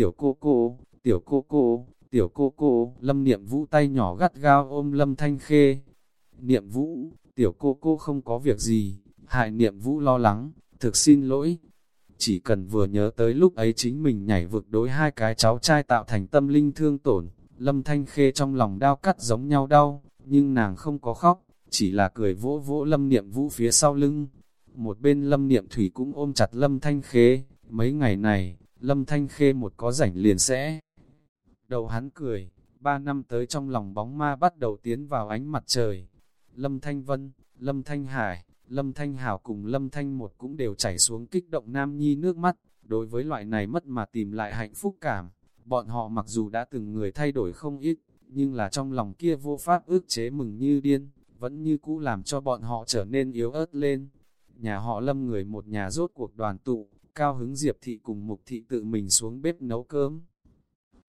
tiểu cô cô, tiểu cô cô, tiểu cô cô, lâm niệm vũ tay nhỏ gắt gao ôm lâm thanh khê. Niệm vũ, tiểu cô cô không có việc gì, hại niệm vũ lo lắng, thực xin lỗi. Chỉ cần vừa nhớ tới lúc ấy chính mình nhảy vực đối hai cái cháu trai tạo thành tâm linh thương tổn, lâm thanh khê trong lòng đau cắt giống nhau đau, nhưng nàng không có khóc, chỉ là cười vỗ vỗ lâm niệm vũ phía sau lưng. Một bên lâm niệm thủy cũng ôm chặt lâm thanh khê, mấy ngày này, lâm thanh khê một có rảnh liền sẽ. Đầu hắn cười, ba năm tới trong lòng bóng ma bắt đầu tiến vào ánh mặt trời. Lâm Thanh Vân, Lâm Thanh Hải, Lâm Thanh Hảo cùng Lâm Thanh một cũng đều chảy xuống kích động nam nhi nước mắt. Đối với loại này mất mà tìm lại hạnh phúc cảm, bọn họ mặc dù đã từng người thay đổi không ít, nhưng là trong lòng kia vô pháp ước chế mừng như điên, vẫn như cũ làm cho bọn họ trở nên yếu ớt lên. Nhà họ lâm người một nhà rốt cuộc đoàn tụ, cao hứng Diệp Thị cùng Mục Thị tự mình xuống bếp nấu cơm.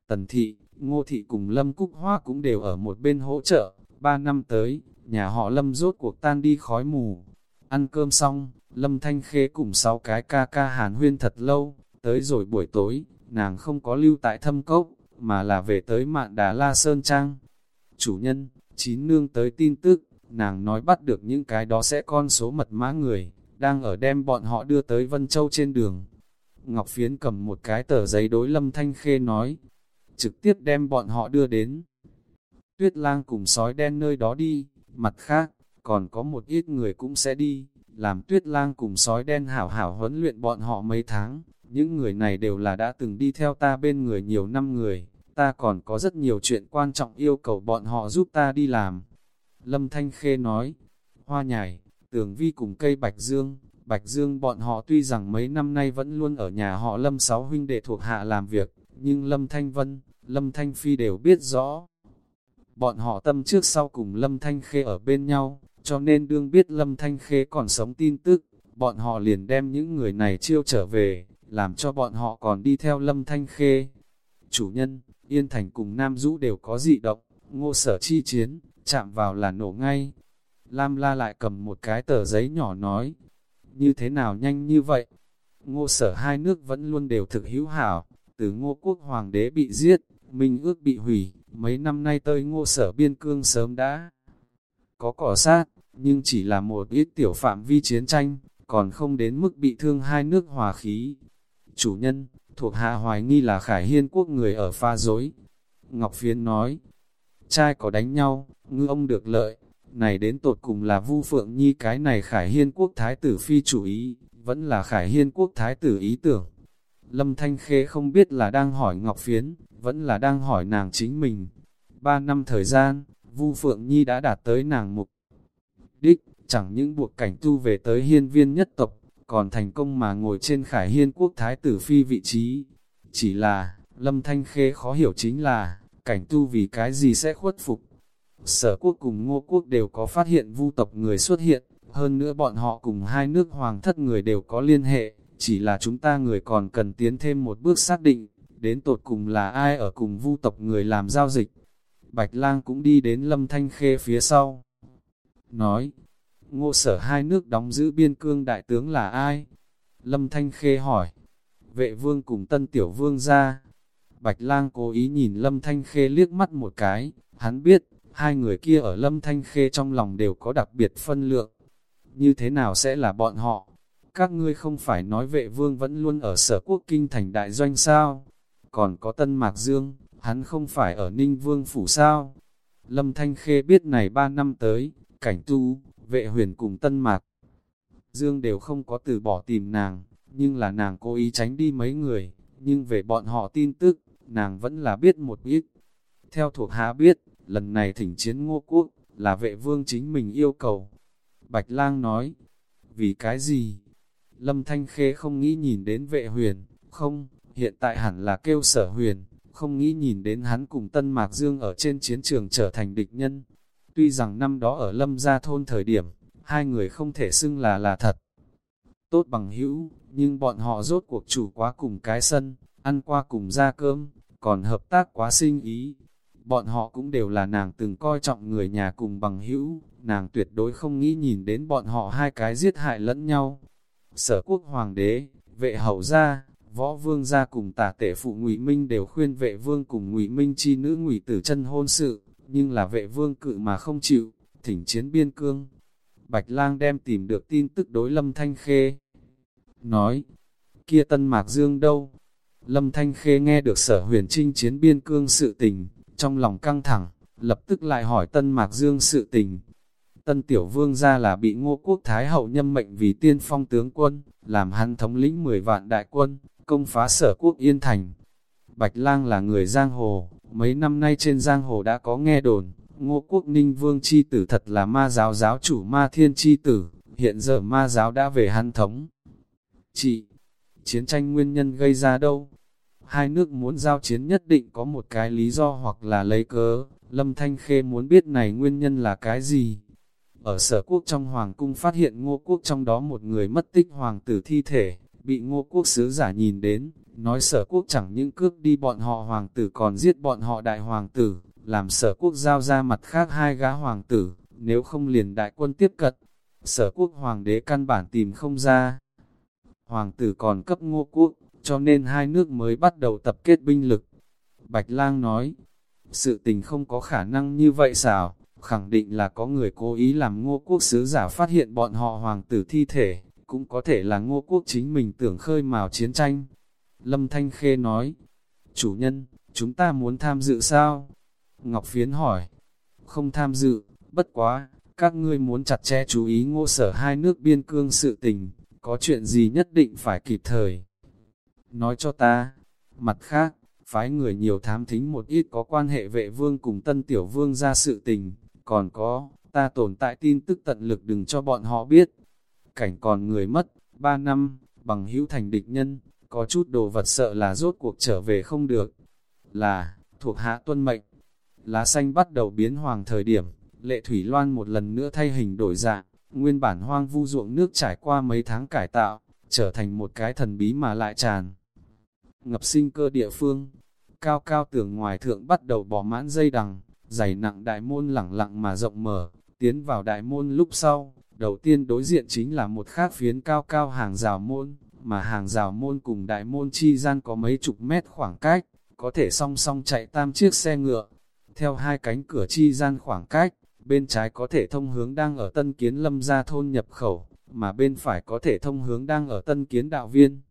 Tần Thị, Ngô Thị cùng Lâm Cúc Hoa cũng đều ở một bên hỗ trợ, ba năm tới, nhà họ Lâm rốt cuộc tan đi khói mù. Ăn cơm xong, Lâm Thanh Khê cùng sáu cái ca ca hàn huyên thật lâu, tới rồi buổi tối, nàng không có lưu tại thâm cốc, mà là về tới mạn đà La Sơn Trang. Chủ nhân, chín nương tới tin tức, nàng nói bắt được những cái đó sẽ con số mật mã người, đang ở đem bọn họ đưa tới Vân Châu trên đường. Ngọc Phiến cầm một cái tờ giấy đối Lâm Thanh Khê nói, trực tiếp đem bọn họ đưa đến. Tuyết lang cùng sói đen nơi đó đi, mặt khác, còn có một ít người cũng sẽ đi, làm tuyết lang cùng sói đen hảo hảo huấn luyện bọn họ mấy tháng. Những người này đều là đã từng đi theo ta bên người nhiều năm người, ta còn có rất nhiều chuyện quan trọng yêu cầu bọn họ giúp ta đi làm. Lâm Thanh Khê nói, hoa nhài, tường vi cùng cây Bạch Dương, Bạch Dương bọn họ tuy rằng mấy năm nay vẫn luôn ở nhà họ Lâm sáu huynh đệ thuộc hạ làm việc, nhưng Lâm Thanh Vân, Lâm Thanh Phi đều biết rõ. Bọn họ tâm trước sau cùng Lâm Thanh Khê ở bên nhau, cho nên đương biết Lâm Thanh Khê còn sống tin tức, bọn họ liền đem những người này chiêu trở về, làm cho bọn họ còn đi theo Lâm Thanh Khê. Chủ nhân, Yên Thành cùng Nam Dũ đều có dị động, ngô sở chi chiến, chạm vào là nổ ngay. Lam la lại cầm một cái tờ giấy nhỏ nói, như thế nào nhanh như vậy? Ngô sở hai nước vẫn luôn đều thực hữu hảo, từ ngô quốc hoàng đế bị giết, minh ước bị hủy, mấy năm nay tới ngô sở biên cương sớm đã có cỏ sát, nhưng chỉ là một ít tiểu phạm vi chiến tranh, còn không đến mức bị thương hai nước hòa khí. Chủ nhân, thuộc hạ hoài nghi là Khải Hiên quốc người ở pha dối. Ngọc Phiến nói, trai có đánh nhau, ngư ông được lợi, này đến tột cùng là Vu Phượng Nhi cái này Khải Hiên quốc thái tử phi chủ ý, vẫn là Khải Hiên quốc thái tử ý tưởng. Lâm Thanh Khê không biết là đang hỏi Ngọc Phiến, vẫn là đang hỏi nàng chính mình. Ba năm thời gian, Vu Phượng Nhi đã đạt tới nàng mục đích, chẳng những buộc cảnh tu về tới hiên viên nhất tộc, còn thành công mà ngồi trên khải hiên quốc thái tử phi vị trí. Chỉ là, Lâm Thanh Khê khó hiểu chính là, cảnh tu vì cái gì sẽ khuất phục. Sở quốc cùng ngô quốc đều có phát hiện vu tộc người xuất hiện, hơn nữa bọn họ cùng hai nước hoàng thất người đều có liên hệ, chỉ là chúng ta người còn cần tiến thêm một bước xác định, đến tột cùng là ai ở cùng vu tộc người làm giao dịch. Bạch lang cũng đi đến lâm thanh khê phía sau. Nói, ngô sở hai nước đóng giữ biên cương đại tướng là ai? Lâm thanh khê hỏi, vệ vương cùng tân tiểu vương ra. Bạch lang cố ý nhìn lâm thanh khê liếc mắt một cái, hắn biết, hai người kia ở lâm thanh khê trong lòng đều có đặc biệt phân lượng. Như thế nào sẽ là bọn họ? Các ngươi không phải nói vệ vương vẫn luôn ở sở quốc kinh thành đại doanh sao? Còn có tân mạc dương, hắn không phải ở Ninh Vương Phủ sao? Lâm Thanh Khê biết này ba năm tới, cảnh tu, vệ huyền cùng tân mạc. Dương đều không có từ bỏ tìm nàng, nhưng là nàng cố ý tránh đi mấy người, nhưng về bọn họ tin tức, nàng vẫn là biết một ít. Theo thuộc hạ biết, lần này thỉnh chiến ngô quốc, là vệ vương chính mình yêu cầu. Bạch lang nói, vì cái gì? Lâm Thanh Khê không nghĩ nhìn đến vệ huyền, không, hiện tại hẳn là kêu sở huyền, không nghĩ nhìn đến hắn cùng Tân Mạc Dương ở trên chiến trường trở thành địch nhân. Tuy rằng năm đó ở Lâm Gia Thôn thời điểm, hai người không thể xưng là là thật. Tốt bằng hữu, nhưng bọn họ rốt cuộc chủ quá cùng cái sân, ăn qua cùng ra cơm, còn hợp tác quá sinh ý. Bọn họ cũng đều là nàng từng coi trọng người nhà cùng bằng hữu, nàng tuyệt đối không nghĩ nhìn đến bọn họ hai cái giết hại lẫn nhau. Sở quốc hoàng đế, vệ hậu gia, Võ vương gia cùng tả tể phụ ngụy Minh đều khuyên vệ vương cùng ngụy Minh chi nữ ngụy tử chân hôn sự, nhưng là vệ vương cự mà không chịu, thỉnh chiến biên cương. Bạch lang đem tìm được tin tức đối lâm thanh khê. Nói, kia tân mạc dương đâu? Lâm thanh khê nghe được sở huyền trinh chiến biên cương sự tình, trong lòng căng thẳng, lập tức lại hỏi tân mạc dương sự tình. Tân tiểu vương ra là bị ngô quốc thái hậu nhâm mệnh vì tiên phong tướng quân, làm hắn thống lĩnh 10 vạn đại quân, công phá sở quốc yên thành. Bạch lang là người giang hồ, mấy năm nay trên giang hồ đã có nghe đồn, ngô quốc ninh vương chi tử thật là ma giáo giáo chủ ma thiên chi tử, hiện giờ ma giáo đã về hắn thống. Chị, chiến tranh nguyên nhân gây ra đâu? Hai nước muốn giao chiến nhất định có một cái lý do hoặc là lấy cớ, Lâm Thanh Khê muốn biết này nguyên nhân là cái gì? Ở sở quốc trong hoàng cung phát hiện ngô quốc trong đó một người mất tích hoàng tử thi thể, bị ngô quốc sứ giả nhìn đến, nói sở quốc chẳng những cướp đi bọn họ hoàng tử còn giết bọn họ đại hoàng tử, làm sở quốc giao ra mặt khác hai gã hoàng tử, nếu không liền đại quân tiếp cận, sở quốc hoàng đế căn bản tìm không ra. Hoàng tử còn cấp ngô quốc, cho nên hai nước mới bắt đầu tập kết binh lực. Bạch lang nói, sự tình không có khả năng như vậy sao, khẳng định là có người cố ý làm ngô quốc sứ giả phát hiện bọn họ hoàng tử thi thể, cũng có thể là ngô quốc chính mình tưởng khơi mào chiến tranh. Lâm Thanh Khê nói, chủ nhân, chúng ta muốn tham dự sao? Ngọc Phiến hỏi, không tham dự, bất quá, các ngươi muốn chặt chẽ chú ý ngô sở hai nước biên cương sự tình, có chuyện gì nhất định phải kịp thời. Nói cho ta, mặt khác, phái người nhiều thám thính một ít có quan hệ vệ vương cùng tân tiểu vương ra sự tình, còn có, ta tồn tại tin tức tận lực đừng cho bọn họ biết. Cảnh còn người mất, ba năm, bằng hữu thành địch nhân, có chút đồ vật sợ là rốt cuộc trở về không được. Là, thuộc hạ tuân mệnh, lá xanh bắt đầu biến hoàng thời điểm, lệ thủy loan một lần nữa thay hình đổi dạng, nguyên bản hoang vu ruộng nước trải qua mấy tháng cải tạo, trở thành một cái thần bí mà lại tràn. Ngập sinh cơ địa phương, cao cao tường ngoài thượng bắt đầu bỏ mãn dây đằng, dày nặng đại môn lẳng lặng mà rộng mở, tiến vào đại môn lúc sau, đầu tiên đối diện chính là một khác phiến cao cao hàng rào môn, mà hàng rào môn cùng đại môn chi gian có mấy chục mét khoảng cách, có thể song song chạy tam chiếc xe ngựa. Theo hai cánh cửa chi gian khoảng cách, bên trái có thể thông hướng đang ở Tân Kiến Lâm gia thôn nhập khẩu, mà bên phải có thể thông hướng đang ở Tân Kiến Đạo Viên.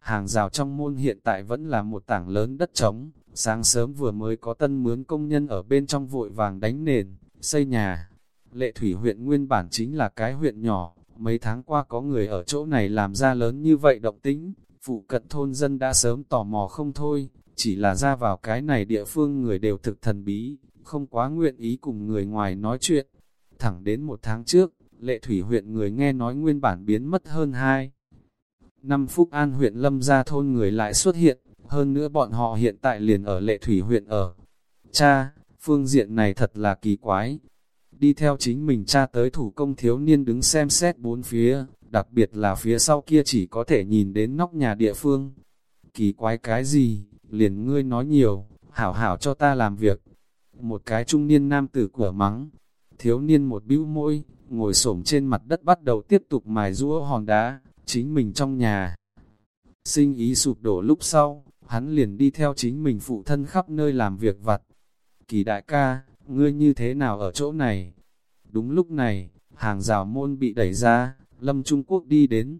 Hàng rào trong môn hiện tại vẫn là một tảng lớn đất trống, sáng sớm vừa mới có tân mướn công nhân ở bên trong vội vàng đánh nền, xây nhà. Lệ thủy huyện nguyên bản chính là cái huyện nhỏ, mấy tháng qua có người ở chỗ này làm ra lớn như vậy động tính, phụ cận thôn dân đã sớm tò mò không thôi, chỉ là ra vào cái này địa phương người đều thực thần bí, không quá nguyện ý cùng người ngoài nói chuyện. Thẳng đến một tháng trước, lệ thủy huyện người nghe nói nguyên bản biến mất hơn hai. Năm Phúc An huyện Lâm gia thôn người lại xuất hiện, hơn nữa bọn họ hiện tại liền ở lệ thủy huyện ở. Cha, phương diện này thật là kỳ quái. Đi theo chính mình cha tới thủ công thiếu niên đứng xem xét bốn phía, đặc biệt là phía sau kia chỉ có thể nhìn đến nóc nhà địa phương. Kỳ quái cái gì, liền ngươi nói nhiều, hảo hảo cho ta làm việc. Một cái trung niên nam tử cửa mắng, thiếu niên một bĩu môi, ngồi xổm trên mặt đất bắt đầu tiếp tục mài rũa hòn đá, chính mình trong nhà. Sinh ý sụp đổ lúc sau, hắn liền đi theo chính mình phụ thân khắp nơi làm việc vặt. Kỳ đại ca, ngươi như thế nào ở chỗ này? Đúng lúc này, hàng rào môn bị đẩy ra, Lâm Trung Quốc đi đến.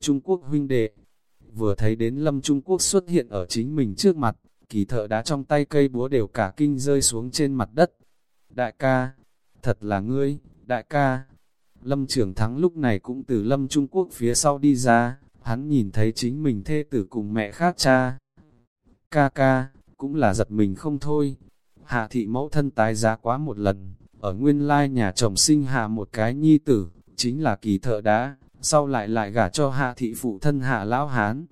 Trung Quốc huynh đệ, vừa thấy đến Lâm Trung Quốc xuất hiện ở chính mình trước mặt, kỳ thợ đá trong tay cây búa đều cả kinh rơi xuống trên mặt đất. Đại ca, thật là ngươi, đại ca. Lâm Trường thắng lúc này cũng từ Lâm Trung Quốc phía sau đi ra, hắn nhìn thấy chính mình thê tử cùng mẹ khác cha. Ca ca, cũng là giật mình không thôi. Hạ thị mẫu thân tái giá quá một lần, ở nguyên lai nhà chồng sinh hạ một cái nhi tử, chính là kỳ thợ đá, sau lại lại gả cho hạ thị phụ thân hạ lão hán.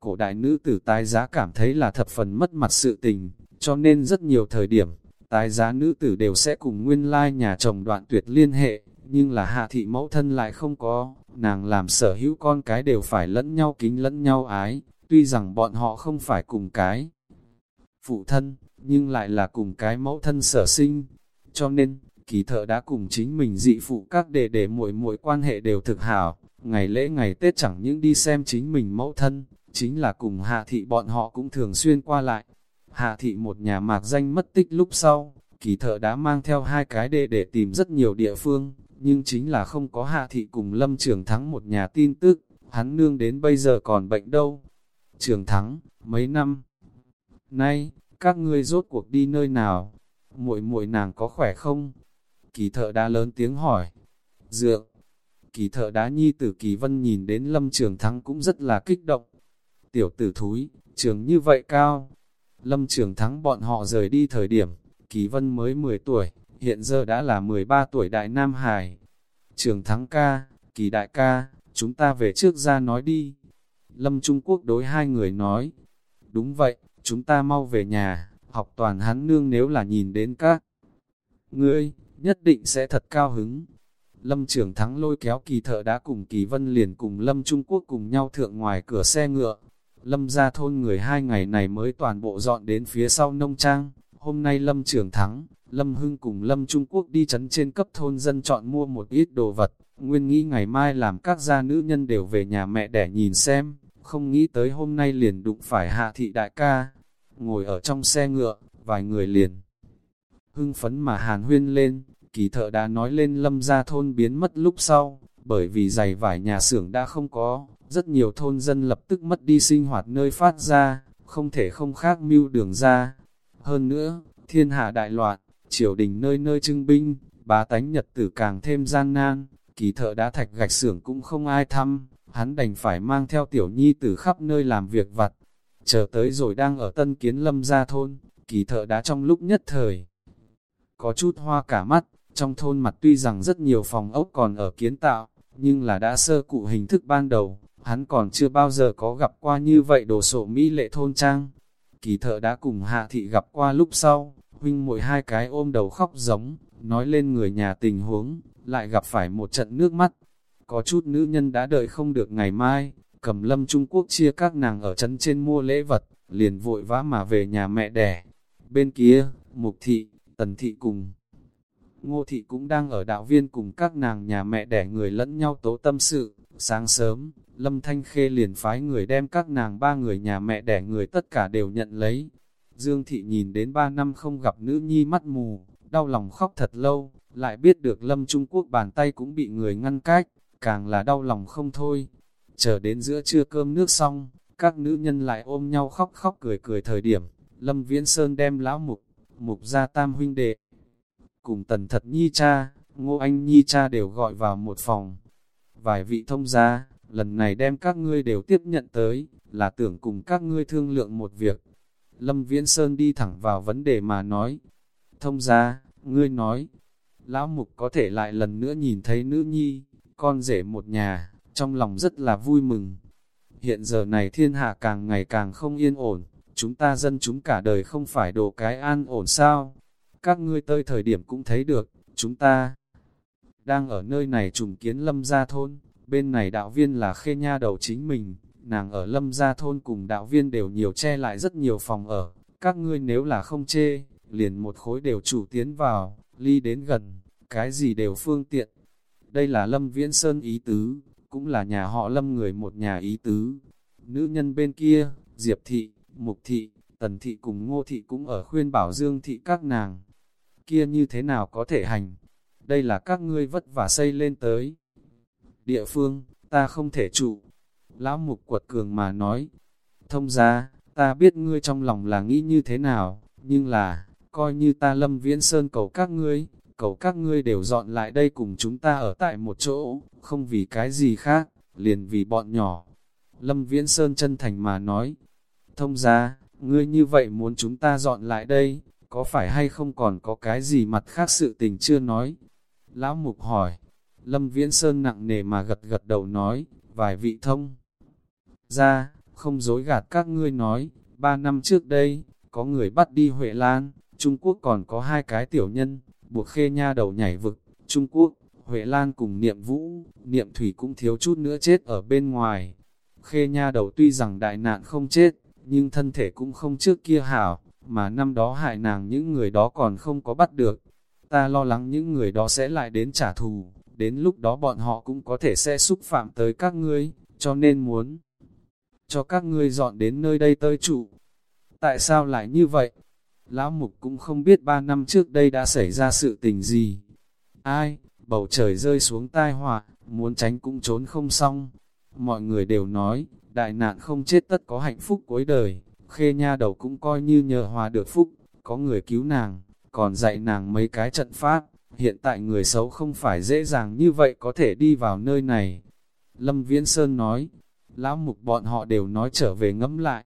Cổ đại nữ tử tái giá cảm thấy là thập phần mất mặt sự tình, cho nên rất nhiều thời điểm, tái giá nữ tử đều sẽ cùng nguyên lai nhà chồng đoạn tuyệt liên hệ, nhưng là hạ thị mẫu thân lại không có, nàng làm sở hữu con cái đều phải lẫn nhau kính lẫn nhau ái, tuy rằng bọn họ không phải cùng cái phụ thân, nhưng lại là cùng cái mẫu thân sở sinh, cho nên, kỳ thợ đã cùng chính mình dị phụ các đệ để mỗi mỗi quan hệ đều thực hảo, ngày lễ ngày Tết chẳng những đi xem chính mình mẫu thân, chính là cùng hạ thị bọn họ cũng thường xuyên qua lại. Hạ thị một nhà mạc danh mất tích lúc sau, kỳ thợ đã mang theo hai cái đệ để tìm rất nhiều địa phương, nhưng chính là không có hạ thị cùng lâm trường thắng một nhà tin tức, hắn nương đến bây giờ còn bệnh đâu. Trường thắng, mấy năm nay, các ngươi rốt cuộc đi nơi nào? muội muội nàng có khỏe không? Kỳ thợ đã lớn tiếng hỏi. Dượng, kỳ thợ đá nhi tử kỳ vân nhìn đến lâm trường thắng cũng rất là kích động. Tiểu tử thúi, trường như vậy cao. Lâm trường thắng bọn họ rời đi thời điểm, kỳ vân mới 10 tuổi, hiện giờ đã là 13 tuổi đại Nam Hải. Trường thắng ca, kỳ đại ca, chúng ta về trước ra nói đi. Lâm Trung Quốc đối hai người nói, đúng vậy, chúng ta mau về nhà, học toàn hắn nương nếu là nhìn đến các ngươi, nhất định sẽ thật cao hứng. Lâm trưởng thắng lôi kéo kỳ thợ đã cùng kỳ vân liền cùng Lâm Trung Quốc cùng nhau thượng ngoài cửa xe ngựa. Lâm ra thôn người hai ngày này mới toàn bộ dọn đến phía sau nông trang. Hôm nay Lâm trưởng thắng, Lâm Hưng cùng Lâm Trung Quốc đi chấn trên cấp thôn dân chọn mua một ít đồ vật. Nguyên nghĩ ngày mai làm các gia nữ nhân đều về nhà mẹ để nhìn xem, không nghĩ tới hôm nay liền đụng phải hạ thị đại ca. Ngồi ở trong xe ngựa, vài người liền. Hưng phấn mà hàn huyên lên, kỳ thợ đã nói lên lâm gia thôn biến mất lúc sau, bởi vì giày vải nhà xưởng đã không có, rất nhiều thôn dân lập tức mất đi sinh hoạt nơi phát ra, không thể không khác mưu đường ra. Hơn nữa, thiên hạ đại loạn, triều đình nơi nơi trưng binh, bá tánh nhật tử càng thêm gian nan, kỳ thợ đá thạch gạch xưởng cũng không ai thăm, hắn đành phải mang theo tiểu nhi tử khắp nơi làm việc vặt. Chờ tới rồi đang ở tân kiến lâm gia thôn, kỳ thợ đá trong lúc nhất thời. Có chút hoa cả mắt, trong thôn mặt tuy rằng rất nhiều phòng ốc còn ở kiến tạo, nhưng là đã sơ cụ hình thức ban đầu, hắn còn chưa bao giờ có gặp qua như vậy đồ sộ mỹ lệ thôn trang. Kỳ thợ đã cùng hạ thị gặp qua lúc sau, huynh muội hai cái ôm đầu khóc giống, nói lên người nhà tình huống, lại gặp phải một trận nước mắt. Có chút nữ nhân đã đợi không được ngày mai, cầm lâm Trung Quốc chia các nàng ở trấn trên mua lễ vật, liền vội vã mà về nhà mẹ đẻ. Bên kia, Mục Thị, Tần Thị cùng Ngô Thị cũng đang ở đạo viên cùng các nàng nhà mẹ đẻ người lẫn nhau tố tâm sự. Sáng sớm, Lâm Thanh Khê liền phái người đem các nàng ba người nhà mẹ đẻ người tất cả đều nhận lấy. Dương Thị nhìn đến ba năm không gặp nữ nhi mắt mù, đau lòng khóc thật lâu, lại biết được Lâm Trung Quốc bàn tay cũng bị người ngăn cách, càng là đau lòng không thôi. Chờ đến giữa trưa cơm nước xong, các nữ nhân lại ôm nhau khóc khóc cười cười thời điểm, Lâm Viễn Sơn đem lão mục, mục ra tam huynh đệ, cùng tần thật nhi cha, ngô anh nhi cha đều gọi vào một phòng. Vài vị thông gia, lần này đem các ngươi đều tiếp nhận tới, là tưởng cùng các ngươi thương lượng một việc. Lâm Viễn Sơn đi thẳng vào vấn đề mà nói. Thông gia, ngươi nói, lão mục có thể lại lần nữa nhìn thấy nữ nhi, con rể một nhà, trong lòng rất là vui mừng. Hiện giờ này thiên hạ càng ngày càng không yên ổn, chúng ta dân chúng cả đời không phải đồ cái an ổn sao? Các ngươi tới thời điểm cũng thấy được, chúng ta đang ở nơi này trùng kiến lâm gia thôn, bên này đạo viên là khê nha đầu chính mình, nàng ở lâm gia thôn cùng đạo viên đều nhiều che lại rất nhiều phòng ở, các ngươi nếu là không chê, liền một khối đều chủ tiến vào, ly đến gần, cái gì đều phương tiện. Đây là lâm viễn sơn ý tứ, cũng là nhà họ lâm người một nhà ý tứ. Nữ nhân bên kia, Diệp Thị, Mục Thị, Tần Thị cùng Ngô Thị cũng ở khuyên bảo Dương Thị các nàng. Kia như thế nào có thể hành? Đây là các ngươi vất vả xây lên tới. Địa phương, ta không thể trụ. Lão Mục quật cường mà nói. Thông ra, ta biết ngươi trong lòng là nghĩ như thế nào, nhưng là, coi như ta lâm viễn sơn cầu các ngươi, cầu các ngươi đều dọn lại đây cùng chúng ta ở tại một chỗ, không vì cái gì khác, liền vì bọn nhỏ. Lâm Viễn Sơn chân thành mà nói, thông ra, ngươi như vậy muốn chúng ta dọn lại đây, có phải hay không còn có cái gì mặt khác sự tình chưa nói? Lão Mục hỏi, Lâm Viễn Sơn nặng nề mà gật gật đầu nói, vài vị thông. Ra, không dối gạt các ngươi nói, ba năm trước đây, có người bắt đi Huệ Lan, Trung Quốc còn có hai cái tiểu nhân, buộc khê nha đầu nhảy vực, Trung Quốc, Huệ Lan cùng Niệm Vũ, Niệm Thủy cũng thiếu chút nữa chết ở bên ngoài. Khê nha đầu tuy rằng đại nạn không chết, nhưng thân thể cũng không trước kia hảo, mà năm đó hại nàng những người đó còn không có bắt được. Ta lo lắng những người đó sẽ lại đến trả thù, đến lúc đó bọn họ cũng có thể sẽ xúc phạm tới các ngươi, cho nên muốn cho các ngươi dọn đến nơi đây tới trụ. Tại sao lại như vậy? Lão Mục cũng không biết ba năm trước đây đã xảy ra sự tình gì. Ai, bầu trời rơi xuống tai họa, muốn tránh cũng trốn không xong. Mọi người đều nói, đại nạn không chết tất có hạnh phúc cuối đời, khê nha đầu cũng coi như nhờ hòa được phúc, có người cứu nàng, còn dạy nàng mấy cái trận pháp, hiện tại người xấu không phải dễ dàng như vậy có thể đi vào nơi này. Lâm Viễn Sơn nói, lão mục bọn họ đều nói trở về ngẫm lại.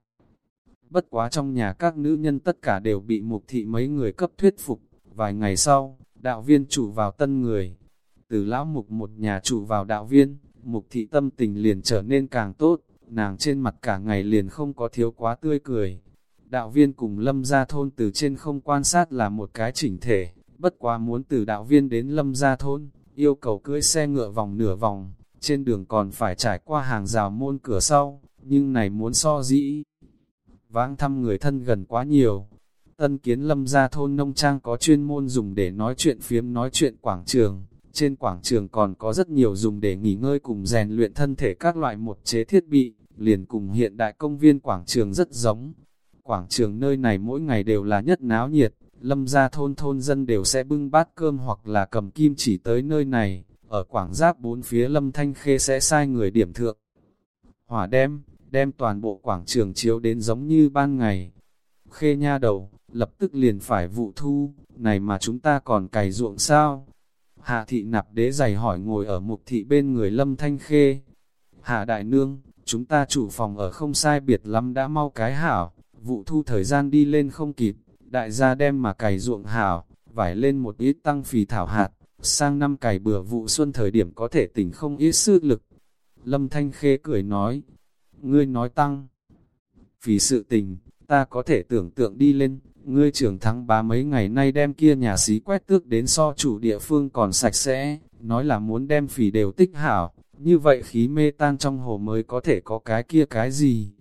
Bất quá trong nhà các nữ nhân tất cả đều bị mục thị mấy người cấp thuyết phục, vài ngày sau, đạo viên chủ vào tân người. Từ lão mục một nhà chủ vào đạo viên, mục thị tâm tình liền trở nên càng tốt, nàng trên mặt cả ngày liền không có thiếu quá tươi cười. Đạo viên cùng lâm gia thôn từ trên không quan sát là một cái chỉnh thể, bất quá muốn từ đạo viên đến lâm gia thôn, yêu cầu cưỡi xe ngựa vòng nửa vòng, trên đường còn phải trải qua hàng rào môn cửa sau, nhưng này muốn so dĩ. Vãng thăm người thân gần quá nhiều. Tân kiến lâm gia thôn nông trang có chuyên môn dùng để nói chuyện phiếm nói chuyện quảng trường. Trên quảng trường còn có rất nhiều dùng để nghỉ ngơi cùng rèn luyện thân thể các loại một chế thiết bị, liền cùng hiện đại công viên quảng trường rất giống. Quảng trường nơi này mỗi ngày đều là nhất náo nhiệt, lâm gia thôn thôn dân đều sẽ bưng bát cơm hoặc là cầm kim chỉ tới nơi này, ở quảng giáp bốn phía lâm thanh khê sẽ sai người điểm thượng. Hỏa đem, đem toàn bộ quảng trường chiếu đến giống như ban ngày. Khê nha đầu, lập tức liền phải vụ thu, này mà chúng ta còn cày ruộng sao? Hạ thị nạp đế giày hỏi ngồi ở mục thị bên người lâm thanh khê. Hạ đại nương, chúng ta chủ phòng ở không sai biệt lắm đã mau cái hảo, vụ thu thời gian đi lên không kịp, đại gia đem mà cày ruộng hảo, vải lên một ít tăng phì thảo hạt, sang năm cày bừa vụ xuân thời điểm có thể tỉnh không ít sức lực. Lâm Thanh Khê cười nói, ngươi nói tăng. Vì sự tình, ta có thể tưởng tượng đi lên, ngươi trưởng thắng bá mấy ngày nay đem kia nhà xí quét tước đến so chủ địa phương còn sạch sẽ, nói là muốn đem phỉ đều tích hảo, như vậy khí mê tan trong hồ mới có thể có cái kia cái gì.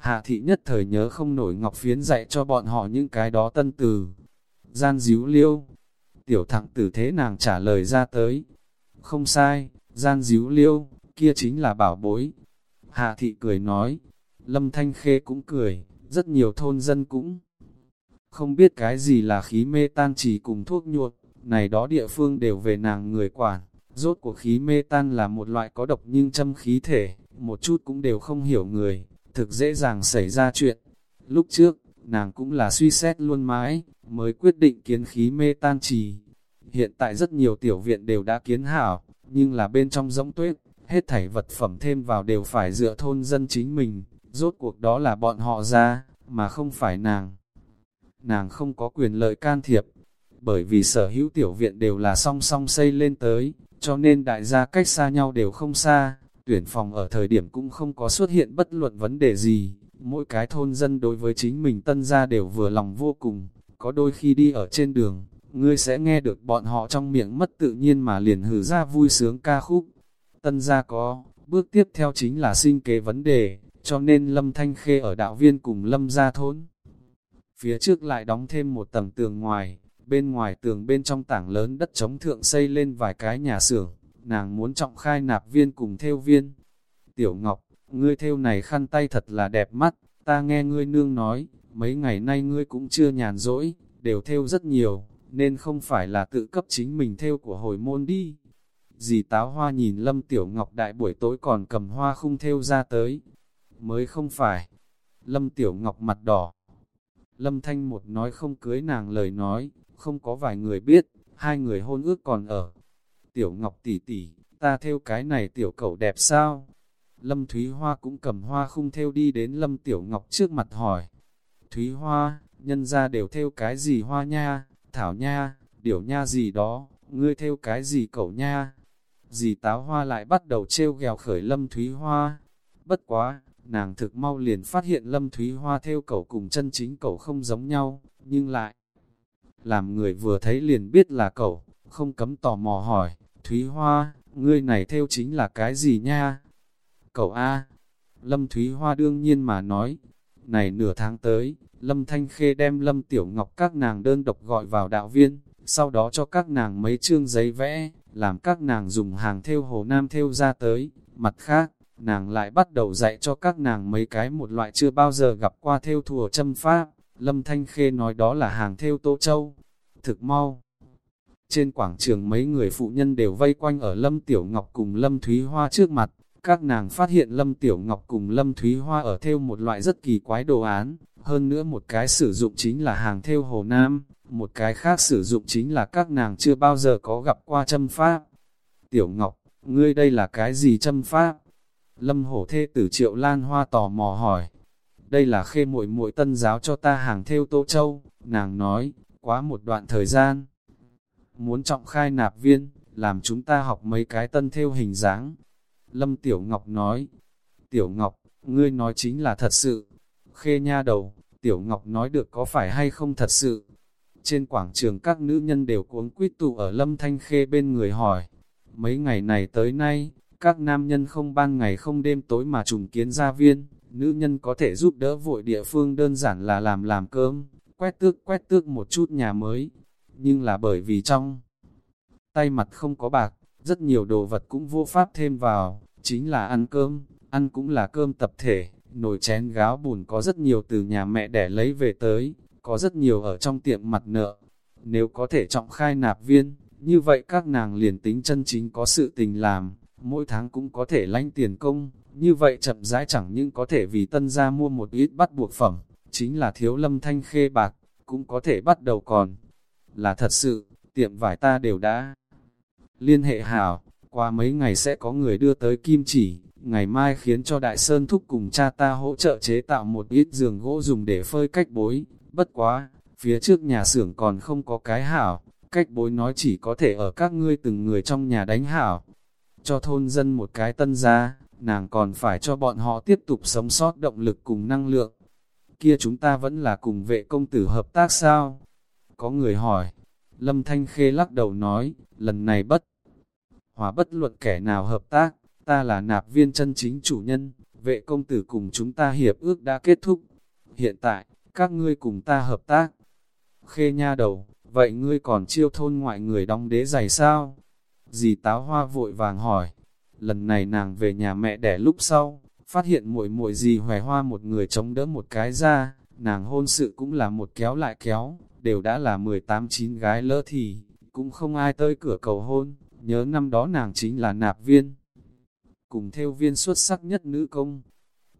Hạ thị nhất thời nhớ không nổi ngọc phiến dạy cho bọn họ những cái đó tân từ. Gian díu liêu, tiểu thẳng tử thế nàng trả lời ra tới. Không sai, gian díu liêu, kia chính là bảo bối. Hạ thị cười nói, lâm thanh khê cũng cười, rất nhiều thôn dân cũng không biết cái gì là khí mê tan chỉ cùng thuốc nhuột, này đó địa phương đều về nàng người quản. Rốt của khí mê tan là một loại có độc nhưng châm khí thể, một chút cũng đều không hiểu người, thực dễ dàng xảy ra chuyện. Lúc trước, nàng cũng là suy xét luôn mãi, mới quyết định kiến khí mê tan trì. Hiện tại rất nhiều tiểu viện đều đã kiến hảo, nhưng là bên trong giống tuyết, hết thảy vật phẩm thêm vào đều phải dựa thôn dân chính mình, rốt cuộc đó là bọn họ ra, mà không phải nàng. Nàng không có quyền lợi can thiệp, bởi vì sở hữu tiểu viện đều là song song xây lên tới, cho nên đại gia cách xa nhau đều không xa, tuyển phòng ở thời điểm cũng không có xuất hiện bất luận vấn đề gì, mỗi cái thôn dân đối với chính mình tân gia đều vừa lòng vô cùng, có đôi khi đi ở trên đường, ngươi sẽ nghe được bọn họ trong miệng mất tự nhiên mà liền hử ra vui sướng ca khúc. Tân gia có, bước tiếp theo chính là sinh kế vấn đề, cho nên Lâm Thanh Khê ở đạo viên cùng Lâm gia thôn. Phía trước lại đóng thêm một tầng tường ngoài, bên ngoài tường bên trong tảng lớn đất chống thượng xây lên vài cái nhà xưởng, nàng muốn trọng khai nạp viên cùng theo viên. Tiểu Ngọc, ngươi theo này khăn tay thật là đẹp mắt, ta nghe ngươi nương nói, mấy ngày nay ngươi cũng chưa nhàn rỗi, đều theo rất nhiều, nên không phải là tự cấp chính mình theo của hồi môn đi. Dì táo hoa nhìn Lâm Tiểu Ngọc đại buổi tối còn cầm hoa khung theo ra tới. Mới không phải. Lâm Tiểu Ngọc mặt đỏ. Lâm Thanh một nói không cưới nàng lời nói, không có vài người biết, hai người hôn ước còn ở. Tiểu Ngọc tỷ tỷ, ta theo cái này tiểu cậu đẹp sao? Lâm Thúy Hoa cũng cầm hoa khung theo đi đến Lâm Tiểu Ngọc trước mặt hỏi. Thúy Hoa, nhân ra đều theo cái gì hoa nha, thảo nha, điểu nha gì đó, ngươi theo cái gì cậu nha? Dì táo hoa lại bắt đầu trêu ghèo khởi Lâm Thúy Hoa. Bất quá, nàng thực mau liền phát hiện Lâm Thúy Hoa theo cậu cùng chân chính cậu không giống nhau, nhưng lại làm người vừa thấy liền biết là cậu, không cấm tò mò hỏi, Thúy Hoa, ngươi này theo chính là cái gì nha? Cậu A. Lâm Thúy Hoa đương nhiên mà nói, này nửa tháng tới, Lâm Thanh Khê đem Lâm Tiểu Ngọc các nàng đơn độc gọi vào đạo viên, sau đó cho các nàng mấy chương giấy vẽ, làm các nàng dùng hàng theo Hồ Nam theo ra tới. Mặt khác, nàng lại bắt đầu dạy cho các nàng mấy cái một loại chưa bao giờ gặp qua theo thùa châm pháp. Lâm Thanh Khê nói đó là hàng theo Tô Châu. Thực mau. Trên quảng trường mấy người phụ nhân đều vây quanh ở Lâm Tiểu Ngọc cùng Lâm Thúy Hoa trước mặt. Các nàng phát hiện Lâm Tiểu Ngọc cùng Lâm Thúy Hoa ở theo một loại rất kỳ quái đồ án. Hơn nữa một cái sử dụng chính là hàng theo Hồ Nam, một cái khác sử dụng chính là các nàng chưa bao giờ có gặp qua châm pháp. Tiểu Ngọc, ngươi đây là cái gì châm pháp? Lâm hổ thê tử triệu lan hoa tò mò hỏi. Đây là khê muội muội tân giáo cho ta hàng theo Tô Châu, nàng nói, quá một đoạn thời gian. Muốn trọng khai nạp viên, làm chúng ta học mấy cái tân theo hình dáng. Lâm Tiểu Ngọc nói, Tiểu Ngọc, ngươi nói chính là thật sự. Khê nha đầu, Tiểu Ngọc nói được có phải hay không thật sự. Trên quảng trường các nữ nhân đều cuống quýt tụ ở Lâm Thanh Khê bên người hỏi. Mấy ngày này tới nay, các nam nhân không ban ngày không đêm tối mà trùng kiến gia viên, nữ nhân có thể giúp đỡ vội địa phương đơn giản là làm làm cơm, quét tước quét tước một chút nhà mới. Nhưng là bởi vì trong tay mặt không có bạc, rất nhiều đồ vật cũng vô pháp thêm vào, chính là ăn cơm, ăn cũng là cơm tập thể, nồi chén gáo bùn có rất nhiều từ nhà mẹ đẻ lấy về tới, có rất nhiều ở trong tiệm mặt nợ. Nếu có thể trọng khai nạp viên, như vậy các nàng liền tính chân chính có sự tình làm, mỗi tháng cũng có thể lanh tiền công, như vậy chậm rãi chẳng những có thể vì tân gia mua một ít bắt buộc phẩm, chính là thiếu lâm thanh khê bạc, cũng có thể bắt đầu còn. Là thật sự, tiệm vải ta đều đã liên hệ hảo, qua mấy ngày sẽ có người đưa tới kim chỉ, ngày mai khiến cho Đại Sơn Thúc cùng cha ta hỗ trợ chế tạo một ít giường gỗ dùng để phơi cách bối, bất quá, phía trước nhà xưởng còn không có cái hảo, cách bối nói chỉ có thể ở các ngươi từng người trong nhà đánh hảo, cho thôn dân một cái tân gia, nàng còn phải cho bọn họ tiếp tục sống sót động lực cùng năng lượng. Kia chúng ta vẫn là cùng vệ công tử hợp tác sao? Có người hỏi, Lâm Thanh Khê lắc đầu nói, lần này bất hòa bất luận kẻ nào hợp tác, ta là nạp viên chân chính chủ nhân, vệ công tử cùng chúng ta hiệp ước đã kết thúc. Hiện tại, các ngươi cùng ta hợp tác. Khê nha đầu, vậy ngươi còn chiêu thôn ngoại người đóng đế giày sao? Dì táo hoa vội vàng hỏi. Lần này nàng về nhà mẹ đẻ lúc sau, phát hiện muội muội dì hòe hoa một người chống đỡ một cái ra, nàng hôn sự cũng là một kéo lại kéo, đều đã là 18 chín gái lỡ thì, cũng không ai tới cửa cầu hôn, nhớ năm đó nàng chính là nạp viên. Cùng theo viên xuất sắc nhất nữ công,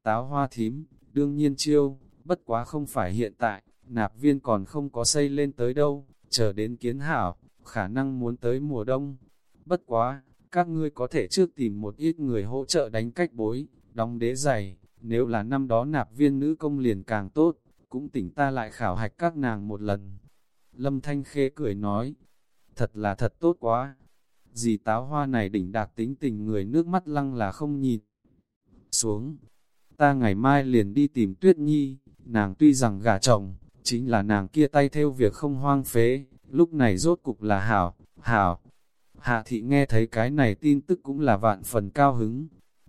táo hoa thím, đương nhiên chiêu, bất quá không phải hiện tại, nạp viên còn không có xây lên tới đâu, chờ đến kiến hảo, khả năng muốn tới mùa đông, Bất quá, các ngươi có thể trước tìm một ít người hỗ trợ đánh cách bối, đóng đế giày, nếu là năm đó nạp viên nữ công liền càng tốt, cũng tỉnh ta lại khảo hạch các nàng một lần. Lâm Thanh Khê cười nói, thật là thật tốt quá. Dì táo hoa này đỉnh đạt tính tình người nước mắt lăng là không nhìn. Xuống, ta ngày mai liền đi tìm Tuyết Nhi, nàng tuy rằng gả chồng, chính là nàng kia tay theo việc không hoang phế, lúc này rốt cục là hảo, hảo, Hạ thị nghe thấy cái này tin tức cũng là vạn phần cao hứng.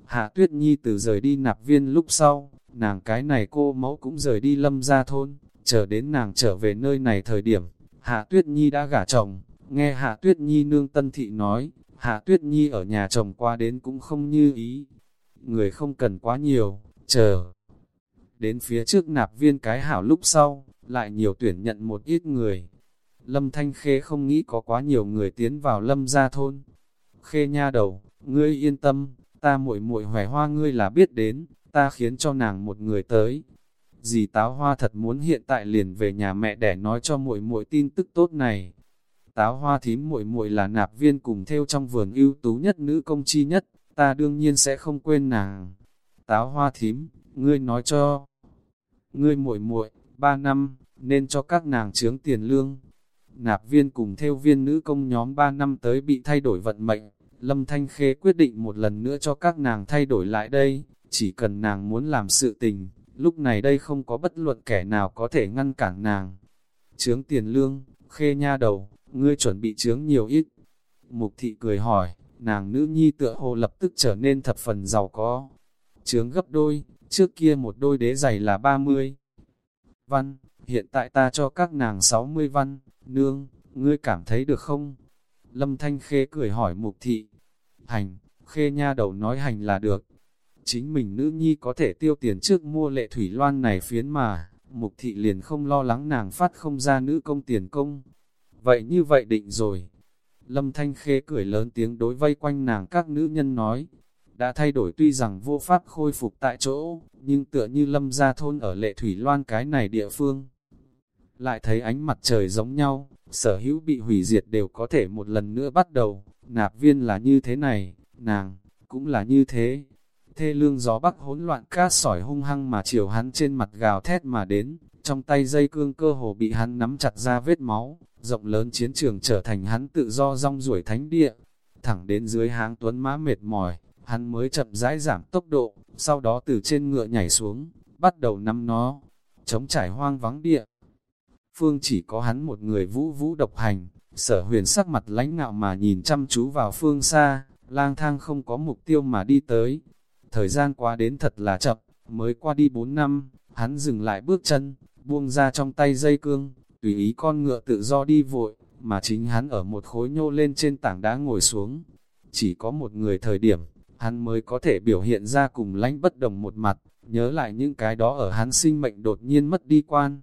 Hạ tuyết nhi từ rời đi nạp viên lúc sau, nàng cái này cô mẫu cũng rời đi lâm ra thôn, chờ đến nàng trở về nơi này thời điểm, Hạ tuyết nhi đã gả chồng, nghe Hạ tuyết nhi nương tân thị nói, Hạ tuyết nhi ở nhà chồng qua đến cũng không như ý. Người không cần quá nhiều, chờ. Đến phía trước nạp viên cái hảo lúc sau, lại nhiều tuyển nhận một ít người, Lâm Thanh Khê không nghĩ có quá nhiều người tiến vào Lâm gia thôn. Khê nha đầu, ngươi yên tâm, ta muội muội hoài hoa ngươi là biết đến, ta khiến cho nàng một người tới. Dì táo hoa thật muốn hiện tại liền về nhà mẹ để nói cho muội muội tin tức tốt này. Táo hoa thím muội muội là nạp viên cùng theo trong vườn ưu tú nhất nữ công chi nhất, ta đương nhiên sẽ không quên nàng. Táo hoa thím, ngươi nói cho ngươi muội muội ba năm, nên cho các nàng trướng tiền lương, nạp viên cùng theo viên nữ công nhóm 3 năm tới bị thay đổi vận mệnh, Lâm Thanh Khê quyết định một lần nữa cho các nàng thay đổi lại đây, chỉ cần nàng muốn làm sự tình, lúc này đây không có bất luận kẻ nào có thể ngăn cản nàng. Trướng tiền lương, Khê nha đầu, ngươi chuẩn bị trướng nhiều ít. Mục thị cười hỏi, nàng nữ nhi tựa hồ lập tức trở nên thập phần giàu có. Trướng gấp đôi, trước kia một đôi đế giày là 30 văn, hiện tại ta cho các nàng 60 văn, Nương, ngươi cảm thấy được không? Lâm Thanh Khê cười hỏi mục thị. Hành, Khê nha đầu nói hành là được. chính mình nữ nhi có thể tiêu tiền trước mua lệ thủy loan này phiến mà, mục thị liền không lo lắng nàng phát không ra nữ công tiền công. Vậy như vậy định rồi. Lâm Thanh Khê cười lớn tiếng đối vây quanh nàng các nữ nhân nói, đã thay đổi tuy rằng vô pháp khôi phục tại chỗ, nhưng tựa như lâm gia thôn ở lệ thủy loan cái này địa phương. Lại thấy ánh mặt trời giống nhau, sở hữu bị hủy diệt đều có thể một lần nữa bắt đầu, nạp viên là như thế này, nàng, cũng là như thế. Thê lương gió bắc hỗn loạn cát sỏi hung hăng mà chiều hắn trên mặt gào thét mà đến, trong tay dây cương cơ hồ bị hắn nắm chặt ra vết máu, rộng lớn chiến trường trở thành hắn tự do rong ruổi thánh địa. Thẳng đến dưới háng tuấn mã mệt mỏi, hắn mới chậm rãi giảm tốc độ, sau đó từ trên ngựa nhảy xuống, bắt đầu nắm nó, chống trải hoang vắng địa. Phương chỉ có hắn một người vũ vũ độc hành, sở huyền sắc mặt lãnh ngạo mà nhìn chăm chú vào phương xa, lang thang không có mục tiêu mà đi tới. Thời gian qua đến thật là chậm, mới qua đi 4 năm, hắn dừng lại bước chân, buông ra trong tay dây cương, tùy ý con ngựa tự do đi vội, mà chính hắn ở một khối nhô lên trên tảng đá ngồi xuống. Chỉ có một người thời điểm, hắn mới có thể biểu hiện ra cùng lãnh bất đồng một mặt, nhớ lại những cái đó ở hắn sinh mệnh đột nhiên mất đi quan.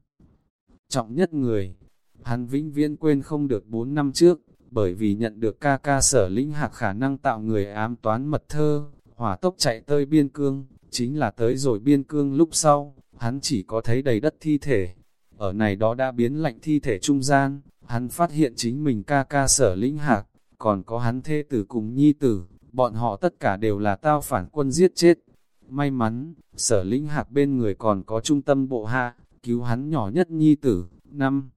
Trọng nhất người, hắn vĩnh viễn quên không được 4 năm trước, bởi vì nhận được ca ca sở lĩnh hạc khả năng tạo người ám toán mật thơ, hỏa tốc chạy tới biên cương, chính là tới rồi biên cương lúc sau, hắn chỉ có thấy đầy đất thi thể. Ở này đó đã biến lạnh thi thể trung gian, hắn phát hiện chính mình ca ca sở lĩnh hạc, còn có hắn thê tử cùng nhi tử, bọn họ tất cả đều là tao phản quân giết chết. May mắn, sở lĩnh hạc bên người còn có trung tâm bộ hạ, cứu hắn nhỏ nhất nhi tử, năm.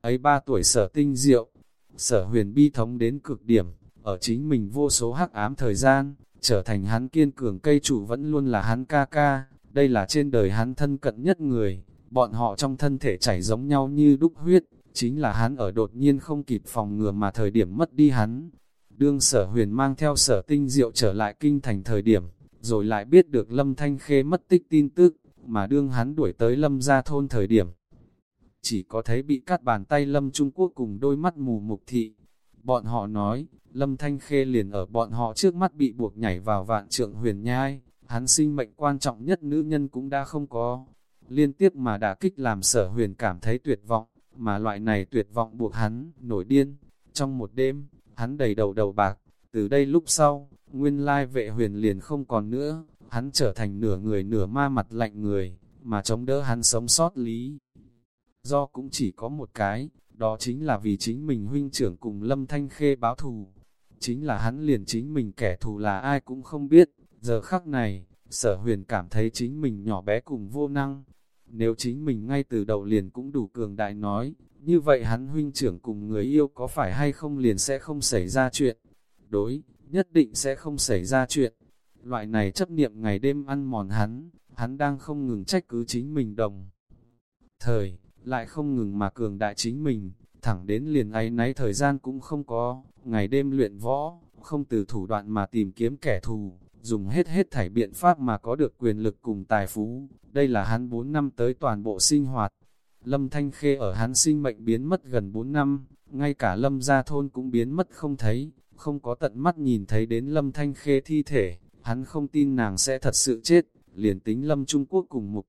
Ấy ba tuổi sở tinh diệu, sở huyền bi thống đến cực điểm, ở chính mình vô số hắc ám thời gian, trở thành hắn kiên cường cây trụ vẫn luôn là hắn ca ca, đây là trên đời hắn thân cận nhất người, bọn họ trong thân thể chảy giống nhau như đúc huyết, chính là hắn ở đột nhiên không kịp phòng ngừa mà thời điểm mất đi hắn. Đương sở huyền mang theo sở tinh diệu trở lại kinh thành thời điểm, rồi lại biết được lâm thanh khê mất tích tin tức, mà đương hắn đuổi tới lâm gia thôn thời điểm. Chỉ có thấy bị cắt bàn tay lâm Trung Quốc cùng đôi mắt mù mục thị. Bọn họ nói, lâm thanh khê liền ở bọn họ trước mắt bị buộc nhảy vào vạn trượng huyền nhai, hắn sinh mệnh quan trọng nhất nữ nhân cũng đã không có. Liên tiếp mà đả kích làm sở huyền cảm thấy tuyệt vọng, mà loại này tuyệt vọng buộc hắn, nổi điên. Trong một đêm, hắn đầy đầu đầu bạc, từ đây lúc sau, nguyên lai vệ huyền liền không còn nữa, hắn trở thành nửa người nửa ma mặt lạnh người, mà chống đỡ hắn sống sót lý. Do cũng chỉ có một cái, đó chính là vì chính mình huynh trưởng cùng Lâm Thanh Khê báo thù. Chính là hắn liền chính mình kẻ thù là ai cũng không biết, giờ khắc này, sở huyền cảm thấy chính mình nhỏ bé cùng vô năng. Nếu chính mình ngay từ đầu liền cũng đủ cường đại nói, như vậy hắn huynh trưởng cùng người yêu có phải hay không liền sẽ không xảy ra chuyện. Đối, nhất định sẽ không xảy ra chuyện. Loại này chấp niệm ngày đêm ăn mòn hắn, hắn đang không ngừng trách cứ chính mình đồng. Thời, lại không ngừng mà cường đại chính mình, thẳng đến liền ấy nấy thời gian cũng không có, ngày đêm luyện võ, không từ thủ đoạn mà tìm kiếm kẻ thù, dùng hết hết thảy biện pháp mà có được quyền lực cùng tài phú, đây là hắn 4 năm tới toàn bộ sinh hoạt. Lâm Thanh Khê ở hắn sinh mệnh biến mất gần 4 năm, ngay cả Lâm gia thôn cũng biến mất không thấy, không có tận mắt nhìn thấy đến Lâm Thanh Khê thi thể, hắn không tin nàng sẽ thật sự chết, liền tính Lâm Trung Quốc cùng mục.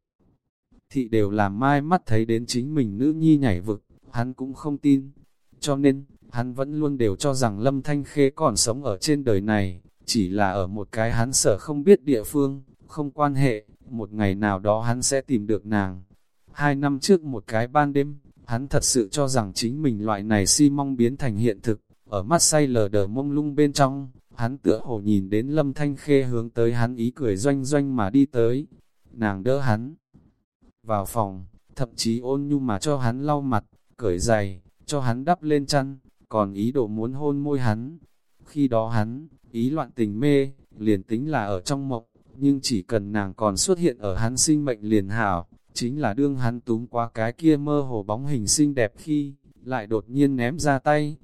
Thị đều làm mai mắt thấy đến chính mình nữ nhi nhảy vực, hắn cũng không tin. Cho nên, hắn vẫn luôn đều cho rằng Lâm Thanh Khê còn sống ở trên đời này, chỉ là ở một cái hắn sở không biết địa phương, không quan hệ, một ngày nào đó hắn sẽ tìm được nàng. Hai năm trước một cái ban đêm, hắn thật sự cho rằng chính mình loại này si mong biến thành hiện thực, ở mắt say lờ đờ mông lung bên trong, hắn tựa hồ nhìn đến lâm thanh khê hướng tới hắn ý cười doanh doanh mà đi tới. Nàng đỡ hắn vào phòng, thậm chí ôn nhu mà cho hắn lau mặt, cởi giày, cho hắn đắp lên chăn, còn ý đồ muốn hôn môi hắn. Khi đó hắn, ý loạn tình mê, liền tính là ở trong mộng, nhưng chỉ cần nàng còn xuất hiện ở hắn sinh mệnh liền hảo, chính là đương hắn túm qua cái kia mơ hồ bóng hình xinh đẹp khi, lại đột nhiên ném ra tay.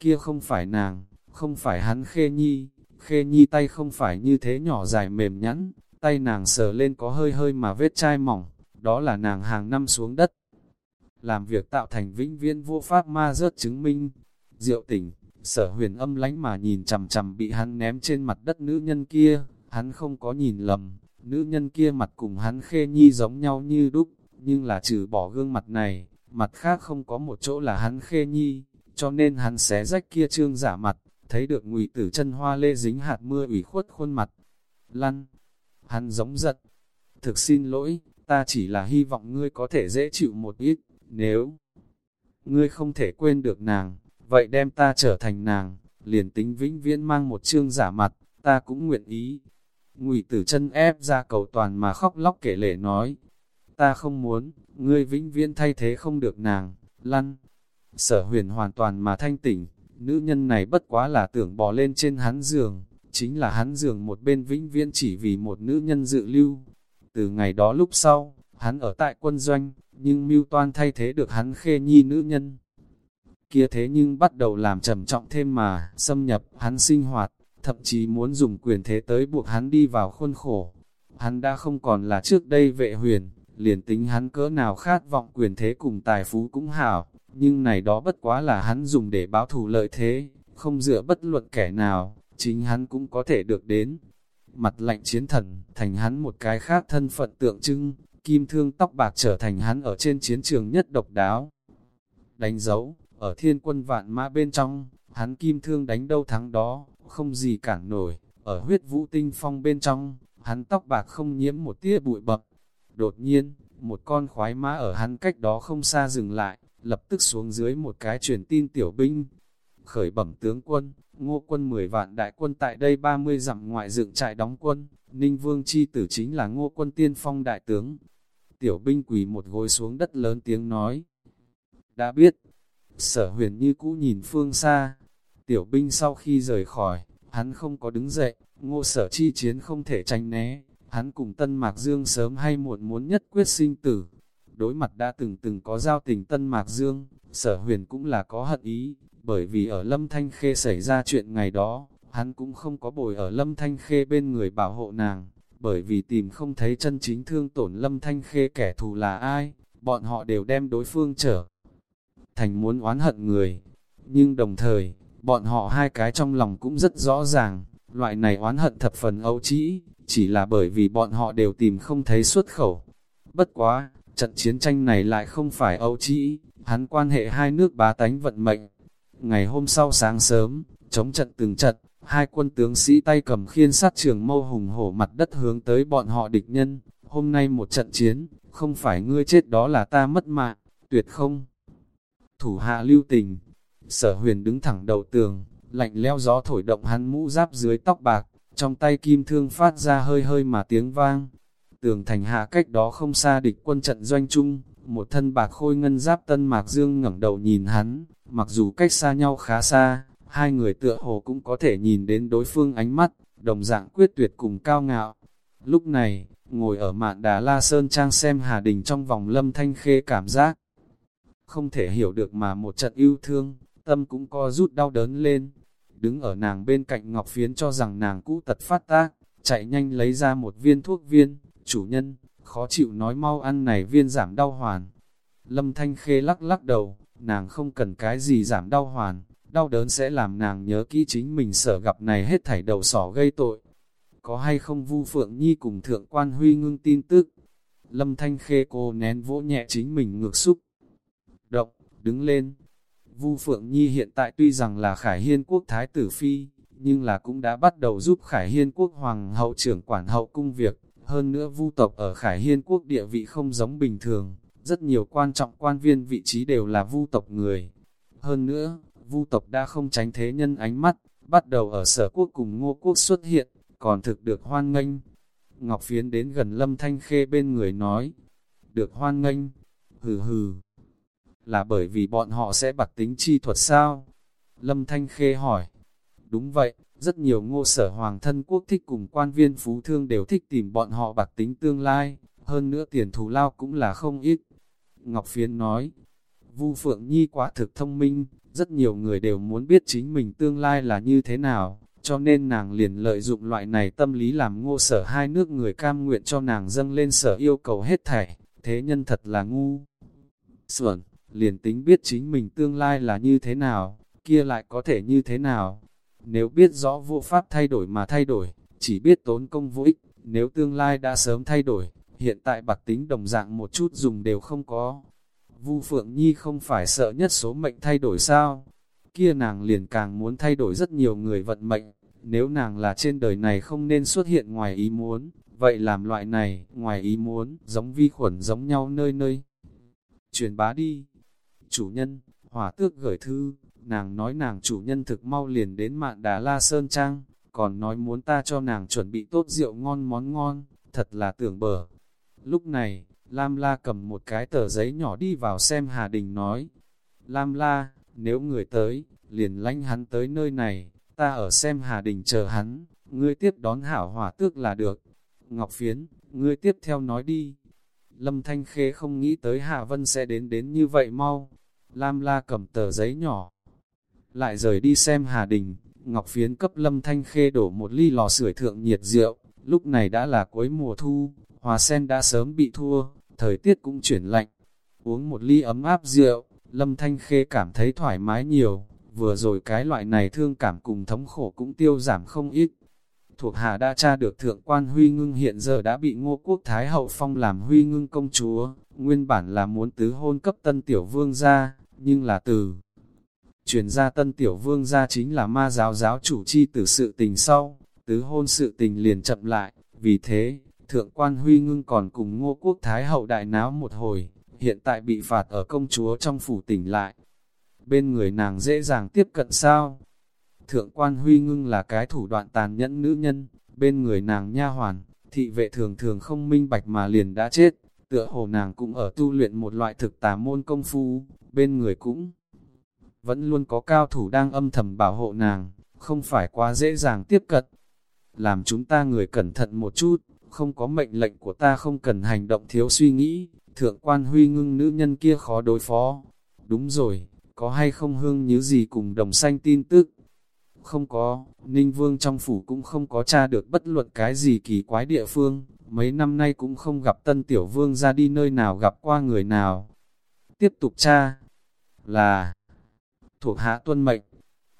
Kia không phải nàng, không phải hắn khê nhi, khê nhi tay không phải như thế nhỏ dài mềm nhẵn, tay nàng sờ lên có hơi hơi mà vết chai mỏng, đó là nàng hàng năm xuống đất. Làm việc tạo thành vĩnh viễn vô pháp ma rớt chứng minh. Diệu tỉnh, sở huyền âm lánh mà nhìn chằm chằm bị hắn ném trên mặt đất nữ nhân kia, hắn không có nhìn lầm, nữ nhân kia mặt cùng hắn khê nhi giống nhau như đúc, nhưng là trừ bỏ gương mặt này, mặt khác không có một chỗ là hắn khê nhi, cho nên hắn xé rách kia trương giả mặt, thấy được ngụy tử chân hoa lê dính hạt mưa ủy khuất khuôn mặt. Lăn, hắn giống giận, thực xin lỗi, ta chỉ là hy vọng ngươi có thể dễ chịu một ít, nếu ngươi không thể quên được nàng, vậy đem ta trở thành nàng, liền tính vĩnh viễn mang một chương giả mặt, ta cũng nguyện ý. Ngụy tử chân ép ra cầu toàn mà khóc lóc kể lệ nói, ta không muốn, ngươi vĩnh viễn thay thế không được nàng, lăn. Sở huyền hoàn toàn mà thanh tỉnh, nữ nhân này bất quá là tưởng bò lên trên hắn giường, chính là hắn giường một bên vĩnh viễn chỉ vì một nữ nhân dự lưu. Từ ngày đó lúc sau, hắn ở tại quân doanh, nhưng mưu toan thay thế được hắn khê nhi nữ nhân. Kia thế nhưng bắt đầu làm trầm trọng thêm mà, xâm nhập, hắn sinh hoạt, thậm chí muốn dùng quyền thế tới buộc hắn đi vào khuôn khổ. Hắn đã không còn là trước đây vệ huyền, liền tính hắn cỡ nào khát vọng quyền thế cùng tài phú cũng hảo, nhưng này đó bất quá là hắn dùng để báo thù lợi thế, không dựa bất luận kẻ nào, chính hắn cũng có thể được đến. Mặt lạnh chiến thần, thành hắn một cái khác thân phận tượng trưng, kim thương tóc bạc trở thành hắn ở trên chiến trường nhất độc đáo. Đánh dấu, ở thiên quân vạn mã bên trong, hắn kim thương đánh đâu thắng đó, không gì cản nổi, ở huyết vũ tinh phong bên trong, hắn tóc bạc không nhiễm một tia bụi bập. Đột nhiên, một con khoái mã ở hắn cách đó không xa dừng lại, lập tức xuống dưới một cái truyền tin tiểu binh. Khởi bẩm tướng quân, ngô quân 10 vạn đại quân tại đây 30 dặm ngoại dựng trại đóng quân, Ninh Vương chi tử chính là ngô quân tiên phong đại tướng. Tiểu binh quỳ một gối xuống đất lớn tiếng nói. Đã biết, sở huyền như cũ nhìn phương xa, tiểu binh sau khi rời khỏi, hắn không có đứng dậy, ngô sở chi chiến không thể tránh né, hắn cùng Tân Mạc Dương sớm hay muộn muốn nhất quyết sinh tử. Đối mặt đã từng từng có giao tình Tân Mạc Dương, sở huyền cũng là có hận ý, bởi vì ở Lâm Thanh Khê xảy ra chuyện ngày đó, hắn cũng không có bồi ở Lâm Thanh Khê bên người bảo hộ nàng, bởi vì tìm không thấy chân chính thương tổn Lâm Thanh Khê kẻ thù là ai, bọn họ đều đem đối phương trở thành muốn oán hận người. Nhưng đồng thời, bọn họ hai cái trong lòng cũng rất rõ ràng, loại này oán hận thập phần âu trĩ, chỉ là bởi vì bọn họ đều tìm không thấy xuất khẩu. Bất quá, trận chiến tranh này lại không phải âu trĩ, hắn quan hệ hai nước bá tánh vận mệnh. Ngày hôm sau sáng sớm, chống trận từng trận, hai quân tướng sĩ tay cầm khiên sát trường mâu hùng hổ mặt đất hướng tới bọn họ địch nhân. Hôm nay một trận chiến, không phải ngươi chết đó là ta mất mạng, tuyệt không. Thủ hạ lưu tình, sở huyền đứng thẳng đầu tường, lạnh leo gió thổi động hắn mũ giáp dưới tóc bạc, trong tay kim thương phát ra hơi hơi mà tiếng vang. Tường thành hạ cách đó không xa địch quân trận doanh trung, một thân bạc khôi ngân giáp tân mạc dương ngẩng đầu nhìn hắn, mặc dù cách xa nhau khá xa, hai người tựa hồ cũng có thể nhìn đến đối phương ánh mắt, đồng dạng quyết tuyệt cùng cao ngạo. Lúc này, ngồi ở mạn đà La Sơn Trang xem Hà Đình trong vòng lâm thanh khê cảm giác, không thể hiểu được mà một trận yêu thương, tâm cũng co rút đau đớn lên. Đứng ở nàng bên cạnh Ngọc Phiến cho rằng nàng cũ tật phát tác, chạy nhanh lấy ra một viên thuốc viên, chủ nhân, khó chịu nói mau ăn này viên giảm đau hoàn. Lâm Thanh Khê lắc lắc đầu, nàng không cần cái gì giảm đau hoàn, đau đớn sẽ làm nàng nhớ kỹ chính mình sở gặp này hết thảy đầu sỏ gây tội. Có hay không Vu Phượng Nhi cùng Thượng Quan Huy ngưng tin tức? Lâm Thanh Khê cô nén vỗ nhẹ chính mình ngược xúc. Động, đứng lên, Vu Phượng Nhi hiện tại tuy rằng là Khải Hiên quốc thái tử phi, nhưng là cũng đã bắt đầu giúp Khải Hiên quốc hoàng hậu trưởng quản hậu cung việc. Hơn nữa Vu tộc ở Khải Hiên quốc địa vị không giống bình thường, rất nhiều quan trọng quan viên vị trí đều là Vu tộc người. Hơn nữa, Vu tộc đã không tránh thế nhân ánh mắt, bắt đầu ở sở quốc cùng ngô quốc xuất hiện, còn thực được hoan nghênh. Ngọc Phiến đến gần Lâm Thanh Khê bên người nói, được hoan nghênh, hừ hừ là bởi vì bọn họ sẽ bạc tính chi thuật sao? Lâm Thanh Khê hỏi. Đúng vậy, rất nhiều ngô sở hoàng thân quốc thích cùng quan viên phú thương đều thích tìm bọn họ bạc tính tương lai, hơn nữa tiền thù lao cũng là không ít. Ngọc Phiến nói, Vu Phượng Nhi quá thực thông minh, rất nhiều người đều muốn biết chính mình tương lai là như thế nào, cho nên nàng liền lợi dụng loại này tâm lý làm ngô sở hai nước người cam nguyện cho nàng dâng lên sở yêu cầu hết thảy, thế nhân thật là ngu. Xuẩn, liền tính biết chính mình tương lai là như thế nào, kia lại có thể như thế nào. Nếu biết rõ vô pháp thay đổi mà thay đổi, chỉ biết tốn công vô ích, nếu tương lai đã sớm thay đổi, hiện tại bạc tính đồng dạng một chút dùng đều không có. Vu Phượng Nhi không phải sợ nhất số mệnh thay đổi sao? Kia nàng liền càng muốn thay đổi rất nhiều người vận mệnh, nếu nàng là trên đời này không nên xuất hiện ngoài ý muốn, vậy làm loại này, ngoài ý muốn, giống vi khuẩn giống nhau nơi nơi. Truyền bá đi. Chủ nhân, hỏa tước gửi thư, nàng nói nàng chủ nhân thực mau liền đến mạn đà la sơn trang, còn nói muốn ta cho nàng chuẩn bị tốt rượu ngon món ngon, thật là tưởng bở. Lúc này, Lam La cầm một cái tờ giấy nhỏ đi vào xem Hà Đình nói, Lam La, nếu người tới, liền lánh hắn tới nơi này, ta ở xem Hà Đình chờ hắn, ngươi tiếp đón hảo hỏa tước là được. Ngọc Phiến, ngươi tiếp theo nói đi. Lâm Thanh Khê không nghĩ tới hà Vân sẽ đến đến như vậy mau. Lam La cầm tờ giấy nhỏ. Lại rời đi xem Hà Đình, Ngọc Phiến cấp Lâm Thanh Khê đổ một ly lò sưởi thượng nhiệt rượu. Lúc này đã là cuối mùa thu, hòa sen đã sớm bị thua, thời tiết cũng chuyển lạnh. Uống một ly ấm áp rượu, Lâm Thanh Khê cảm thấy thoải mái nhiều, vừa rồi cái loại này thương cảm cùng thống khổ cũng tiêu giảm không ít. Thuộc hạ đã tra được thượng quan Huy Ngưng hiện giờ đã bị ngô quốc Thái Hậu Phong làm Huy Ngưng công chúa, nguyên bản là muốn tứ hôn cấp tân tiểu vương gia, nhưng là từ truyền ra tân tiểu vương gia chính là ma giáo giáo chủ chi tử sự tình sau, tứ hôn sự tình liền chậm lại, vì thế, thượng quan Huy Ngưng còn cùng ngô quốc Thái Hậu đại náo một hồi, hiện tại bị phạt ở công chúa trong phủ tỉnh lại, bên người nàng dễ dàng tiếp cận sao? Thượng quan huy ngưng là cái thủ đoạn tàn nhẫn nữ nhân, bên người nàng nha hoàn, thị vệ thường thường không minh bạch mà liền đã chết, tựa hồ nàng cũng ở tu luyện một loại thực tà môn công phu, bên người cũng vẫn luôn có cao thủ đang âm thầm bảo hộ nàng, không phải quá dễ dàng tiếp cận. Làm chúng ta người cẩn thận một chút, không có mệnh lệnh của ta không cần hành động thiếu suy nghĩ, thượng quan huy ngưng nữ nhân kia khó đối phó. Đúng rồi, có hay không hương như gì cùng đồng xanh tin tức? Không có, Ninh Vương trong phủ cũng không có tra được bất luận cái gì kỳ quái địa phương, mấy năm nay cũng không gặp tân tiểu vương ra đi nơi nào gặp qua người nào. Tiếp tục tra, là thuộc hạ tuân mệnh,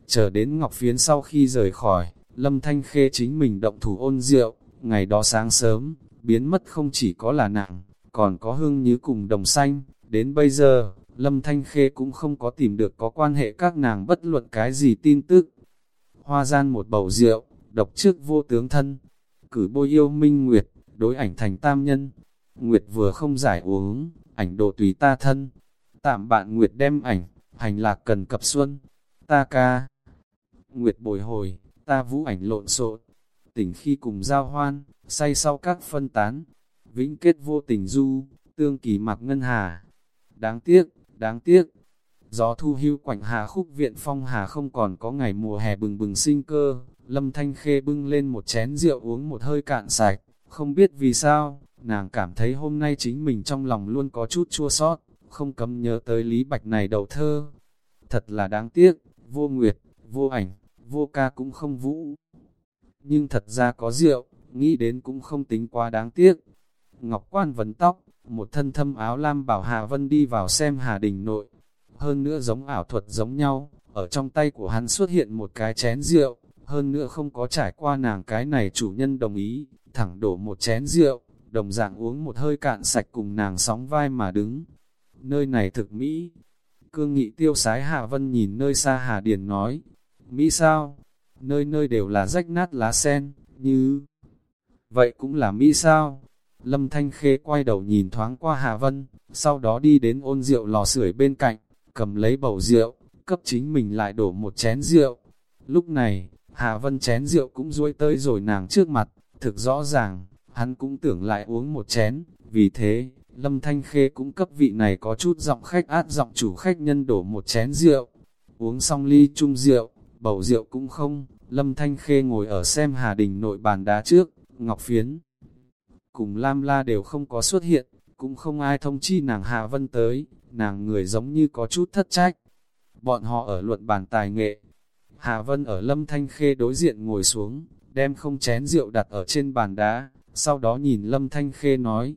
chờ đến Ngọc Phiến sau khi rời khỏi, Lâm Thanh Khê chính mình động thủ ôn rượu, ngày đó sáng sớm, biến mất không chỉ có là nặng, còn có hương như cùng đồng xanh, đến bây giờ, Lâm Thanh Khê cũng không có tìm được có quan hệ các nàng bất luận cái gì tin tức. Hoa gian một bầu rượu, độc trước vô tướng thân, cử bôi yêu minh Nguyệt, đối ảnh thành tam nhân. Nguyệt vừa không giải uống, ảnh đồ tùy ta thân. Tạm bạn Nguyệt đem ảnh, hành lạc cần cập xuân. Ta ca. Nguyệt bồi hồi, ta vũ ảnh lộn xộn. Tỉnh khi cùng giao hoan, say sau các phân tán. Vĩnh kết vô tình du, tương kỳ mặc ngân hà. Đáng tiếc, Đáng tiếc, gió thu hưu quạnh hà khúc viện phong hà không còn có ngày mùa hè bừng bừng sinh cơ, lâm thanh khê bưng lên một chén rượu uống một hơi cạn sạch, không biết vì sao, nàng cảm thấy hôm nay chính mình trong lòng luôn có chút chua sót, không cấm nhớ tới Lý Bạch này đầu thơ. Thật là đáng tiếc, vô nguyệt, vô ảnh, vô ca cũng không vũ. Nhưng thật ra có rượu, nghĩ đến cũng không tính quá đáng tiếc. Ngọc quan vấn tóc, một thân thâm áo lam bảo Hà Vân đi vào xem Hà Đình nội. Hơn nữa giống ảo thuật giống nhau, ở trong tay của hắn xuất hiện một cái chén rượu, hơn nữa không có trải qua nàng cái này chủ nhân đồng ý, thẳng đổ một chén rượu, đồng dạng uống một hơi cạn sạch cùng nàng sóng vai mà đứng. Nơi này thực Mỹ. Cương nghị tiêu sái Hà Vân nhìn nơi xa Hà Điền nói, Mỹ sao? Nơi nơi đều là rách nát lá sen, như... Vậy cũng là Mỹ sao? Lâm Thanh Khê quay đầu nhìn thoáng qua Hà Vân, sau đó đi đến ôn rượu lò sưởi bên cạnh, cầm lấy bầu rượu, cấp chính mình lại đổ một chén rượu. Lúc này, Hà Vân chén rượu cũng duỗi tới rồi nàng trước mặt, thực rõ ràng, hắn cũng tưởng lại uống một chén, vì thế, Lâm Thanh Khê cũng cấp vị này có chút giọng khách át giọng chủ khách nhân đổ một chén rượu. Uống xong ly chung rượu, bầu rượu cũng không, Lâm Thanh Khê ngồi ở xem Hà Đình nội bàn đá trước, Ngọc Phiến cùng Lam La đều không có xuất hiện, cũng không ai thông chi nàng hà Vân tới, nàng người giống như có chút thất trách. Bọn họ ở luận bàn tài nghệ. hà Vân ở Lâm Thanh Khê đối diện ngồi xuống, đem không chén rượu đặt ở trên bàn đá, sau đó nhìn Lâm Thanh Khê nói,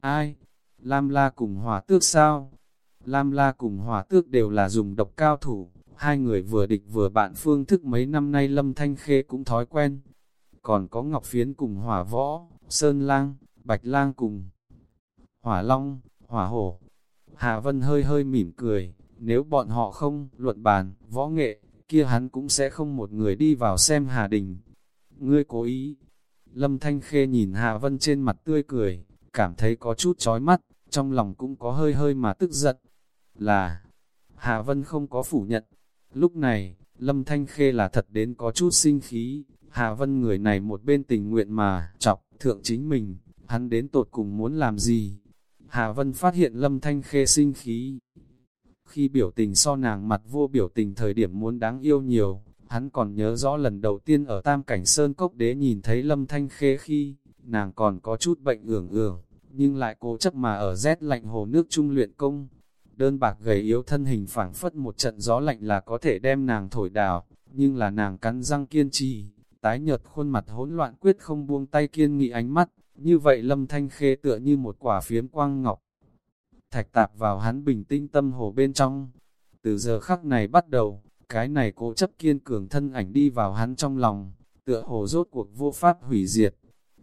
Ai? Lam La cùng hỏa tước sao? Lam La cùng hỏa tước đều là dùng độc cao thủ, hai người vừa địch vừa bạn phương thức mấy năm nay Lâm Thanh Khê cũng thói quen. còn có Ngọc Phiến cùng Hỏa Võ, Sơn Lang, Bạch Lang cùng Hỏa Long, Hỏa Hổ. Hà Vân hơi hơi mỉm cười, nếu bọn họ không luận bàn, võ nghệ, kia hắn cũng sẽ không một người đi vào xem Hà Đình. Ngươi cố ý. Lâm Thanh Khê nhìn Hà Vân trên mặt tươi cười, cảm thấy có chút chói mắt, trong lòng cũng có hơi hơi mà tức giận. Là, Hà Vân không có phủ nhận. Lúc này, Lâm Thanh Khê là thật đến có chút sinh khí. Hà Vân người này một bên tình nguyện mà chọc thượng chính mình, hắn đến tột cùng muốn làm gì? Hà Vân phát hiện Lâm Thanh Khê sinh khí. Khi biểu tình so nàng mặt vô biểu tình thời điểm muốn đáng yêu nhiều, hắn còn nhớ rõ lần đầu tiên ở Tam Cảnh Sơn Cốc Đế nhìn thấy Lâm Thanh Khê khi, nàng còn có chút bệnh ưởng ưởng, nhưng lại cố chấp mà ở rét lạnh hồ nước trung luyện công. Đơn bạc gầy yếu thân hình phảng phất một trận gió lạnh là có thể đem nàng thổi đào, nhưng là nàng cắn răng kiên trì, tái nhợt khuôn mặt hỗn loạn quyết không buông tay kiên nghị ánh mắt, như vậy lâm thanh khê tựa như một quả phiếm quang ngọc. Thạch tạp vào hắn bình tinh tâm hồ bên trong. Từ giờ khắc này bắt đầu, cái này cố chấp kiên cường thân ảnh đi vào hắn trong lòng, tựa hồ rốt cuộc vô pháp hủy diệt.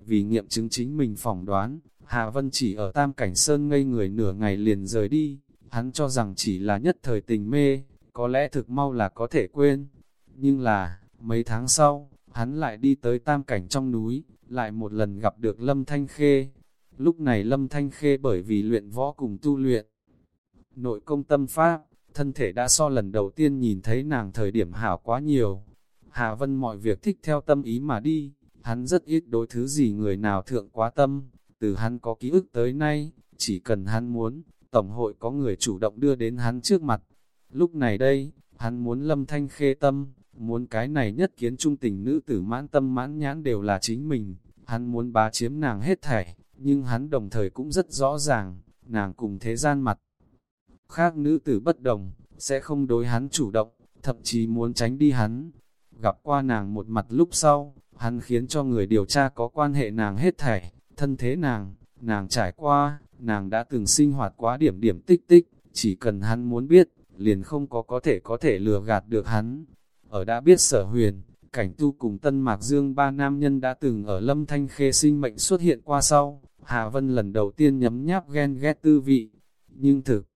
Vì nghiệm chứng chính mình phỏng đoán, Hà Vân chỉ ở Tam Cảnh Sơn ngây người nửa ngày liền rời đi, hắn cho rằng chỉ là nhất thời tình mê, có lẽ thực mau là có thể quên. Nhưng là, mấy tháng sau, hắn lại đi tới Tam Cảnh trong núi, lại một lần gặp được Lâm Thanh Khê. Lúc này Lâm Thanh Khê bởi vì luyện võ cùng tu luyện, nội công tâm pháp, thân thể đã so lần đầu tiên nhìn thấy nàng thời điểm hảo quá nhiều. Hà Vân mọi việc thích theo tâm ý mà đi, hắn rất ít đối thứ gì người nào thượng quá tâm, từ hắn có ký ức tới nay, chỉ cần hắn muốn, Tổng hội có người chủ động đưa đến hắn trước mặt. Lúc này đây, hắn muốn lâm thanh khê tâm, muốn cái này nhất kiến trung tình nữ tử mãn tâm mãn nhãn đều là chính mình, hắn muốn bá chiếm nàng hết thảy, nhưng hắn đồng thời cũng rất rõ ràng, nàng cùng thế gian mặt. Khác nữ tử bất đồng, sẽ không đối hắn chủ động, thậm chí muốn tránh đi hắn. Gặp qua nàng một mặt lúc sau, hắn khiến cho người điều tra có quan hệ nàng hết thảy, thân thế nàng, nàng trải qua, nàng đã từng sinh hoạt quá điểm điểm tích tích, chỉ cần hắn muốn biết, liền không có có thể có thể lừa gạt được hắn. Ở đã biết sở huyền, cảnh tu cùng Tân Mạc Dương ba nam nhân đã từng ở lâm thanh khê sinh mệnh xuất hiện qua sau, Hà Vân lần đầu tiên nhấm nháp ghen ghét tư vị, nhưng thực,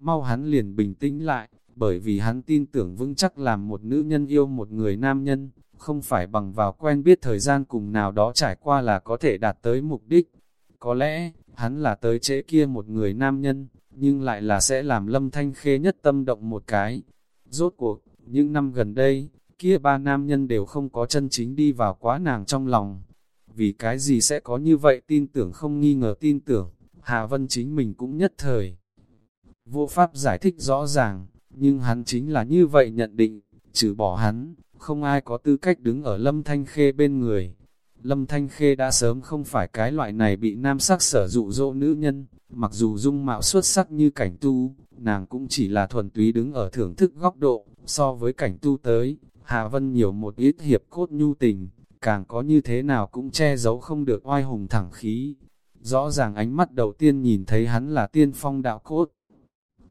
mau hắn liền bình tĩnh lại, bởi vì hắn tin tưởng vững chắc làm một nữ nhân yêu một người nam nhân, không phải bằng vào quen biết thời gian cùng nào đó trải qua là có thể đạt tới mục đích. Có lẽ, hắn là tới trễ kia một người nam nhân, nhưng lại là sẽ làm lâm thanh khê nhất tâm động một cái. Rốt cuộc, những năm gần đây, kia ba nam nhân đều không có chân chính đi vào quá nàng trong lòng. Vì cái gì sẽ có như vậy tin tưởng không nghi ngờ tin tưởng, Hà Vân chính mình cũng nhất thời. Vô pháp giải thích rõ ràng, nhưng hắn chính là như vậy nhận định, trừ bỏ hắn, không ai có tư cách đứng ở Lâm Thanh Khê bên người. Lâm Thanh Khê đã sớm không phải cái loại này bị nam sắc sở dụ dỗ nữ nhân, mặc dù dung mạo xuất sắc như cảnh tu, nàng cũng chỉ là thuần túy đứng ở thưởng thức góc độ, so với cảnh tu tới, Hà Vân nhiều một ít hiệp cốt nhu tình, càng có như thế nào cũng che giấu không được oai hùng thẳng khí. Rõ ràng ánh mắt đầu tiên nhìn thấy hắn là tiên phong đạo cốt.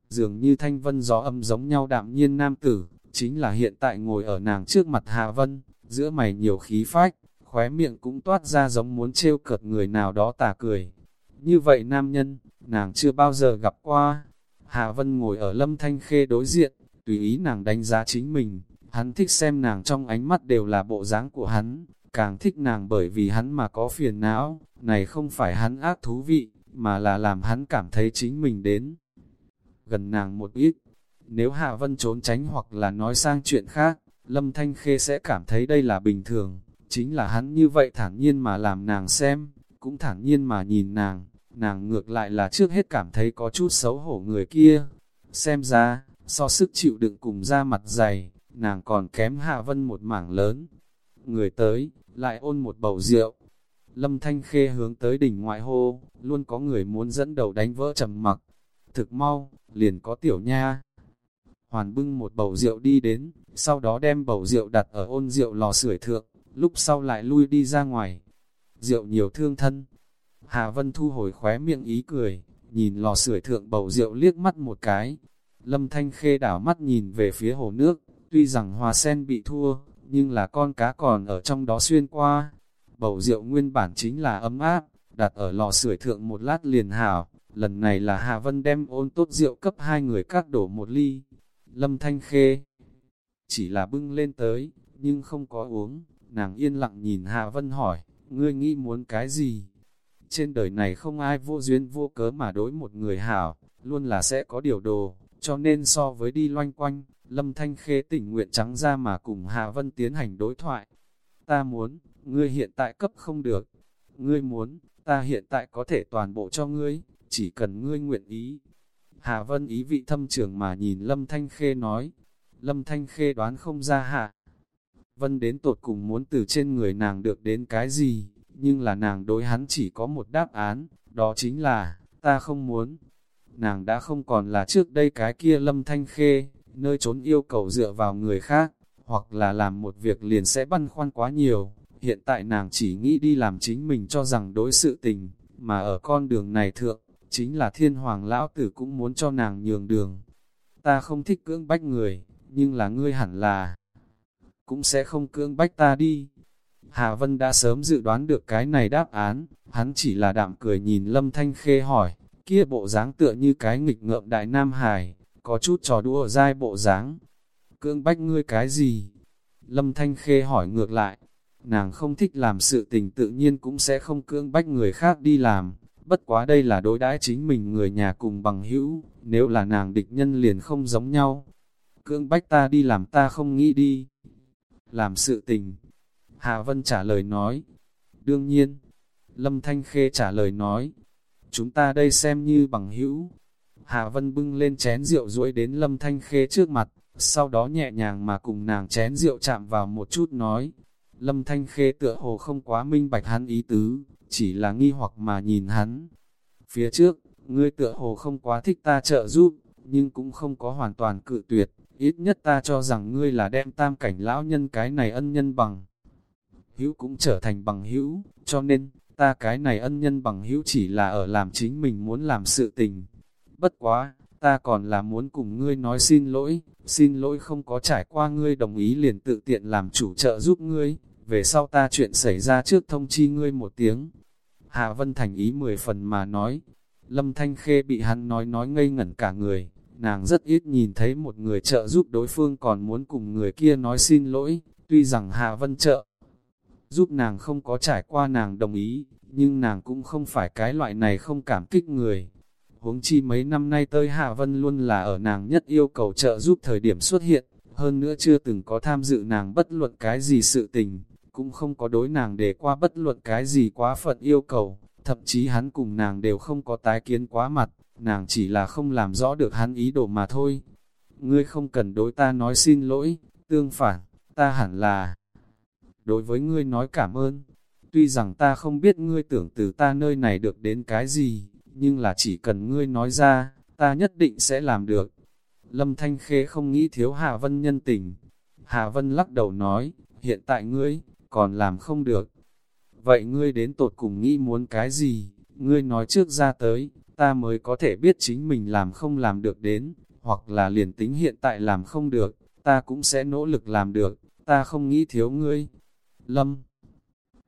Dường như thanh vân gió âm giống nhau đạm nhiên nam tử, chính là hiện tại ngồi ở nàng trước mặt Hà Vân, giữa mày nhiều khí phách, khóe miệng cũng toát ra giống muốn trêu cợt người nào đó tà cười. Như vậy nam nhân, nàng chưa bao giờ gặp qua. Hà Vân ngồi ở lâm thanh khê đối diện, tùy ý nàng đánh giá chính mình, hắn thích xem nàng trong ánh mắt đều là bộ dáng của hắn, càng thích nàng bởi vì hắn mà có phiền não, này không phải hắn ác thú vị, mà là làm hắn cảm thấy chính mình đến. Gần nàng một ít, nếu Hạ Vân trốn tránh hoặc là nói sang chuyện khác, Lâm Thanh Khê sẽ cảm thấy đây là bình thường, chính là hắn như vậy thản nhiên mà làm nàng xem, cũng thản nhiên mà nhìn nàng, nàng ngược lại là trước hết cảm thấy có chút xấu hổ người kia. Xem ra, so sức chịu đựng cùng da mặt dày, nàng còn kém Hạ Vân một mảng lớn. Người tới, lại ôn một bầu rượu. Lâm Thanh Khê hướng tới đỉnh ngoại hô, luôn có người muốn dẫn đầu đánh vỡ trầm mặc. Thực mau, liền có tiểu nha. Hoàn bưng một bầu rượu đi đến, sau đó đem bầu rượu đặt ở ôn rượu lò sưởi thượng, lúc sau lại lui đi ra ngoài. Rượu nhiều thương thân. Hà Vân thu hồi khóe miệng ý cười, nhìn lò sưởi thượng bầu rượu liếc mắt một cái. Lâm Thanh Khê đảo mắt nhìn về phía hồ nước, tuy rằng hòa sen bị thua, nhưng là con cá còn ở trong đó xuyên qua. Bầu rượu nguyên bản chính là ấm áp, đặt ở lò sưởi thượng một lát liền hảo, lần này là Hà Vân đem ôn tốt rượu cấp hai người các đổ một ly. Lâm Thanh Khê chỉ là bưng lên tới, nhưng không có uống, nàng yên lặng nhìn Hạ Vân hỏi, ngươi nghĩ muốn cái gì? Trên đời này không ai vô duyên vô cớ mà đối một người hảo, luôn là sẽ có điều đồ, cho nên so với đi loanh quanh, Lâm Thanh Khê tình nguyện trắng ra mà cùng Hạ Vân tiến hành đối thoại. Ta muốn, ngươi hiện tại cấp không được. Ngươi muốn, ta hiện tại có thể toàn bộ cho ngươi, chỉ cần ngươi nguyện ý. Hà Vân ý vị thâm trường mà nhìn Lâm Thanh Khê nói. Lâm Thanh Khê đoán không ra hạ. Vân đến tột cùng muốn từ trên người nàng được đến cái gì, nhưng là nàng đối hắn chỉ có một đáp án, đó chính là, ta không muốn. Nàng đã không còn là trước đây cái kia Lâm Thanh Khê, nơi trốn yêu cầu dựa vào người khác, hoặc là làm một việc liền sẽ băn khoăn quá nhiều. Hiện tại nàng chỉ nghĩ đi làm chính mình cho rằng đối sự tình, mà ở con đường này thượng, chính là thiên hoàng lão tử cũng muốn cho nàng nhường đường. Ta không thích cưỡng bách người, nhưng là ngươi hẳn là, cũng sẽ không cưỡng bách ta đi. Hà Vân đã sớm dự đoán được cái này đáp án, hắn chỉ là đạm cười nhìn Lâm Thanh Khê hỏi, kia bộ dáng tựa như cái nghịch ngợm đại Nam Hải, có chút trò đùa dai bộ dáng. Cưỡng bách ngươi cái gì? Lâm Thanh Khê hỏi ngược lại, nàng không thích làm sự tình tự nhiên cũng sẽ không cưỡng bách người khác đi làm, bất quá đây là đối đãi chính mình người nhà cùng bằng hữu, nếu là nàng địch nhân liền không giống nhau. Cưỡng bách ta đi làm ta không nghĩ đi. Làm sự tình. Hạ Vân trả lời nói. Đương nhiên. Lâm Thanh Khê trả lời nói. Chúng ta đây xem như bằng hữu. Hạ Vân bưng lên chén rượu duỗi đến Lâm Thanh Khê trước mặt, sau đó nhẹ nhàng mà cùng nàng chén rượu chạm vào một chút nói. Lâm Thanh Khê tựa hồ không quá minh bạch hắn ý tứ, chỉ là nghi hoặc mà nhìn hắn. Phía trước, ngươi tựa hồ không quá thích ta trợ giúp, nhưng cũng không có hoàn toàn cự tuyệt, ít nhất ta cho rằng ngươi là đem tam cảnh lão nhân cái này ân nhân bằng. Hữu cũng trở thành bằng hữu, cho nên, ta cái này ân nhân bằng hữu chỉ là ở làm chính mình muốn làm sự tình. Bất quá, ta còn là muốn cùng ngươi nói xin lỗi, xin lỗi không có trải qua ngươi đồng ý liền tự tiện làm chủ trợ giúp ngươi, về sau ta chuyện xảy ra trước thông chi ngươi một tiếng. Hạ Vân Thành ý mười phần mà nói, Lâm Thanh Khê bị hắn nói nói ngây ngẩn cả người, nàng rất ít nhìn thấy một người trợ giúp đối phương còn muốn cùng người kia nói xin lỗi, tuy rằng Hạ Vân trợ giúp nàng không có trải qua nàng đồng ý, nhưng nàng cũng không phải cái loại này không cảm kích người. Huống chi mấy năm nay tới Hạ Vân luôn là ở nàng nhất yêu cầu trợ giúp thời điểm xuất hiện, hơn nữa chưa từng có tham dự nàng bất luận cái gì sự tình, cũng không có đối nàng để qua bất luận cái gì quá phận yêu cầu, thậm chí hắn cùng nàng đều không có tái kiến quá mặt, nàng chỉ là không làm rõ được hắn ý đồ mà thôi. Ngươi không cần đối ta nói xin lỗi, tương phản, ta hẳn là đối với ngươi nói cảm ơn. Tuy rằng ta không biết ngươi tưởng từ ta nơi này được đến cái gì, nhưng là chỉ cần ngươi nói ra, ta nhất định sẽ làm được. Lâm Thanh Khê không nghĩ thiếu Hà Vân nhân tình. Hà Vân lắc đầu nói, hiện tại ngươi, còn làm không được. Vậy ngươi đến tột cùng nghĩ muốn cái gì, ngươi nói trước ra tới, ta mới có thể biết chính mình làm không làm được đến, hoặc là liền tính hiện tại làm không được, ta cũng sẽ nỗ lực làm được, ta không nghĩ thiếu ngươi. Lâm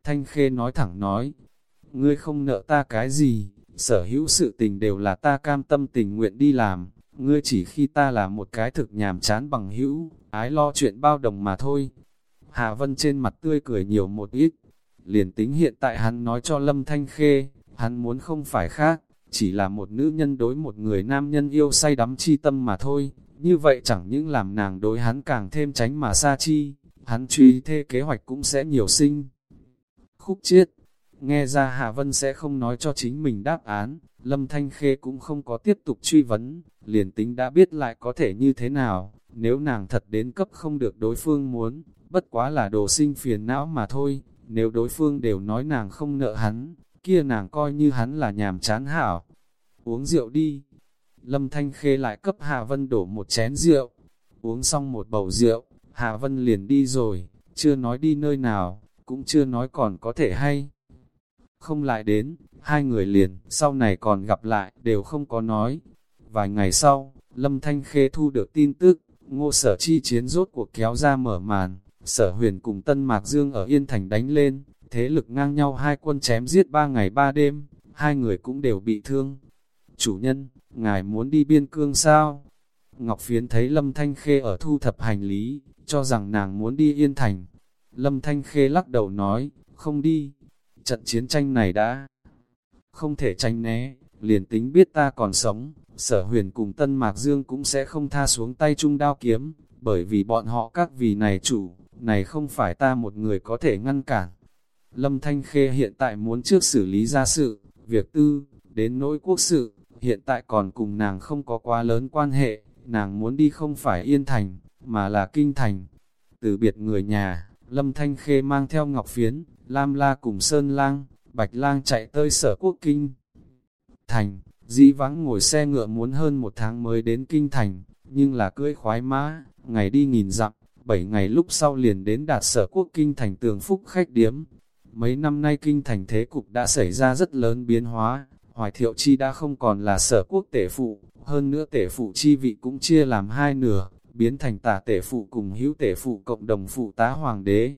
Thanh Khê nói thẳng nói, ngươi không nợ ta cái gì, sở hữu sự tình đều là ta cam tâm tình nguyện đi làm, ngươi chỉ khi ta là một cái thực nhàm chán bằng hữu, ái lo chuyện bao đồng mà thôi. Hạ Vân trên mặt tươi cười nhiều một ít, liền tính hiện tại hắn nói cho Lâm Thanh Khê, hắn muốn không phải khác, chỉ là một nữ nhân đối một người nam nhân yêu say đắm chi tâm mà thôi, như vậy chẳng những làm nàng đối hắn càng thêm tránh mà xa chi, hắn truy thê kế hoạch cũng sẽ nhiều sinh. Khúc chiết, nghe ra Hạ Vân sẽ không nói cho chính mình đáp án, Lâm Thanh Khê cũng không có tiếp tục truy vấn, liền tính đã biết lại có thể như thế nào, nếu nàng thật đến cấp không được đối phương muốn, bất quá là đồ sinh phiền não mà thôi, nếu đối phương đều nói nàng không nợ hắn, kia nàng coi như hắn là nhàm chán hảo. Uống rượu đi. Lâm Thanh Khê lại cấp Hà Vân đổ một chén rượu. Uống xong một bầu rượu, Hà Vân liền đi rồi, chưa nói đi nơi nào, cũng chưa nói còn có thể hay. Không lại đến, hai người liền, sau này còn gặp lại, đều không có nói. Vài ngày sau, Lâm Thanh Khê thu được tin tức, ngô sở chi chiến rốt cuộc kéo ra mở màn, Sở huyền cùng Tân Mạc Dương ở Yên Thành đánh lên, thế lực ngang nhau hai quân chém giết ba ngày ba đêm, hai người cũng đều bị thương. Chủ nhân, ngài muốn đi biên cương sao? Ngọc Phiến thấy Lâm Thanh Khê ở thu thập hành lý, cho rằng nàng muốn đi Yên Thành. Lâm Thanh Khê lắc đầu nói, không đi. Trận chiến tranh này đã không thể tranh né, liền tính biết ta còn sống, sở huyền cùng Tân Mạc Dương cũng sẽ không tha xuống tay chung đao kiếm, bởi vì bọn họ các vì này chủ, này không phải ta một người có thể ngăn cản. Lâm Thanh Khê hiện tại muốn trước xử lý ra sự, việc tư, đến nỗi quốc sự, hiện tại còn cùng nàng không có quá lớn quan hệ, nàng muốn đi không phải Yên Thành, mà là Kinh Thành. Từ biệt người nhà, Lâm Thanh Khê mang theo Ngọc Phiến, Lam La cùng Sơn Lang, Bạch Lang chạy tới sở quốc Kinh. Thành, dĩ vắng ngồi xe ngựa muốn hơn một tháng mới đến Kinh Thành, nhưng là cưỡi khoái mã, ngày đi nghìn dặm, bảy ngày lúc sau liền đến đạt sở quốc Kinh Thành tường phúc khách điếm. Mấy năm nay Kinh Thành thế cục đã xảy ra rất lớn biến hóa, Hoài Thiệu Chi đã không còn là sở quốc tể phụ, hơn nữa tể phụ chi vị cũng chia làm hai nửa, biến thành tả tể phụ cùng hữu tể phụ cộng đồng phụ tá hoàng đế.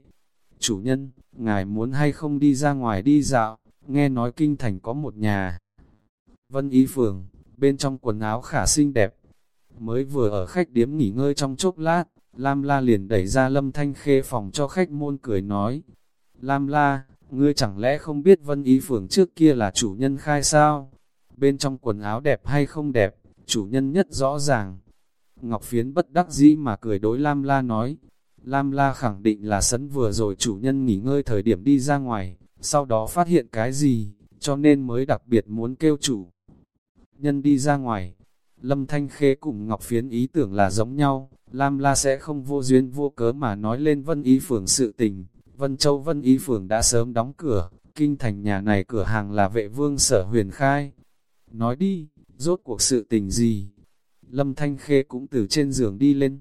Chủ nhân, ngài muốn hay không đi ra ngoài đi dạo, nghe nói kinh thành có một nhà. Vân Ý Phường, bên trong quần áo khả xinh đẹp, mới vừa ở khách điếm nghỉ ngơi trong chốc lát, Lam La liền đẩy ra lâm thanh khê phòng cho khách môn cười nói. Lam La, ngươi chẳng lẽ không biết Vân Ý Phường trước kia là chủ nhân khai sao? Bên trong quần áo đẹp hay không đẹp, chủ nhân nhất rõ ràng. Ngọc Phiến bất đắc dĩ mà cười đối Lam La nói. Lam La khẳng định là sấn vừa rồi chủ nhân nghỉ ngơi thời điểm đi ra ngoài, sau đó phát hiện cái gì, cho nên mới đặc biệt muốn kêu chủ. Nhân đi ra ngoài, Lâm Thanh Khê cùng Ngọc Phiến ý tưởng là giống nhau, Lam La sẽ không vô duyên vô cớ mà nói lên Vân Y Phường sự tình. Vân Châu Vân Y Phường đã sớm đóng cửa, kinh thành nhà này cửa hàng là vệ vương sở huyền khai. Nói đi, rốt cuộc sự tình gì? Lâm Thanh Khê cũng từ trên giường đi lên.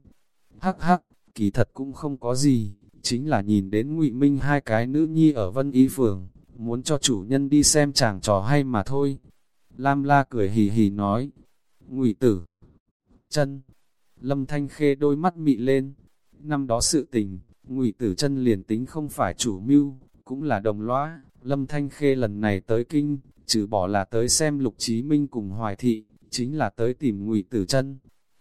Hắc hắc, kỳ thật cũng không có gì, chính là nhìn đến ngụy Minh hai cái nữ nhi ở Vân Y Phường, muốn cho chủ nhân đi xem chàng trò hay mà thôi. Lam La cười hì hì nói, ngụy tử, chân, Lâm Thanh Khê đôi mắt mị lên, năm đó sự tình, ngụy tử chân liền tính không phải chủ mưu, cũng là đồng lõa, Lâm Thanh Khê lần này tới kinh, trừ bỏ là tới xem Lục Chí Minh cùng Hoài Thị, chính là tới tìm Ngụy Tử Chân.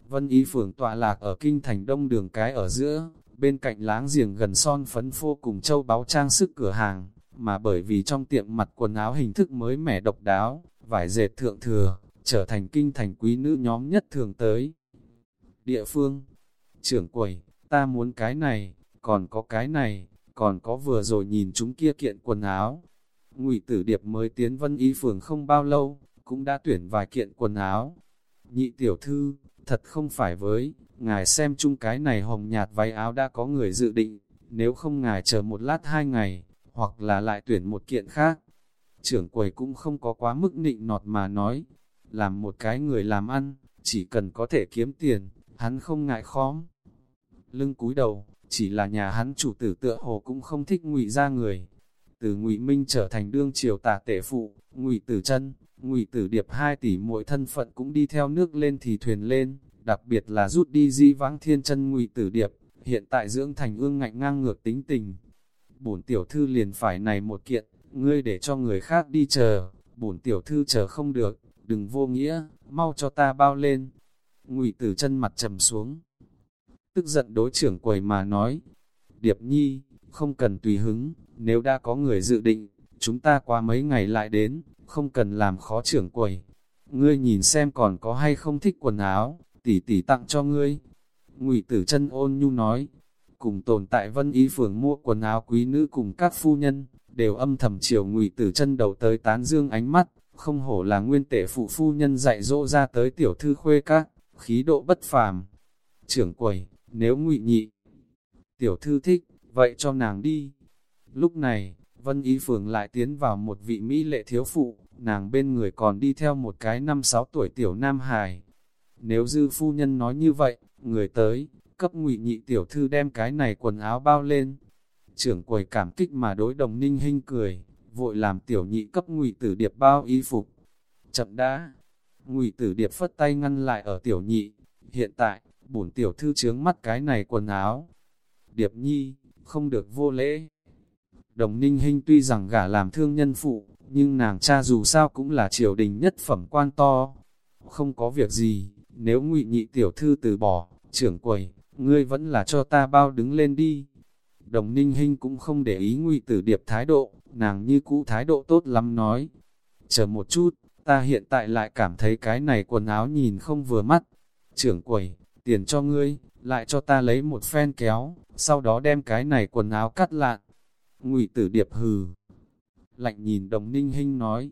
Vân Ý phường tọa lạc ở kinh thành đông đường cái ở giữa, bên cạnh láng giềng gần son phấn phô cùng châu báu trang sức cửa hàng, mà bởi vì trong tiệm mặt quần áo hình thức mới mẻ độc đáo, vải dệt thượng thừa, trở thành kinh thành quý nữ nhóm nhất thường tới. Địa phương, trưởng quầy, ta muốn cái này, còn có cái này, còn có vừa rồi nhìn chúng kia kiện quần áo, Ngụy Tử Điệp mới tiến vân y phường không bao lâu, cũng đã tuyển vài kiện quần áo. Nhị tiểu thư, thật không phải với, ngài xem chung cái này hồng nhạt váy áo đã có người dự định, nếu không ngài chờ một lát hai ngày, hoặc là lại tuyển một kiện khác. Trưởng quầy cũng không có quá mức nịnh nọt mà nói, làm một cái người làm ăn, chỉ cần có thể kiếm tiền, hắn không ngại khóm. Lưng cúi đầu, chỉ là nhà hắn chủ tử tựa hồ cũng không thích ngụy ra người, từ Ngụy Minh trở thành đương triều tả tể phụ, Ngụy Tử Chân, Ngụy Tử Điệp hai tỷ mỗi thân phận cũng đi theo nước lên thì thuyền lên, đặc biệt là rút đi di vãng thiên chân Ngụy Tử Điệp, hiện tại dưỡng thành ương ngạnh ngang ngược tính tình. Bổn tiểu thư liền phải này một kiện, ngươi để cho người khác đi chờ, bổn tiểu thư chờ không được, đừng vô nghĩa, mau cho ta bao lên. Ngụy Tử Chân mặt trầm xuống, tức giận đối trưởng quầy mà nói, Điệp Nhi, không cần tùy hứng, nếu đã có người dự định, chúng ta qua mấy ngày lại đến, không cần làm khó trưởng quầy. Ngươi nhìn xem còn có hay không thích quần áo, tỷ tỷ tặng cho ngươi. Ngụy Tử Chân ôn nhu nói, cùng tồn tại Vân Ý phường mua quần áo quý nữ cùng các phu nhân, đều âm thầm chiều Ngụy Tử Chân đầu tới tán dương ánh mắt, không hổ là nguyên tể phụ phu nhân dạy dỗ ra tới tiểu thư khuê các, khí độ bất phàm. Trưởng quầy, nếu Ngụy Nhị tiểu thư thích, vậy cho nàng đi. Lúc này, Vân Ý Phường lại tiến vào một vị Mỹ lệ thiếu phụ, nàng bên người còn đi theo một cái năm sáu tuổi tiểu nam hài. Nếu dư phu nhân nói như vậy, người tới, cấp ngụy nhị tiểu thư đem cái này quần áo bao lên. Trưởng quầy cảm kích mà đối đồng ninh hinh cười, vội làm tiểu nhị cấp ngụy tử điệp bao y phục. Chậm đã, ngụy tử điệp phất tay ngăn lại ở tiểu nhị. Hiện tại, bổn tiểu thư chướng mắt cái này quần áo. Điệp nhi, không được vô lễ. Đồng Ninh Hinh tuy rằng gả làm thương nhân phụ, nhưng nàng cha dù sao cũng là triều đình nhất phẩm quan to. Không có việc gì, nếu ngụy nhị tiểu thư từ bỏ, trưởng quầy, ngươi vẫn là cho ta bao đứng lên đi. Đồng Ninh Hinh cũng không để ý ngụy tử điệp thái độ, nàng như cũ thái độ tốt lắm nói. Chờ một chút, ta hiện tại lại cảm thấy cái này quần áo nhìn không vừa mắt. Trưởng quầy, tiền cho ngươi, lại cho ta lấy một phen kéo, sau đó đem cái này quần áo cắt lạn. Ngụy tử điệp hừ. Lạnh nhìn đồng ninh hinh nói,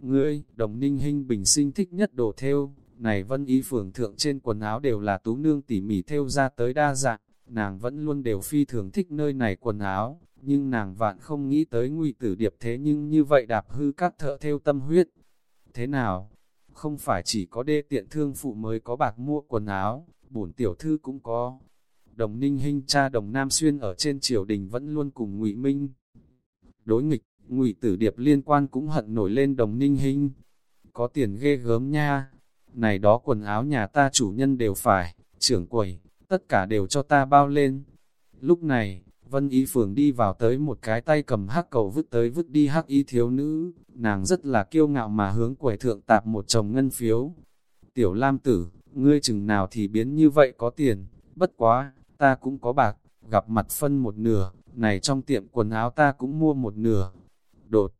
ngươi, đồng ninh hinh bình sinh thích nhất đồ theo, này vân ý phường thượng trên quần áo đều là tú nương tỉ mỉ theo ra tới đa dạng, nàng vẫn luôn đều phi thường thích nơi này quần áo, nhưng nàng vạn không nghĩ tới ngụy tử điệp thế nhưng như vậy đạp hư các thợ theo tâm huyết. Thế nào? Không phải chỉ có đê tiện thương phụ mới có bạc mua quần áo, bổn tiểu thư cũng có. Đồng ninh hình cha đồng Nam Xuyên ở trên triều đình vẫn luôn cùng ngụy Minh. Đối nghịch, ngụy tử điệp liên quan cũng hận nổi lên đồng ninh hình. Có tiền ghê gớm nha. Này đó quần áo nhà ta chủ nhân đều phải, trưởng quầy, tất cả đều cho ta bao lên. Lúc này, Vân Y Phường đi vào tới một cái tay cầm hắc cầu vứt tới vứt đi hắc y thiếu nữ, nàng rất là kiêu ngạo mà hướng quầy thượng tạp một chồng ngân phiếu. Tiểu Lam Tử, ngươi chừng nào thì biến như vậy có tiền, bất quá, ta cũng có bạc, gặp mặt phân một nửa, này trong tiệm quần áo ta cũng mua một nửa. Đột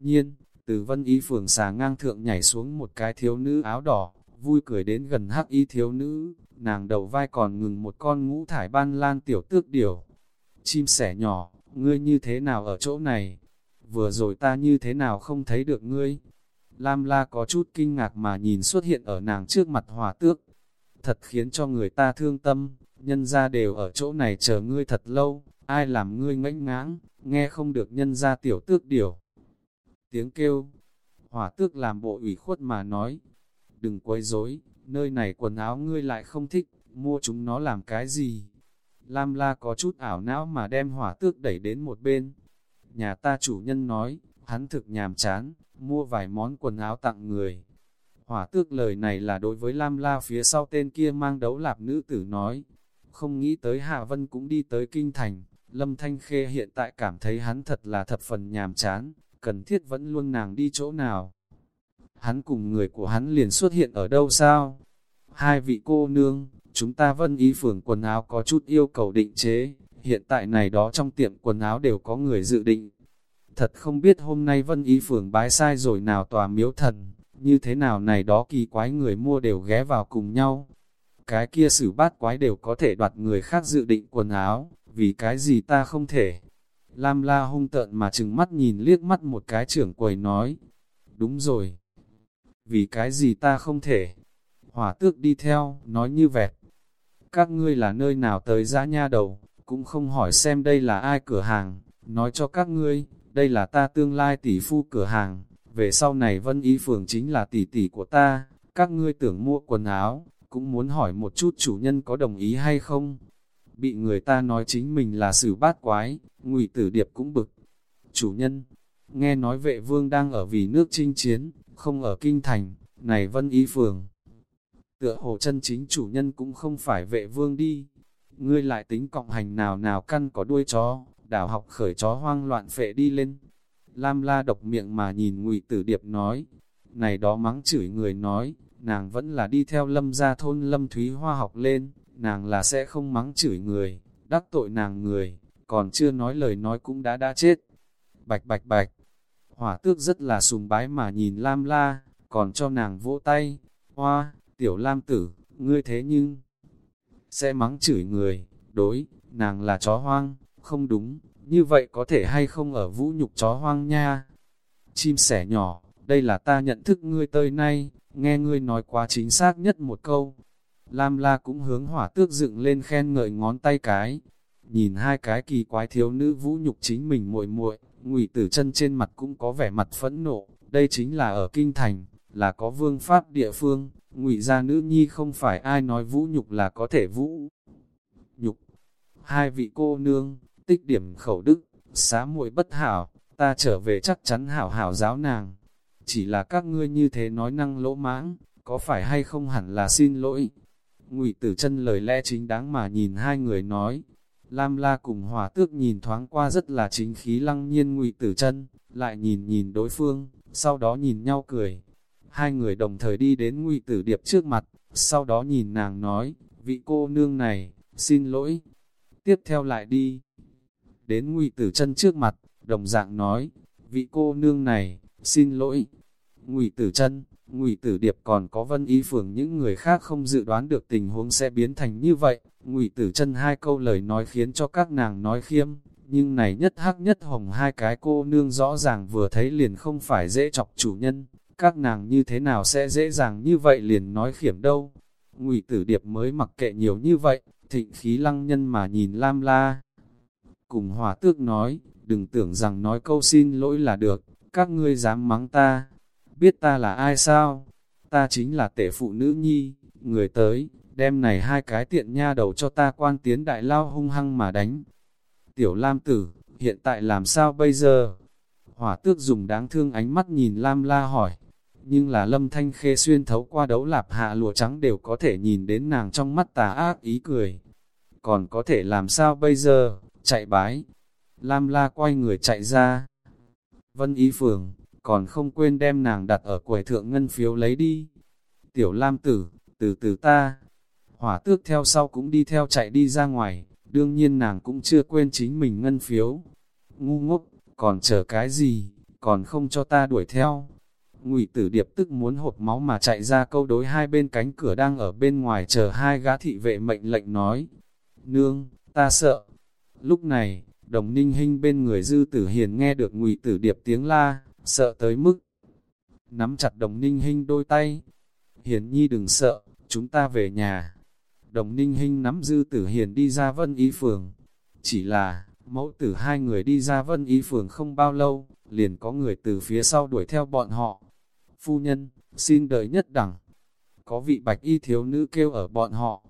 nhiên, từ Vân Y Phường xà ngang thượng nhảy xuống một cái thiếu nữ áo đỏ, vui cười đến gần hắc y thiếu nữ, nàng đầu vai còn ngừng một con ngũ thải ban lan tiểu tước điểu. Chim sẻ nhỏ, ngươi như thế nào ở chỗ này? Vừa rồi ta như thế nào không thấy được ngươi? Lam la có chút kinh ngạc mà nhìn xuất hiện ở nàng trước mặt hòa tước. Thật khiến cho người ta thương tâm, nhân ra đều ở chỗ này chờ ngươi thật lâu, ai làm ngươi ngãnh ngãng, nghe không được nhân ra tiểu tước điều. Tiếng kêu, hỏa tước làm bộ ủy khuất mà nói, đừng quấy rối, nơi này quần áo ngươi lại không thích, mua chúng nó làm cái gì? Lam la có chút ảo não mà đem hỏa tước đẩy đến một bên. Nhà ta chủ nhân nói, hắn thực nhàm chán, mua vài món quần áo tặng người. Hỏa tước lời này là đối với Lam la phía sau tên kia mang đấu lạp nữ tử nói. Không nghĩ tới Hạ Vân cũng đi tới Kinh Thành, Lâm Thanh Khê hiện tại cảm thấy hắn thật là thập phần nhàm chán, cần thiết vẫn luôn nàng đi chỗ nào. Hắn cùng người của hắn liền xuất hiện ở đâu sao? Hai vị cô nương, chúng ta vân ý phường quần áo có chút yêu cầu định chế, hiện tại này đó trong tiệm quần áo đều có người dự định. Thật không biết hôm nay vân y phường bái sai rồi nào tòa miếu thần, như thế nào này đó kỳ quái người mua đều ghé vào cùng nhau. Cái kia xử bát quái đều có thể đoạt người khác dự định quần áo, vì cái gì ta không thể. Lam la hung tợn mà chừng mắt nhìn liếc mắt một cái trưởng quầy nói. Đúng rồi. Vì cái gì ta không thể. Hỏa tước đi theo, nói như vẹt. Các ngươi là nơi nào tới giã nha đầu, cũng không hỏi xem đây là ai cửa hàng. Nói cho các ngươi, đây là ta tương lai tỷ phu cửa hàng. Về sau này vân y phường chính là tỷ tỷ của ta. Các ngươi tưởng mua quần áo, cũng muốn hỏi một chút chủ nhân có đồng ý hay không bị người ta nói chính mình là sử bát quái, ngụy tử điệp cũng bực. Chủ nhân, nghe nói vệ vương đang ở vì nước chinh chiến, không ở kinh thành, này vân y phường. Tựa hồ chân chính chủ nhân cũng không phải vệ vương đi. Ngươi lại tính cộng hành nào nào căn có đuôi chó, đảo học khởi chó hoang loạn phệ đi lên. Lam la độc miệng mà nhìn ngụy tử điệp nói, này đó mắng chửi người nói, nàng vẫn là đi theo lâm gia thôn lâm thúy hoa học lên, nàng là sẽ không mắng chửi người, đắc tội nàng người, còn chưa nói lời nói cũng đã đã chết. Bạch bạch bạch, hỏa tước rất là sùng bái mà nhìn Lam La, còn cho nàng vỗ tay, hoa, tiểu Lam tử, ngươi thế nhưng, sẽ mắng chửi người, đối, nàng là chó hoang, không đúng, như vậy có thể hay không ở vũ nhục chó hoang nha. Chim sẻ nhỏ, đây là ta nhận thức ngươi tơi nay, nghe ngươi nói quá chính xác nhất một câu, Lam la cũng hướng hỏa tước dựng lên khen ngợi ngón tay cái. Nhìn hai cái kỳ quái thiếu nữ vũ nhục chính mình muội muội, ngụy tử chân trên mặt cũng có vẻ mặt phẫn nộ. Đây chính là ở Kinh Thành, là có vương pháp địa phương. Ngụy gia nữ nhi không phải ai nói vũ nhục là có thể vũ nhục. Hai vị cô nương, tích điểm khẩu đức, xá muội bất hảo, ta trở về chắc chắn hảo hảo giáo nàng. Chỉ là các ngươi như thế nói năng lỗ mãng, có phải hay không hẳn là xin lỗi, Ngụy Tử Chân lời lẽ chính đáng mà nhìn hai người nói. Lam La cùng hòa tước nhìn thoáng qua rất là chính khí lăng nhiên ngụy tử chân, lại nhìn nhìn đối phương, sau đó nhìn nhau cười. Hai người đồng thời đi đến ngụy tử điệp trước mặt, sau đó nhìn nàng nói, vị cô nương này, xin lỗi. Tiếp theo lại đi. Đến ngụy tử chân trước mặt, đồng dạng nói, vị cô nương này, xin lỗi. Ngụy tử chân, ngụy tử điệp còn có vân ý phường những người khác không dự đoán được tình huống sẽ biến thành như vậy. Ngụy tử chân hai câu lời nói khiến cho các nàng nói khiêm, nhưng này nhất hắc nhất hồng hai cái cô nương rõ ràng vừa thấy liền không phải dễ chọc chủ nhân, các nàng như thế nào sẽ dễ dàng như vậy liền nói khiểm đâu. Ngụy tử điệp mới mặc kệ nhiều như vậy, thịnh khí lăng nhân mà nhìn Lam La. Cùng hòa tước nói, đừng tưởng rằng nói câu xin lỗi là được, các ngươi dám mắng ta. Biết ta là ai sao? Ta chính là tể phụ nữ nhi, người tới, đem này hai cái tiện nha đầu cho ta quan tiến đại lao hung hăng mà đánh. Tiểu Lam tử, hiện tại làm sao bây giờ? Hỏa tước dùng đáng thương ánh mắt nhìn Lam la hỏi. Nhưng là lâm thanh khê xuyên thấu qua đấu lạp hạ lụa trắng đều có thể nhìn đến nàng trong mắt tà ác ý cười. Còn có thể làm sao bây giờ? Chạy bái. Lam la quay người chạy ra. Vân ý phường, còn không quên đem nàng đặt ở quầy thượng ngân phiếu lấy đi. Tiểu Lam tử, từ từ ta. Hỏa tước theo sau cũng đi theo chạy đi ra ngoài, đương nhiên nàng cũng chưa quên chính mình ngân phiếu. Ngu ngốc, còn chờ cái gì, còn không cho ta đuổi theo. Ngụy tử điệp tức muốn hộp máu mà chạy ra câu đối hai bên cánh cửa đang ở bên ngoài chờ hai gã thị vệ mệnh lệnh nói. Nương, ta sợ. Lúc này, đồng ninh hinh bên người dư tử hiền nghe được ngụy tử điệp tiếng la, sợ tới mức. Nắm chặt đồng ninh hinh đôi tay. Hiền nhi đừng sợ, chúng ta về nhà. Đồng ninh hinh nắm dư tử hiền đi ra vân ý phường. Chỉ là, mẫu tử hai người đi ra vân ý phường không bao lâu, liền có người từ phía sau đuổi theo bọn họ. Phu nhân, xin đợi nhất đẳng. Có vị bạch y thiếu nữ kêu ở bọn họ.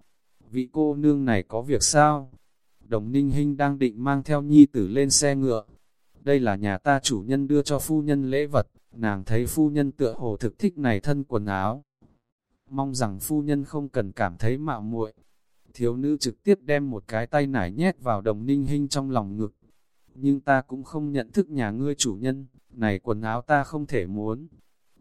Vị cô nương này có việc sao? Đồng ninh hinh đang định mang theo nhi tử lên xe ngựa. Đây là nhà ta chủ nhân đưa cho phu nhân lễ vật, nàng thấy phu nhân tựa hồ thực thích này thân quần áo, mong rằng phu nhân không cần cảm thấy mạo muội. Thiếu nữ trực tiếp đem một cái tay nải nhét vào đồng ninh hinh trong lòng ngực. Nhưng ta cũng không nhận thức nhà ngươi chủ nhân, này quần áo ta không thể muốn.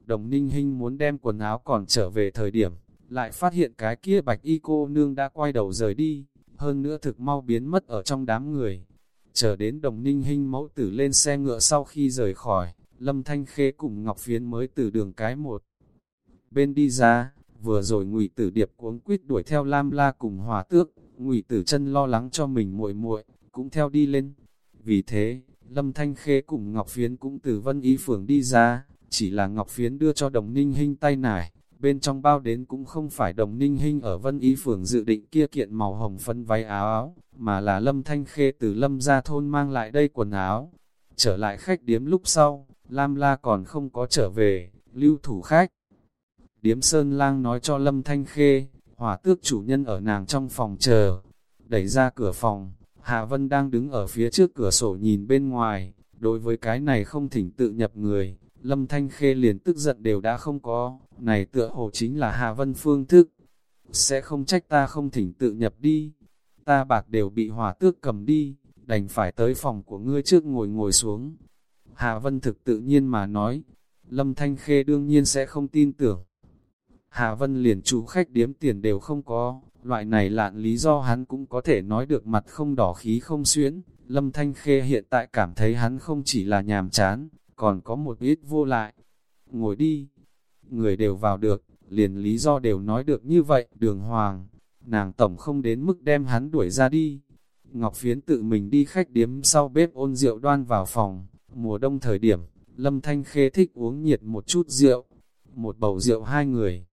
Đồng ninh hinh muốn đem quần áo còn trở về thời điểm, lại phát hiện cái kia bạch y cô nương đã quay đầu rời đi, hơn nữa thực mau biến mất ở trong đám người. Chờ đến đồng ninh hinh mẫu tử lên xe ngựa sau khi rời khỏi, Lâm Thanh Khê cùng Ngọc Phiến mới từ đường cái một. Bên đi ra, Vừa rồi ngụy tử điệp cuống quýt đuổi theo Lam La cùng hòa tước, ngụy tử chân lo lắng cho mình muội muội cũng theo đi lên. Vì thế, Lâm Thanh Khê cùng Ngọc Phiến cũng từ vân y phường đi ra, chỉ là Ngọc Phiến đưa cho đồng ninh hình tay nải, bên trong bao đến cũng không phải đồng ninh hình ở vân ý phường dự định kia kiện màu hồng phân váy áo áo, mà là Lâm Thanh Khê từ Lâm ra thôn mang lại đây quần áo. Trở lại khách điếm lúc sau, Lam La còn không có trở về, lưu thủ khách. Điếm Sơn Lang nói cho Lâm Thanh Khê, hỏa tước chủ nhân ở nàng trong phòng chờ. Đẩy ra cửa phòng, Hạ Vân đang đứng ở phía trước cửa sổ nhìn bên ngoài. Đối với cái này không thỉnh tự nhập người, Lâm Thanh Khê liền tức giận đều đã không có. Này tựa hồ chính là Hà Vân phương thức. Sẽ không trách ta không thỉnh tự nhập đi. Ta bạc đều bị hỏa tước cầm đi, đành phải tới phòng của ngươi trước ngồi ngồi xuống. Hà Vân thực tự nhiên mà nói, Lâm Thanh Khê đương nhiên sẽ không tin tưởng. Hà Vân liền chủ khách điếm tiền đều không có, loại này lạn lý do hắn cũng có thể nói được mặt không đỏ khí không xuyễn. Lâm Thanh Khê hiện tại cảm thấy hắn không chỉ là nhàm chán, còn có một ít vô lại. Ngồi đi, người đều vào được, liền lý do đều nói được như vậy, đường hoàng, nàng tổng không đến mức đem hắn đuổi ra đi. Ngọc Phiến tự mình đi khách điếm sau bếp ôn rượu đoan vào phòng, mùa đông thời điểm, Lâm Thanh Khê thích uống nhiệt một chút rượu, một bầu rượu hai người.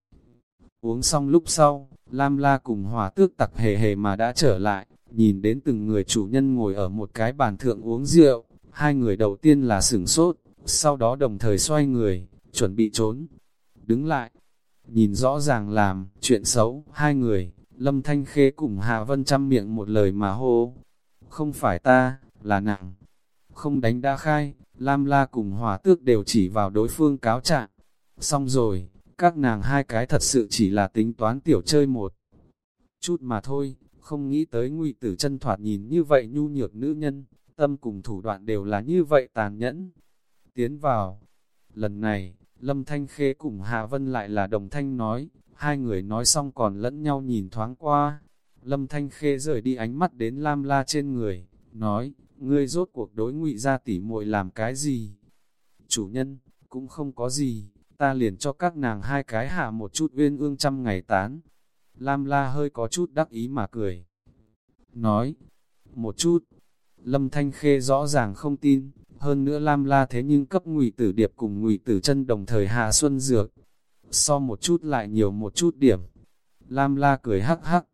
Uống xong lúc sau, Lam La cùng hòa tước tặc hề hề mà đã trở lại, nhìn đến từng người chủ nhân ngồi ở một cái bàn thượng uống rượu, hai người đầu tiên là sửng sốt, sau đó đồng thời xoay người, chuẩn bị trốn. Đứng lại, nhìn rõ ràng làm, chuyện xấu, hai người, Lâm Thanh Khê cùng Hà Vân chăm miệng một lời mà hô. Không phải ta, là nặng. Không đánh đa khai, Lam La cùng hòa tước đều chỉ vào đối phương cáo trạng. Xong rồi, các nàng hai cái thật sự chỉ là tính toán tiểu chơi một chút mà thôi, không nghĩ tới ngụy tử chân thoạt nhìn như vậy nhu nhược nữ nhân, tâm cùng thủ đoạn đều là như vậy tàn nhẫn. Tiến vào, lần này, Lâm Thanh Khê cùng Hạ Vân lại là đồng thanh nói, hai người nói xong còn lẫn nhau nhìn thoáng qua. Lâm Thanh Khê rời đi ánh mắt đến Lam La trên người, nói, ngươi rốt cuộc đối ngụy ra tỉ muội làm cái gì? Chủ nhân, cũng không có gì, ta liền cho các nàng hai cái hạ một chút uyên ương trăm ngày tán. Lam La hơi có chút đắc ý mà cười. Nói, một chút, Lâm Thanh Khê rõ ràng không tin, hơn nữa Lam La thế nhưng cấp ngụy tử điệp cùng ngụy tử chân đồng thời hạ xuân dược. So một chút lại nhiều một chút điểm. Lam La cười hắc hắc.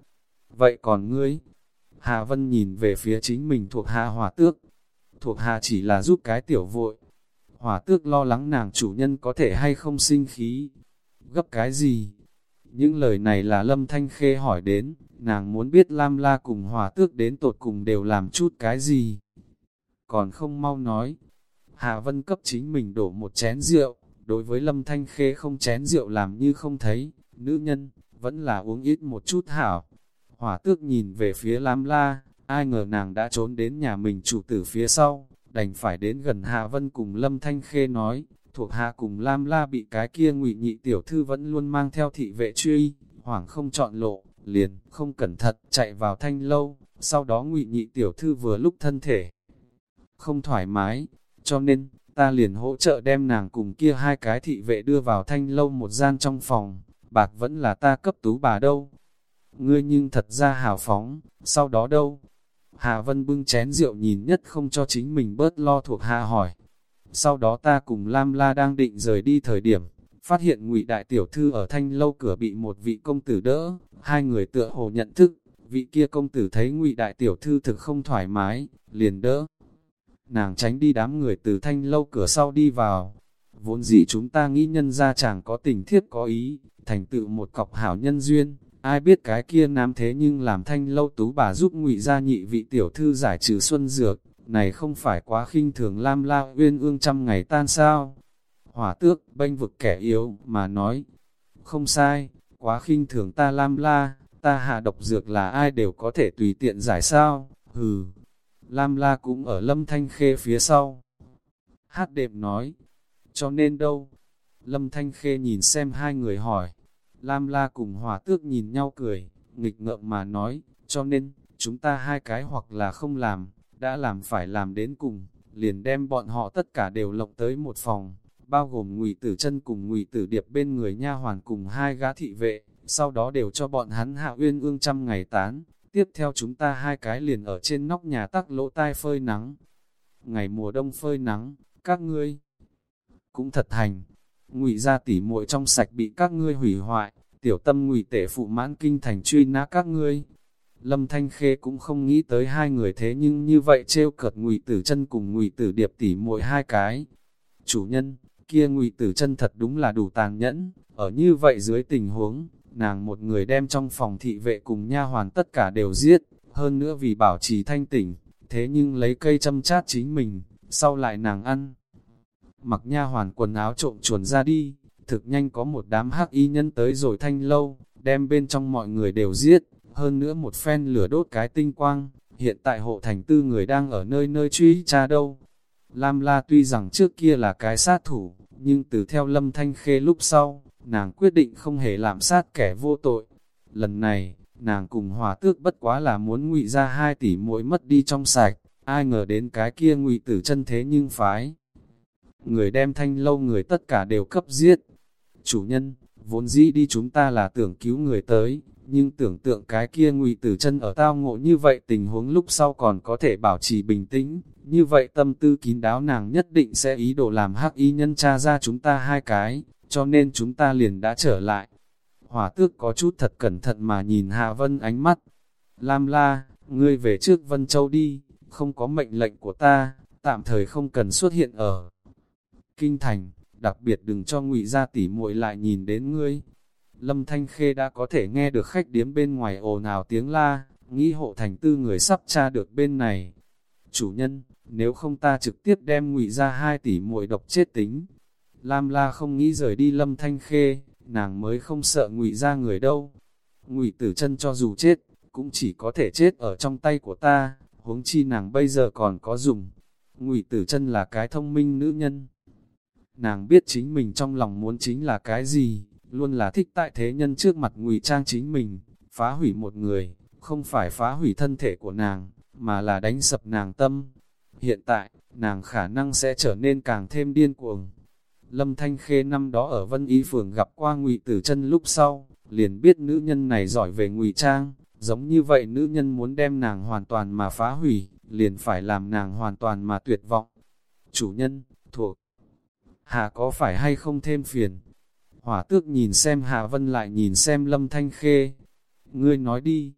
Vậy còn ngươi? Hà Vân nhìn về phía chính mình thuộc hạ hỏa tước. Thuộc hạ chỉ là giúp cái tiểu vội. Hỏa tước lo lắng nàng chủ nhân có thể hay không sinh khí. Gấp cái gì? Những lời này là Lâm Thanh Khê hỏi đến, nàng muốn biết Lam La cùng hỏa tước đến tột cùng đều làm chút cái gì. Còn không mau nói, Hà Vân cấp chính mình đổ một chén rượu, đối với Lâm Thanh Khê không chén rượu làm như không thấy, nữ nhân, vẫn là uống ít một chút hảo. Hỏa tước nhìn về phía Lam La, ai ngờ nàng đã trốn đến nhà mình chủ tử phía sau, đành phải đến gần Hà Vân cùng Lâm Thanh Khê nói, thuộc hạ cùng Lam La bị cái kia ngụy nhị tiểu thư vẫn luôn mang theo thị vệ truy, hoảng không chọn lộ, liền, không cẩn thận, chạy vào thanh lâu, sau đó ngụy nhị tiểu thư vừa lúc thân thể không thoải mái, cho nên, ta liền hỗ trợ đem nàng cùng kia hai cái thị vệ đưa vào thanh lâu một gian trong phòng, bạc vẫn là ta cấp tú bà đâu. Ngươi nhưng thật ra hào phóng, sau đó đâu? Hà Vân bưng chén rượu nhìn nhất không cho chính mình bớt lo thuộc hạ hỏi. Sau đó ta cùng Lam La đang định rời đi thời điểm, phát hiện ngụy đại tiểu thư ở thanh lâu cửa bị một vị công tử đỡ, hai người tựa hồ nhận thức, vị kia công tử thấy ngụy đại tiểu thư thực không thoải mái, liền đỡ. Nàng tránh đi đám người từ thanh lâu cửa sau đi vào, vốn dĩ chúng ta nghĩ nhân ra chẳng có tình thiết có ý, thành tựu một cọc hảo nhân duyên, ai biết cái kia nam thế nhưng làm thanh lâu tú bà giúp ngụy gia nhị vị tiểu thư giải trừ xuân dược, này không phải quá khinh thường lam la uyên ương trăm ngày tan sao. Hỏa tước, bênh vực kẻ yếu, mà nói, không sai, quá khinh thường ta lam la, ta hạ độc dược là ai đều có thể tùy tiện giải sao, hừ. Lam la cũng ở lâm thanh khê phía sau. Hát đệm nói, cho nên đâu? Lâm thanh khê nhìn xem hai người hỏi. Lam la cùng hỏa tước nhìn nhau cười, nghịch ngợm mà nói, cho nên, chúng ta hai cái hoặc là không làm, đã làm phải làm đến cùng, liền đem bọn họ tất cả đều lộng tới một phòng, bao gồm ngụy tử chân cùng ngụy tử điệp bên người nha hoàn cùng hai gã thị vệ, sau đó đều cho bọn hắn hạ uyên ương trăm ngày tán, tiếp theo chúng ta hai cái liền ở trên nóc nhà tắc lỗ tai phơi nắng. Ngày mùa đông phơi nắng, các ngươi cũng thật thành ngụy ra tỉ muội trong sạch bị các ngươi hủy hoại, tiểu tâm ngụy tể phụ mãn kinh thành truy nã các ngươi, Lâm Thanh Khê cũng không nghĩ tới hai người thế nhưng như vậy trêu cợt ngụy tử chân cùng ngụy tử điệp tỉ muội hai cái. Chủ nhân, kia ngụy tử chân thật đúng là đủ tàn nhẫn, ở như vậy dưới tình huống, nàng một người đem trong phòng thị vệ cùng nha hoàn tất cả đều giết, hơn nữa vì bảo trì thanh tỉnh, thế nhưng lấy cây châm chát chính mình, sau lại nàng ăn. Mặc nha hoàn quần áo trộm chuồn ra đi, thực nhanh có một đám hắc y nhân tới rồi thanh lâu, đem bên trong mọi người đều giết, hơn nữa một phen lửa đốt cái tinh quang, hiện tại hộ thành tư người đang ở nơi nơi truy tra đâu. Lam La tuy rằng trước kia là cái sát thủ, nhưng từ theo lâm thanh khê lúc sau, nàng quyết định không hề làm sát kẻ vô tội. Lần này, nàng cùng hòa tước bất quá là muốn ngụy ra hai tỷ mỗi mất đi trong sạch, ai ngờ đến cái kia ngụy tử chân thế nhưng phái. Người đem thanh lâu người tất cả đều cấp giết. Chủ nhân, vốn dĩ đi chúng ta là tưởng cứu người tới, nhưng tưởng tượng cái kia ngụy tử chân ở tao ngộ như vậy tình huống lúc sau còn có thể bảo trì bình tĩnh, như vậy tâm tư kín đáo nàng nhất định sẽ ý đồ làm hắc y nhân tra ra chúng ta hai cái, cho nên chúng ta liền đã trở lại. Hỏa tước có chút thật cẩn thận mà nhìn Hạ Vân ánh mắt. Lam la, ngươi về trước Vân Châu đi, không có mệnh lệnh của ta, tạm thời không cần xuất hiện ở Kinh Thành, đặc biệt đừng cho ngụy ra tỉ muội lại nhìn đến ngươi, Lâm Thanh Khê đã có thể nghe được khách điếm bên ngoài ồn ào tiếng la, nghĩ hộ thành tư người sắp tra được bên này. Chủ nhân, nếu không ta trực tiếp đem ngụy ra hai tỷ muội độc chết tính. Lam La không nghĩ rời đi Lâm Thanh Khê, nàng mới không sợ ngụy ra người đâu. Ngụy tử chân cho dù chết, cũng chỉ có thể chết ở trong tay của ta, huống chi nàng bây giờ còn có dùng. Ngụy Tử Chân là cái thông minh nữ nhân. Nàng biết chính mình trong lòng muốn chính là cái gì, luôn là thích tại thế nhân trước mặt ngụy trang chính mình, phá hủy một người, không phải phá hủy thân thể của nàng, mà là đánh sập nàng tâm. Hiện tại, nàng khả năng sẽ trở nên càng thêm điên cuồng. Lâm Thanh Khê năm đó ở Vân Y Phường gặp qua Ngụy Tử Chân lúc sau, liền biết nữ nhân này giỏi về ngụy trang, giống như vậy nữ nhân muốn đem nàng hoàn toàn mà phá hủy, liền phải làm nàng hoàn toàn mà tuyệt vọng. Chủ nhân, thuộc, Hà có phải hay không thêm phiền? Hỏa tước nhìn xem Hà Vân lại nhìn xem Lâm Thanh Khê. Ngươi nói đi.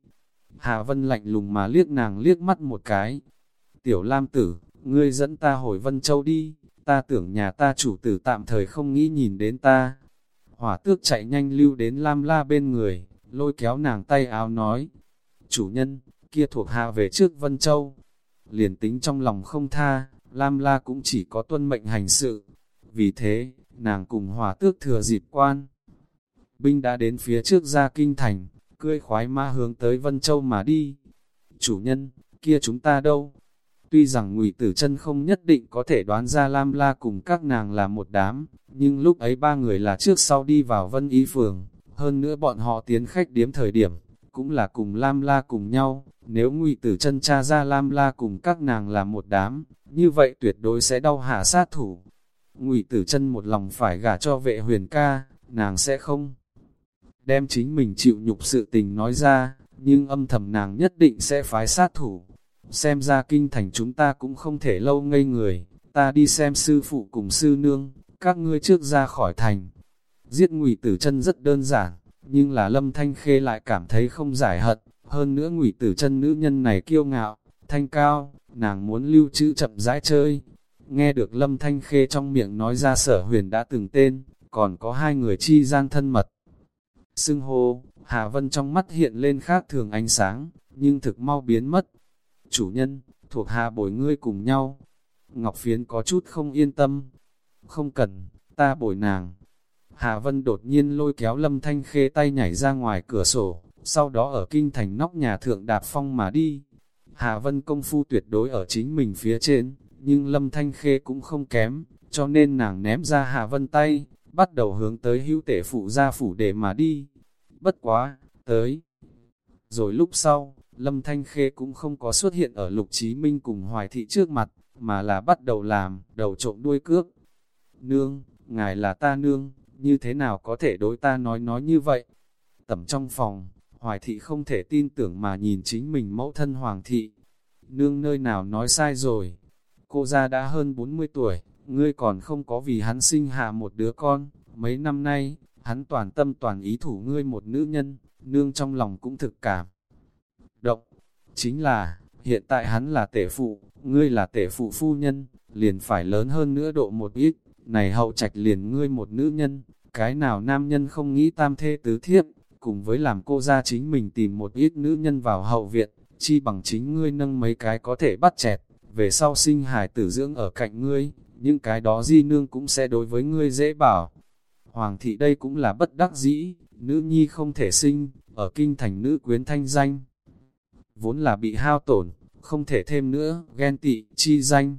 Hà Vân lạnh lùng mà liếc nàng liếc mắt một cái. Tiểu Lam Tử, ngươi dẫn ta hồi Vân Châu đi, ta tưởng nhà ta chủ tử tạm thời không nghĩ nhìn đến ta. Hỏa tước chạy nhanh lưu đến Lam La bên người, lôi kéo nàng tay áo nói. Chủ nhân, kia thuộc hạ về trước Vân Châu. Liền tính trong lòng không tha, Lam La cũng chỉ có tuân mệnh hành sự. Vì thế, nàng cùng hỏa tước thừa dịp quan. Binh đã đến phía trước ra kinh thành, cưỡi khoái ma hướng tới Vân Châu mà đi. Chủ nhân, kia chúng ta đâu? Tuy rằng ngụy Tử chân không nhất định có thể đoán ra Lam La cùng các nàng là một đám, nhưng lúc ấy ba người là trước sau đi vào Vân Ý Phường, hơn nữa bọn họ tiến khách điếm thời điểm, cũng là cùng Lam La cùng nhau, nếu ngụy Tử chân cha ra Lam La cùng các nàng là một đám, như vậy tuyệt đối sẽ đau hạ sát thủ. Ngụy Tử chân một lòng phải gả cho vệ huyền ca, nàng sẽ không đem chính mình chịu nhục sự tình nói ra, nhưng âm thầm nàng nhất định sẽ phái sát thủ. Xem ra kinh thành chúng ta cũng không thể lâu ngây người, ta đi xem sư phụ cùng sư nương, các ngươi trước ra khỏi thành. Giết ngụy tử chân rất đơn giản, nhưng là lâm thanh khê lại cảm thấy không giải hận, hơn nữa ngụy tử chân nữ nhân này kiêu ngạo, thanh cao, nàng muốn lưu trữ chậm rãi chơi. Nghe được lâm thanh khê trong miệng nói ra sở huyền đã từng tên, còn có hai người chi gian thân mật. Sưng hô, Hà Vân trong mắt hiện lên khác thường ánh sáng, nhưng thực mau biến mất. Chủ nhân, thuộc hạ bồi ngươi cùng nhau. Ngọc Phiến có chút không yên tâm. Không cần, ta bồi nàng. Hà Vân đột nhiên lôi kéo Lâm Thanh Khê tay nhảy ra ngoài cửa sổ, sau đó ở kinh thành nóc nhà thượng đạp phong mà đi. Hà Vân công phu tuyệt đối ở chính mình phía trên, nhưng Lâm Thanh Khê cũng không kém, cho nên nàng ném ra Hà Vân tay, bắt đầu hướng tới hữu tể phụ gia phủ để mà đi. Bất quá, tới. Rồi lúc sau, Lâm Thanh Khê cũng không có xuất hiện ở Lục Chí Minh cùng Hoài Thị trước mặt, mà là bắt đầu làm, đầu trộm đuôi cước. Nương, ngài là ta nương, như thế nào có thể đối ta nói nói như vậy? Tẩm trong phòng, Hoài Thị không thể tin tưởng mà nhìn chính mình mẫu thân Hoàng Thị. Nương nơi nào nói sai rồi? Cô gia đã hơn 40 tuổi, ngươi còn không có vì hắn sinh hạ một đứa con, mấy năm nay, hắn toàn tâm toàn ý thủ ngươi một nữ nhân, nương trong lòng cũng thực cảm. Động, chính là, hiện tại hắn là tể phụ, ngươi là tể phụ phu nhân, liền phải lớn hơn nữa độ một ít, này hậu trạch liền ngươi một nữ nhân, cái nào nam nhân không nghĩ tam thê tứ thiếp, cùng với làm cô ra chính mình tìm một ít nữ nhân vào hậu viện, chi bằng chính ngươi nâng mấy cái có thể bắt chẹt, về sau sinh hài tử dưỡng ở cạnh ngươi, những cái đó di nương cũng sẽ đối với ngươi dễ bảo. Hoàng thị đây cũng là bất đắc dĩ, nữ nhi không thể sinh, ở kinh thành nữ quyến thanh danh. Vốn là bị hao tổn, không thể thêm nữa, ghen tị, chi danh.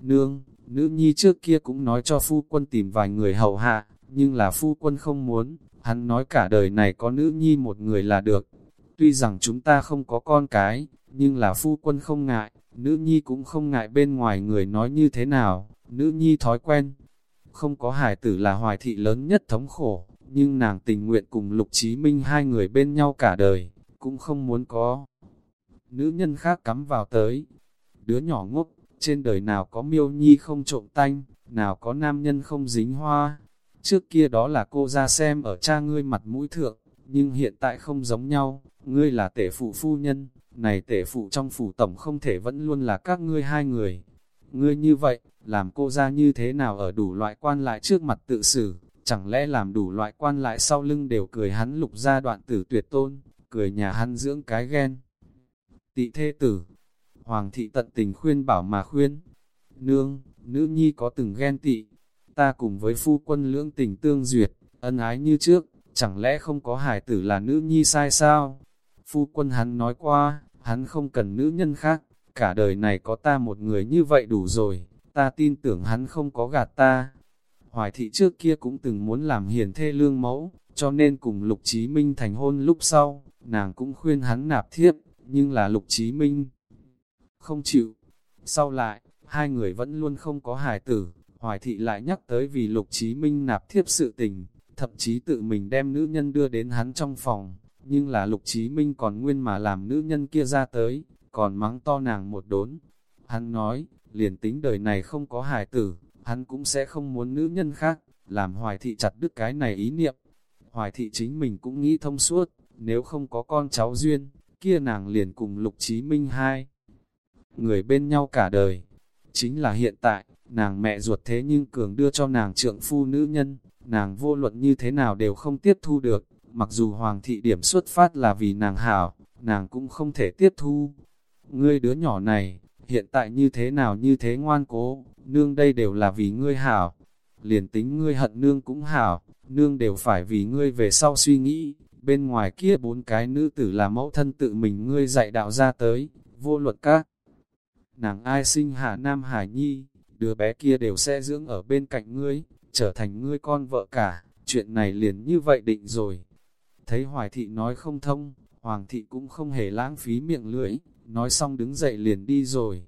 Nương, nữ nhi trước kia cũng nói cho phu quân tìm vài người hầu hạ, nhưng là phu quân không muốn, hắn nói cả đời này có nữ nhi một người là được. Tuy rằng chúng ta không có con cái, nhưng là phu quân không ngại, nữ nhi cũng không ngại bên ngoài người nói như thế nào, nữ nhi thói quen. Không có hải tử là hoài thị lớn nhất thống khổ, nhưng nàng tình nguyện cùng Lục Chí Minh hai người bên nhau cả đời, cũng không muốn có. Nữ nhân khác cắm vào tới. Đứa nhỏ ngốc, trên đời nào có miêu nhi không trộm tanh, nào có nam nhân không dính hoa. Trước kia đó là cô ra xem ở cha ngươi mặt mũi thượng, nhưng hiện tại không giống nhau, ngươi là tể phụ phu nhân, này tể phụ trong phủ tổng không thể vẫn luôn là các ngươi hai người. Ngươi như vậy, làm cô ra như thế nào ở đủ loại quan lại trước mặt tự xử, chẳng lẽ làm đủ loại quan lại sau lưng đều cười hắn lục ra đoạn tử tuyệt tôn, cười nhà hắn dưỡng cái ghen. Tị thê tử, hoàng thị tận tình khuyên bảo mà khuyên, nương, nữ nhi có từng ghen tị, ta cùng với phu quân lưỡng tình tương duyệt, ân ái như trước, chẳng lẽ không có hải tử là nữ nhi sai sao? Phu quân hắn nói qua, hắn không cần nữ nhân khác, cả đời này có ta một người như vậy đủ rồi, ta tin tưởng hắn không có gạt ta. Hoài thị trước kia cũng từng muốn làm hiền thê lương mẫu, cho nên cùng Lục Chí Minh thành hôn lúc sau, nàng cũng khuyên hắn nạp thiếp, nhưng là Lục Chí Minh không chịu. Sau lại, hai người vẫn luôn không có hài tử, Hoài thị lại nhắc tới vì Lục Chí Minh nạp thiếp sự tình, thậm chí tự mình đem nữ nhân đưa đến hắn trong phòng, nhưng là Lục Chí Minh còn nguyên mà làm nữ nhân kia ra tới, còn mắng to nàng một đốn. Hắn nói, liền tính đời này không có hài tử, hắn cũng sẽ không muốn nữ nhân khác, làm Hoài thị chặt đứt cái này ý niệm. Hoài thị chính mình cũng nghĩ thông suốt, nếu không có con cháu duyên, kia nàng liền cùng Lục Chí Minh hai. Người bên nhau cả đời, chính là hiện tại, nàng mẹ ruột thế nhưng cường đưa cho nàng trượng phu nữ nhân, nàng vô luận như thế nào đều không tiếp thu được, mặc dù hoàng thị điểm xuất phát là vì nàng hảo, nàng cũng không thể tiếp thu. Ngươi đứa nhỏ này, hiện tại như thế nào như thế ngoan cố, nương đây đều là vì ngươi hảo, liền tính ngươi hận nương cũng hảo, nương đều phải vì ngươi về sau suy nghĩ, bên ngoài kia bốn cái nữ tử là mẫu thân tự mình ngươi dạy đạo ra tới, vô luật các. Nàng ai sinh hạ nam hải nhi, đứa bé kia đều sẽ dưỡng ở bên cạnh ngươi, trở thành ngươi con vợ cả, chuyện này liền như vậy định rồi. Thấy Hoài Thị nói không thông, Hoàng Thị cũng không hề lãng phí miệng lưỡi, nói xong đứng dậy liền đi rồi.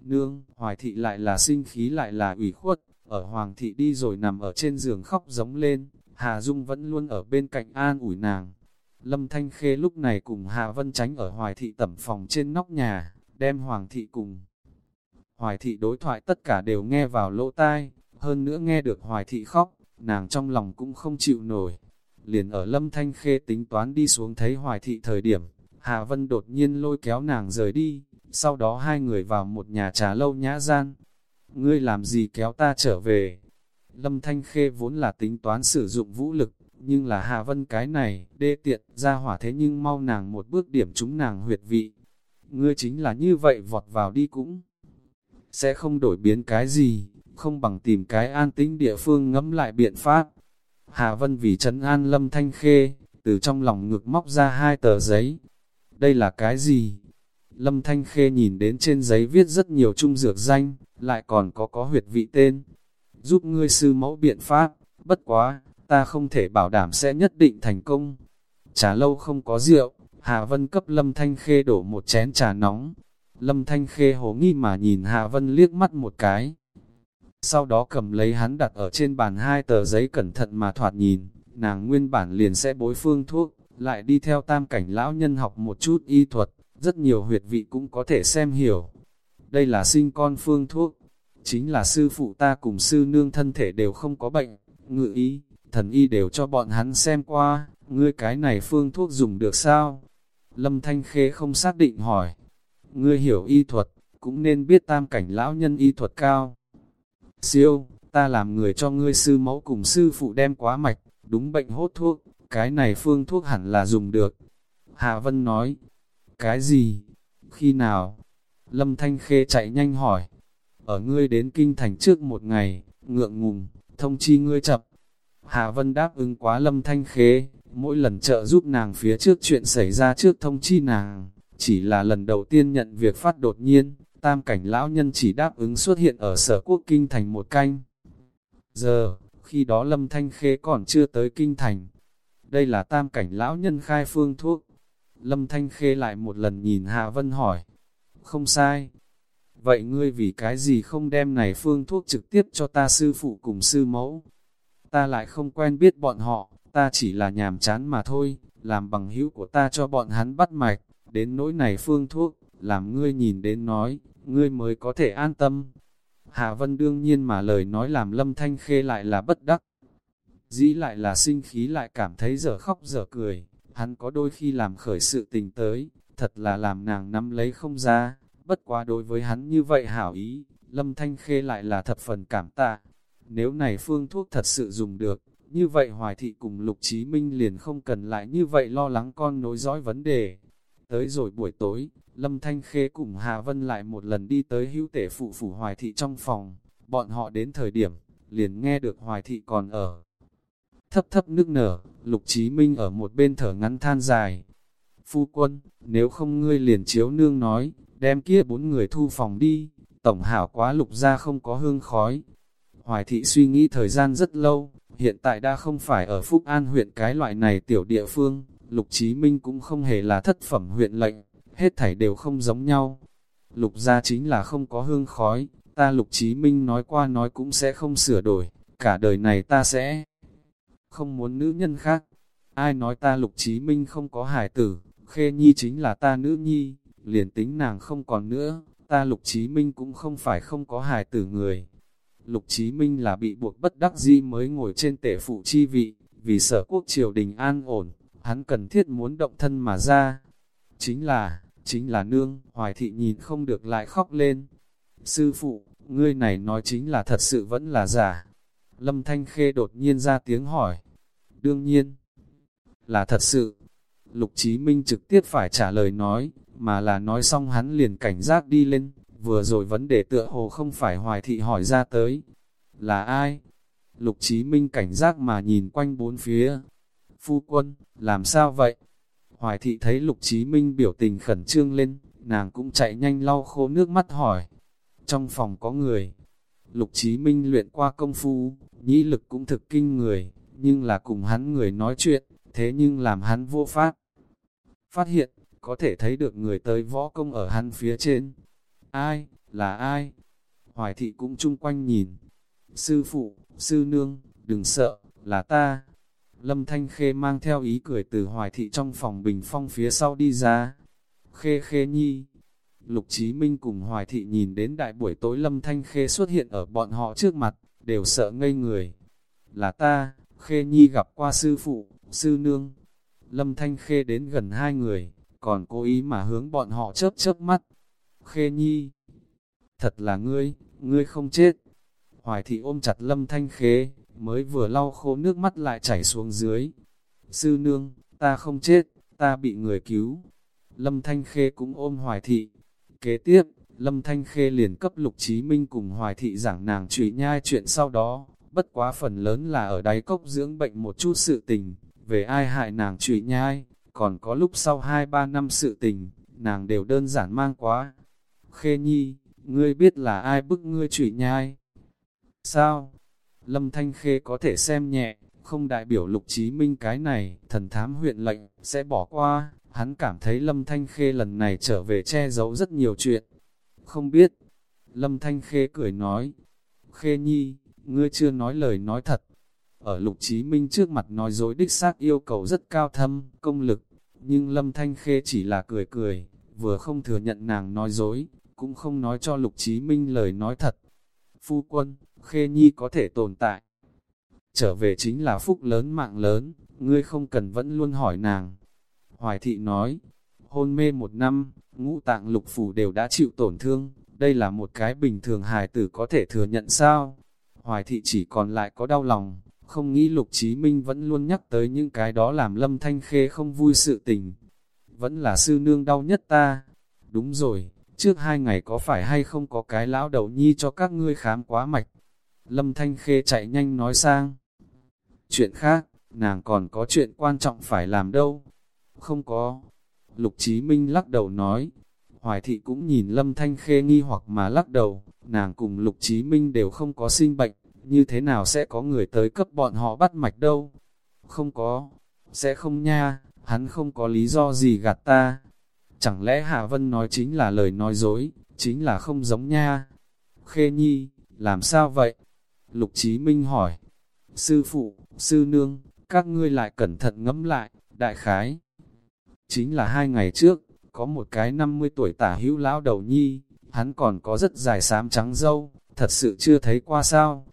Nương, Hoài Thị lại là sinh khí lại là ủy khuất, ở Hoàng Thị đi rồi nằm ở trên giường khóc giống lên, Hà Dung vẫn luôn ở bên cạnh an ủi nàng. Lâm Thanh Khê lúc này cùng Hà Vân tránh ở Hoài Thị tẩm phòng trên nóc nhà, đem Hoàng Thị cùng. Hoài Thị đối thoại tất cả đều nghe vào lỗ tai, hơn nữa nghe được Hoài Thị khóc, nàng trong lòng cũng không chịu nổi. Liền ở Lâm Thanh Khê tính toán đi xuống thấy Hoài Thị thời điểm, Hà Vân đột nhiên lôi kéo nàng rời đi, sau đó hai người vào một nhà trà lâu nhã gian. Ngươi làm gì kéo ta trở về? Lâm Thanh Khê vốn là tính toán sử dụng vũ lực, nhưng là Hà Vân cái này, đê tiện, ra hỏa thế nhưng mau nàng một bước điểm chúng nàng huyệt vị. Ngươi chính là như vậy vọt vào đi cũng sẽ không đổi biến cái gì, không bằng tìm cái an tính địa phương ngẫm lại biện pháp. Hà Vân vì trấn an Lâm Thanh Khê, từ trong lòng ngực móc ra hai tờ giấy. Đây là cái gì? Lâm Thanh Khê nhìn đến trên giấy viết rất nhiều trung dược danh, lại còn có có huyệt vị tên. Giúp ngươi sư mẫu biện pháp, bất quá, ta không thể bảo đảm sẽ nhất định thành công. Trà lâu không có rượu, Hà Vân cấp Lâm Thanh Khê đổ một chén trà nóng. Lâm Thanh Khê hồ nghi mà nhìn Hà Vân liếc mắt một cái. Sau đó cầm lấy hắn đặt ở trên bàn hai tờ giấy cẩn thận mà thoạt nhìn, nàng nguyên bản liền sẽ bối phương thuốc, lại đi theo tam cảnh lão nhân học một chút y thuật, rất nhiều huyệt vị cũng có thể xem hiểu. Đây là sinh con phương thuốc, chính là sư phụ ta cùng sư nương thân thể đều không có bệnh, ngự y, thần y đều cho bọn hắn xem qua, ngươi cái này phương thuốc dùng được sao? Lâm Thanh Khê không xác định hỏi, ngươi hiểu y thuật, cũng nên biết tam cảnh lão nhân y thuật cao. Siêu, ta làm người cho ngươi sư mẫu cùng sư phụ đem quá mạch, đúng bệnh hốt thuốc, cái này phương thuốc hẳn là dùng được. Hạ Vân nói, cái gì? Khi nào? Lâm Thanh Khê chạy nhanh hỏi. Ở ngươi đến kinh thành trước một ngày, ngượng ngùng, thông chi ngươi chậm. Hạ Vân đáp ứng quá Lâm Thanh khế. mỗi lần trợ giúp nàng phía trước chuyện xảy ra trước thông chi nàng. Chỉ là lần đầu tiên nhận việc phát đột nhiên, tam cảnh lão nhân chỉ đáp ứng xuất hiện ở sở quốc kinh thành một canh. Giờ, khi đó Lâm Thanh khế còn chưa tới kinh thành. Đây là tam cảnh lão nhân khai phương thuốc. Lâm Thanh Khê lại một lần nhìn Hạ Vân hỏi. Không sai. Vậy ngươi vì cái gì không đem này phương thuốc trực tiếp cho ta sư phụ cùng sư mẫu? Ta lại không quen biết bọn họ, ta chỉ là nhàm chán mà thôi, làm bằng hữu của ta cho bọn hắn bắt mạch, đến nỗi này phương thuốc, làm ngươi nhìn đến nói, ngươi mới có thể an tâm. hà Vân đương nhiên mà lời nói làm Lâm Thanh Khê lại là bất đắc. Dĩ lại là sinh khí lại cảm thấy giờ khóc giờ cười, hắn có đôi khi làm khởi sự tình tới, thật là làm nàng nắm lấy không ra, bất quá đối với hắn như vậy hảo ý, Lâm Thanh Khê lại là thập phần cảm tạ. Nếu này phương thuốc thật sự dùng được, như vậy Hoài Thị cùng Lục Chí Minh liền không cần lại như vậy lo lắng con nối dõi vấn đề. Tới rồi buổi tối, Lâm Thanh Khê cùng Hà Vân lại một lần đi tới hữu tể phụ phủ Hoài Thị trong phòng. Bọn họ đến thời điểm, liền nghe được Hoài Thị còn ở. Thấp thấp nước nở, Lục Chí Minh ở một bên thở ngắn than dài. Phu quân, nếu không ngươi liền chiếu nương nói, đem kia bốn người thu phòng đi, tổng hảo quá lục ra không có hương khói. Hoài thị suy nghĩ thời gian rất lâu, hiện tại đã không phải ở Phúc An huyện cái loại này tiểu địa phương, Lục Chí Minh cũng không hề là thất phẩm huyện lệnh, hết thảy đều không giống nhau. Lục gia chính là không có hương khói, ta Lục Chí Minh nói qua nói cũng sẽ không sửa đổi, cả đời này ta sẽ không muốn nữ nhân khác. Ai nói ta Lục Chí Minh không có hài tử, Khê Nhi chính là ta nữ nhi, liền tính nàng không còn nữa, ta Lục Chí Minh cũng không phải không có hài tử người. Lục Chí Minh là bị buộc bất đắc dĩ mới ngồi trên tể phụ chi vị, vì sở quốc triều đình an ổn, hắn cần thiết muốn động thân mà ra. Chính là, chính là nương, hoài thị nhìn không được lại khóc lên. Sư phụ, ngươi này nói chính là thật sự vẫn là giả. Lâm Thanh Khê đột nhiên ra tiếng hỏi. Đương nhiên, là thật sự. Lục Chí Minh trực tiếp phải trả lời nói, mà là nói xong hắn liền cảnh giác đi lên, vừa rồi vấn đề tựa hồ không phải hoài thị hỏi ra tới. Là ai? Lục Chí Minh cảnh giác mà nhìn quanh bốn phía. Phu quân, làm sao vậy? Hoài thị thấy Lục Chí Minh biểu tình khẩn trương lên, nàng cũng chạy nhanh lau khô nước mắt hỏi. Trong phòng có người. Lục Chí Minh luyện qua công phu, nhĩ lực cũng thực kinh người, nhưng là cùng hắn người nói chuyện, thế nhưng làm hắn vô pháp. Phát hiện, có thể thấy được người tới võ công ở hắn phía trên. Ai, là ai? Hoài thị cũng chung quanh nhìn. Sư phụ, sư nương, đừng sợ, là ta. Lâm Thanh Khê mang theo ý cười từ hoài thị trong phòng bình phong phía sau đi ra. Khê khê nhi. Lục Chí Minh cùng hoài thị nhìn đến đại buổi tối Lâm Thanh Khê xuất hiện ở bọn họ trước mặt, đều sợ ngây người. Là ta, Khê Nhi gặp qua sư phụ, sư nương. Lâm Thanh Khê đến gần hai người, còn cố ý mà hướng bọn họ chớp chớp mắt. Khê Nhi, thật là ngươi, ngươi không chết. Hoài thị ôm chặt Lâm Thanh Khê, mới vừa lau khô nước mắt lại chảy xuống dưới. Sư nương, ta không chết, ta bị người cứu. Lâm Thanh Khê cũng ôm Hoài thị. Kế tiếp, Lâm Thanh Khê liền cấp Lục Chí Minh cùng Hoài thị giảng nàng trụy nhai chuyện sau đó, bất quá phần lớn là ở đáy cốc dưỡng bệnh một chút sự tình, về ai hại nàng trụy nhai, còn có lúc sau 2-3 năm sự tình, nàng đều đơn giản mang quá. Khê Nhi, ngươi biết là ai bức ngươi chửi nhai? Sao? Lâm Thanh Khê có thể xem nhẹ, không đại biểu Lục Chí Minh cái này, thần thám huyện lệnh, sẽ bỏ qua. Hắn cảm thấy Lâm Thanh Khê lần này trở về che giấu rất nhiều chuyện. Không biết. Lâm Thanh Khê cười nói. Khê Nhi, ngươi chưa nói lời nói thật. Ở Lục Chí Minh trước mặt nói dối đích xác yêu cầu rất cao thâm, công lực. Nhưng Lâm Thanh Khê chỉ là cười cười, vừa không thừa nhận nàng nói dối, cũng không nói cho Lục Chí Minh lời nói thật. Phu quân, Khê Nhi có thể tồn tại. Trở về chính là phúc lớn mạng lớn, ngươi không cần vẫn luôn hỏi nàng. Hoài thị nói, hôn mê một năm, ngũ tạng lục phủ đều đã chịu tổn thương, đây là một cái bình thường hài tử có thể thừa nhận sao? Hoài thị chỉ còn lại có đau lòng, không nghĩ lục chí minh vẫn luôn nhắc tới những cái đó làm lâm thanh khê không vui sự tình. Vẫn là sư nương đau nhất ta. Đúng rồi, trước hai ngày có phải hay không có cái lão đầu nhi cho các ngươi khám quá mạch. Lâm Thanh Khê chạy nhanh nói sang. Chuyện khác, nàng còn có chuyện quan trọng phải làm đâu. Không có. Lục Chí Minh lắc đầu nói. Hoài thị cũng nhìn Lâm Thanh Khê nghi hoặc mà lắc đầu. Nàng cùng Lục Chí Minh đều không có sinh bệnh. Như thế nào sẽ có người tới cấp bọn họ bắt mạch đâu? Không có. Sẽ không nha. Hắn không có lý do gì gạt ta. Chẳng lẽ Hạ Vân nói chính là lời nói dối, chính là không giống nha. Khê Nhi, làm sao vậy? Lục Chí Minh hỏi, sư phụ, sư nương, các ngươi lại cẩn thận ngẫm lại, đại khái. Chính là hai ngày trước, có một cái 50 tuổi tả hữu lão đầu nhi, hắn còn có rất dài xám trắng dâu, thật sự chưa thấy qua sao.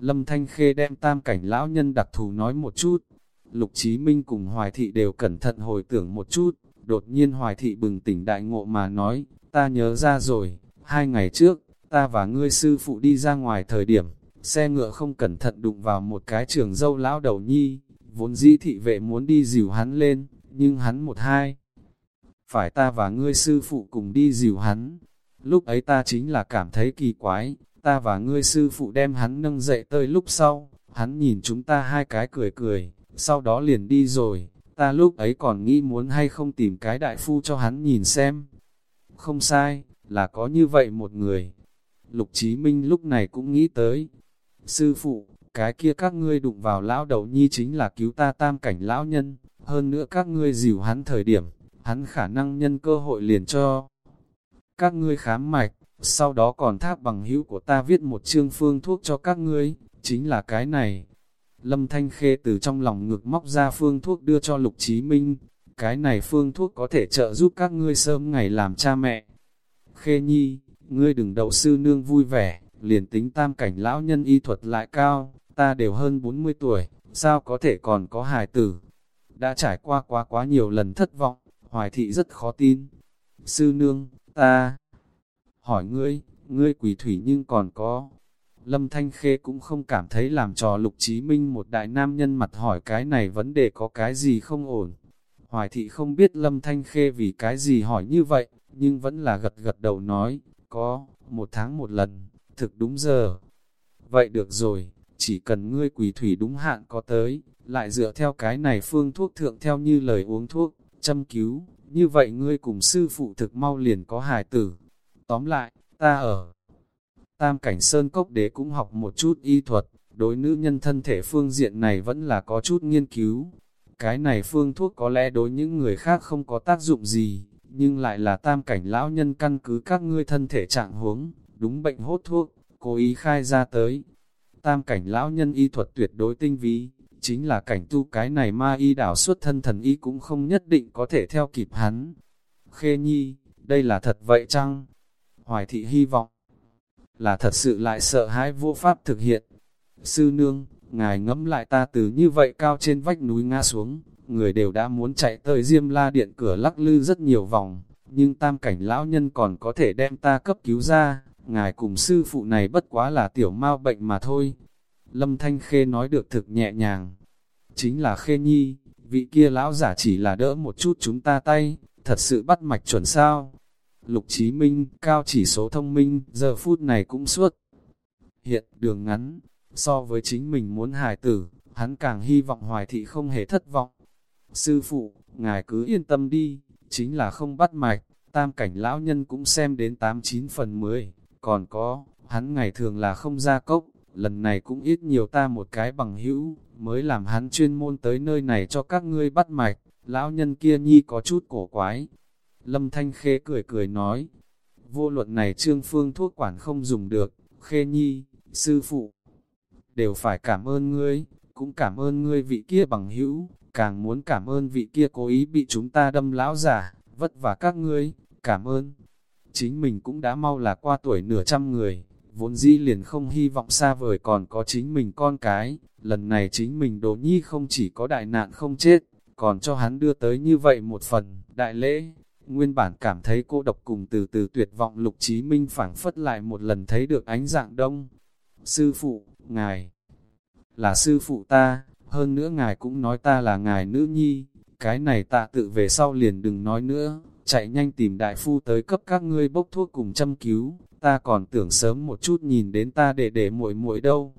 Lâm Thanh Khê đem tam cảnh lão nhân đặc thù nói một chút, Lục Chí Minh cùng Hoài Thị đều cẩn thận hồi tưởng một chút, đột nhiên Hoài Thị bừng tỉnh đại ngộ mà nói, ta nhớ ra rồi, hai ngày trước, ta và ngươi sư phụ đi ra ngoài thời điểm, Xe ngựa không cẩn thận đụng vào một cái trường dâu lão đầu nhi, vốn dĩ thị vệ muốn đi dìu hắn lên, nhưng hắn một hai. Phải ta và ngươi sư phụ cùng đi dìu hắn. Lúc ấy ta chính là cảm thấy kỳ quái, ta và ngươi sư phụ đem hắn nâng dậy tới lúc sau, hắn nhìn chúng ta hai cái cười cười, sau đó liền đi rồi, ta lúc ấy còn nghĩ muốn hay không tìm cái đại phu cho hắn nhìn xem. Không sai, là có như vậy một người. Lục Chí Minh lúc này cũng nghĩ tới. Sư phụ, cái kia các ngươi đụng vào lão đầu nhi chính là cứu ta tam cảnh lão nhân, hơn nữa các ngươi dìu hắn thời điểm, hắn khả năng nhân cơ hội liền cho. Các ngươi khám mạch, sau đó còn tháp bằng hữu của ta viết một chương phương thuốc cho các ngươi, chính là cái này. Lâm Thanh Khê từ trong lòng ngực móc ra phương thuốc đưa cho Lục Chí Minh, cái này phương thuốc có thể trợ giúp các ngươi sớm ngày làm cha mẹ. Khê Nhi, ngươi đừng đậu sư nương vui vẻ, liền tính tam cảnh lão nhân y thuật lại cao, ta đều hơn 40 tuổi, sao có thể còn có hài tử. Đã trải qua quá quá nhiều lần thất vọng, hoài thị rất khó tin. Sư nương, ta hỏi ngươi, ngươi quỷ thủy nhưng còn có. Lâm Thanh Khê cũng không cảm thấy làm trò Lục Chí Minh một đại nam nhân mặt hỏi cái này vấn đề có cái gì không ổn. Hoài thị không biết Lâm Thanh Khê vì cái gì hỏi như vậy, nhưng vẫn là gật gật đầu nói, có, một tháng một lần, thực đúng giờ. Vậy được rồi, chỉ cần ngươi quỷ thủy đúng hạn có tới, lại dựa theo cái này phương thuốc thượng theo như lời uống thuốc, châm cứu, như vậy ngươi cùng sư phụ thực mau liền có hài tử. Tóm lại, ta ở Tam Cảnh Sơn Cốc Đế cũng học một chút y thuật, đối nữ nhân thân thể phương diện này vẫn là có chút nghiên cứu. Cái này phương thuốc có lẽ đối những người khác không có tác dụng gì, nhưng lại là tam cảnh lão nhân căn cứ các ngươi thân thể trạng huống, đúng bệnh hốt thuốc, cố ý khai ra tới. Tam cảnh lão nhân y thuật tuyệt đối tinh vi, chính là cảnh tu cái này ma y đảo xuất thân thần y cũng không nhất định có thể theo kịp hắn. Khê Nhi, đây là thật vậy chăng? Hoài thị hy vọng, là thật sự lại sợ hãi vô pháp thực hiện. Sư nương, ngài ngẫm lại ta từ như vậy cao trên vách núi ngã xuống, người đều đã muốn chạy tới Diêm La Điện cửa lắc lư rất nhiều vòng, nhưng tam cảnh lão nhân còn có thể đem ta cấp cứu ra, ngài cùng sư phụ này bất quá là tiểu mau bệnh mà thôi. Lâm Thanh Khê nói được thực nhẹ nhàng, chính là Khê Nhi, vị kia lão giả chỉ là đỡ một chút chúng ta tay, thật sự bắt mạch chuẩn sao. Lục Chí Minh, cao chỉ số thông minh, giờ phút này cũng suốt. Hiện, đường ngắn, so với chính mình muốn hài tử, hắn càng hy vọng hoài thị không hề thất vọng. Sư phụ, ngài cứ yên tâm đi, chính là không bắt mạch, tam cảnh lão nhân cũng xem đến 89 phần 10, còn có, hắn ngày thường là không ra cốc, lần này cũng ít nhiều ta một cái bằng hữu, mới làm hắn chuyên môn tới nơi này cho các ngươi bắt mạch, lão nhân kia nhi có chút cổ quái. Lâm Thanh Khê cười cười nói, vô luận này trương phương thuốc quản không dùng được, Khê nhi, sư phụ, đều phải cảm ơn ngươi, cũng cảm ơn ngươi vị kia bằng hữu, càng muốn cảm ơn vị kia cố ý bị chúng ta đâm lão giả, vất vả các ngươi, cảm ơn. Chính mình cũng đã mau là qua tuổi nửa trăm người, vốn dĩ liền không hy vọng xa vời còn có chính mình con cái, lần này chính mình đồ nhi không chỉ có đại nạn không chết, còn cho hắn đưa tới như vậy một phần, đại lễ. Nguyên bản cảm thấy cô độc cùng từ từ tuyệt vọng lục chí minh phảng phất lại một lần thấy được ánh dạng đông. Sư phụ, ngài, là sư phụ ta, hơn nữa ngài cũng nói ta là ngài nữ nhi, cái này ta tự về sau liền đừng nói nữa, chạy nhanh tìm đại phu tới cấp các ngươi bốc thuốc cùng châm cứu, ta còn tưởng sớm một chút nhìn đến ta để để muội muội đâu.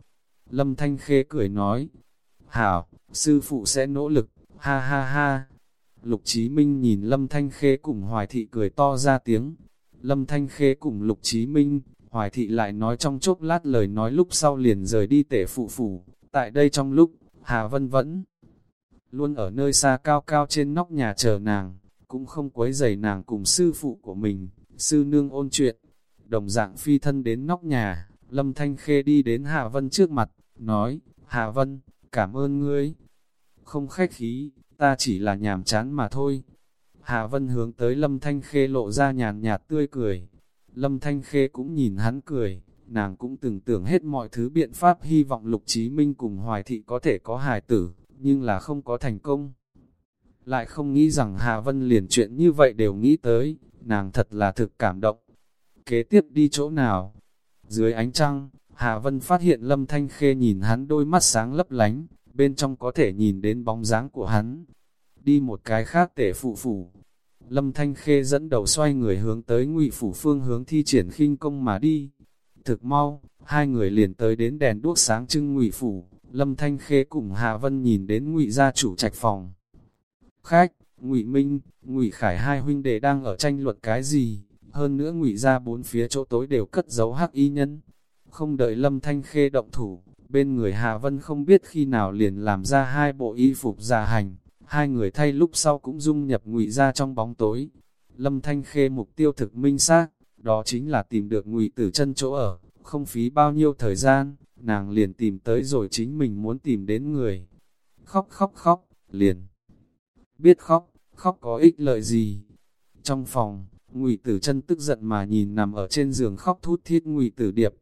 Lâm Thanh Khê cười nói, hảo, sư phụ sẽ nỗ lực, ha ha ha. Lục Chí Minh nhìn Lâm Thanh Khê cùng Hoài Thị cười to ra tiếng. Lâm Thanh Khê cùng Lục Chí Minh, Hoài Thị lại nói trong chốc lát lời nói lúc sau liền rời đi tể phụ phủ. Tại đây trong lúc, Hà Vân vẫn luôn ở nơi xa cao cao trên nóc nhà chờ nàng, cũng không quấy rầy nàng cùng sư phụ của mình, sư nương ôn chuyện. Đồng dạng phi thân đến nóc nhà, Lâm Thanh Khê đi đến Hà Vân trước mặt, nói, Hà Vân, cảm ơn ngươi. Không khách khí, ta chỉ là nhàm chán mà thôi. Hà Vân hướng tới Lâm Thanh Khê lộ ra nhàn nhạt tươi cười. Lâm Thanh Khê cũng nhìn hắn cười, nàng cũng từng tưởng hết mọi thứ biện pháp hy vọng Lục Chí Minh cùng Hoài Thị có thể có hài tử, nhưng là không có thành công. Lại không nghĩ rằng Hà Vân liền chuyện như vậy đều nghĩ tới, nàng thật là thực cảm động. Kế tiếp đi chỗ nào? Dưới ánh trăng, Hà Vân phát hiện Lâm Thanh Khê nhìn hắn đôi mắt sáng lấp lánh, bên trong có thể nhìn đến bóng dáng của hắn. Đi một cái khác tể phụ phủ. Lâm Thanh Khê dẫn đầu xoay người hướng tới ngụy phủ phương hướng thi triển khinh công mà đi. Thực mau, hai người liền tới đến đèn đuốc sáng trưng ngụy phủ, Lâm Thanh Khê cùng Hà Vân nhìn đến ngụy gia chủ trạch phòng. Khách, Ngụy Minh, Ngụy Khải hai huynh đệ đang ở tranh luận cái gì? Hơn nữa Ngụy gia bốn phía chỗ tối đều cất giấu hắc y nhân. Không đợi Lâm Thanh Khê động thủ, bên người Hà Vân không biết khi nào liền làm ra hai bộ y phục giả hành, hai người thay lúc sau cũng dung nhập Ngụy ra trong bóng tối. Lâm Thanh Khê mục tiêu thực minh xác, đó chính là tìm được Ngụy Tử chân chỗ ở, không phí bao nhiêu thời gian, nàng liền tìm tới rồi chính mình muốn tìm đến người. Khóc khóc khóc, liền. Biết khóc, khóc có ích lợi gì? Trong phòng, Ngụy Tử chân tức giận mà nhìn nằm ở trên giường khóc thút thiết Ngụy Tử Điệp.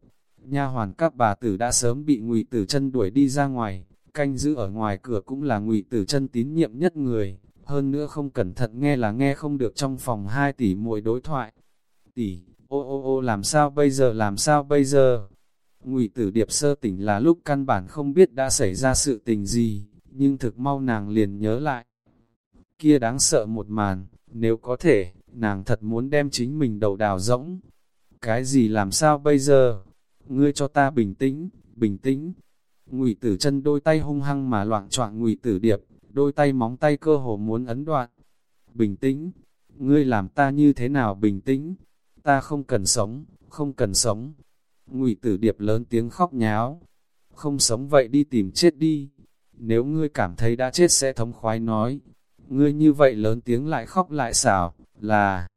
Nha hoàn các bà tử đã sớm bị Ngụy Tử chân đuổi đi ra ngoài, canh giữ ở ngoài cửa cũng là Ngụy Tử chân tín nhiệm nhất người, hơn nữa không cẩn thận nghe là nghe không được trong phòng hai tỷ muội đối thoại. Tỷ, ô ô ô làm sao bây giờ làm sao bây giờ? Ngụy Tử Điệp sơ tỉnh là lúc căn bản không biết đã xảy ra sự tình gì, nhưng thực mau nàng liền nhớ lại. Kia đáng sợ một màn, nếu có thể, nàng thật muốn đem chính mình đầu đào rỗng. Cái gì làm sao bây giờ? Ngươi cho ta bình tĩnh, bình tĩnh. Ngụy tử chân đôi tay hung hăng mà loạn choạng ngụy tử điệp, đôi tay móng tay cơ hồ muốn ấn đoạn. Bình tĩnh, ngươi làm ta như thế nào bình tĩnh? Ta không cần sống, không cần sống. Ngụy tử điệp lớn tiếng khóc nháo. Không sống vậy đi tìm chết đi. Nếu ngươi cảm thấy đã chết sẽ thống khoái nói. Ngươi như vậy lớn tiếng lại khóc lại xảo, là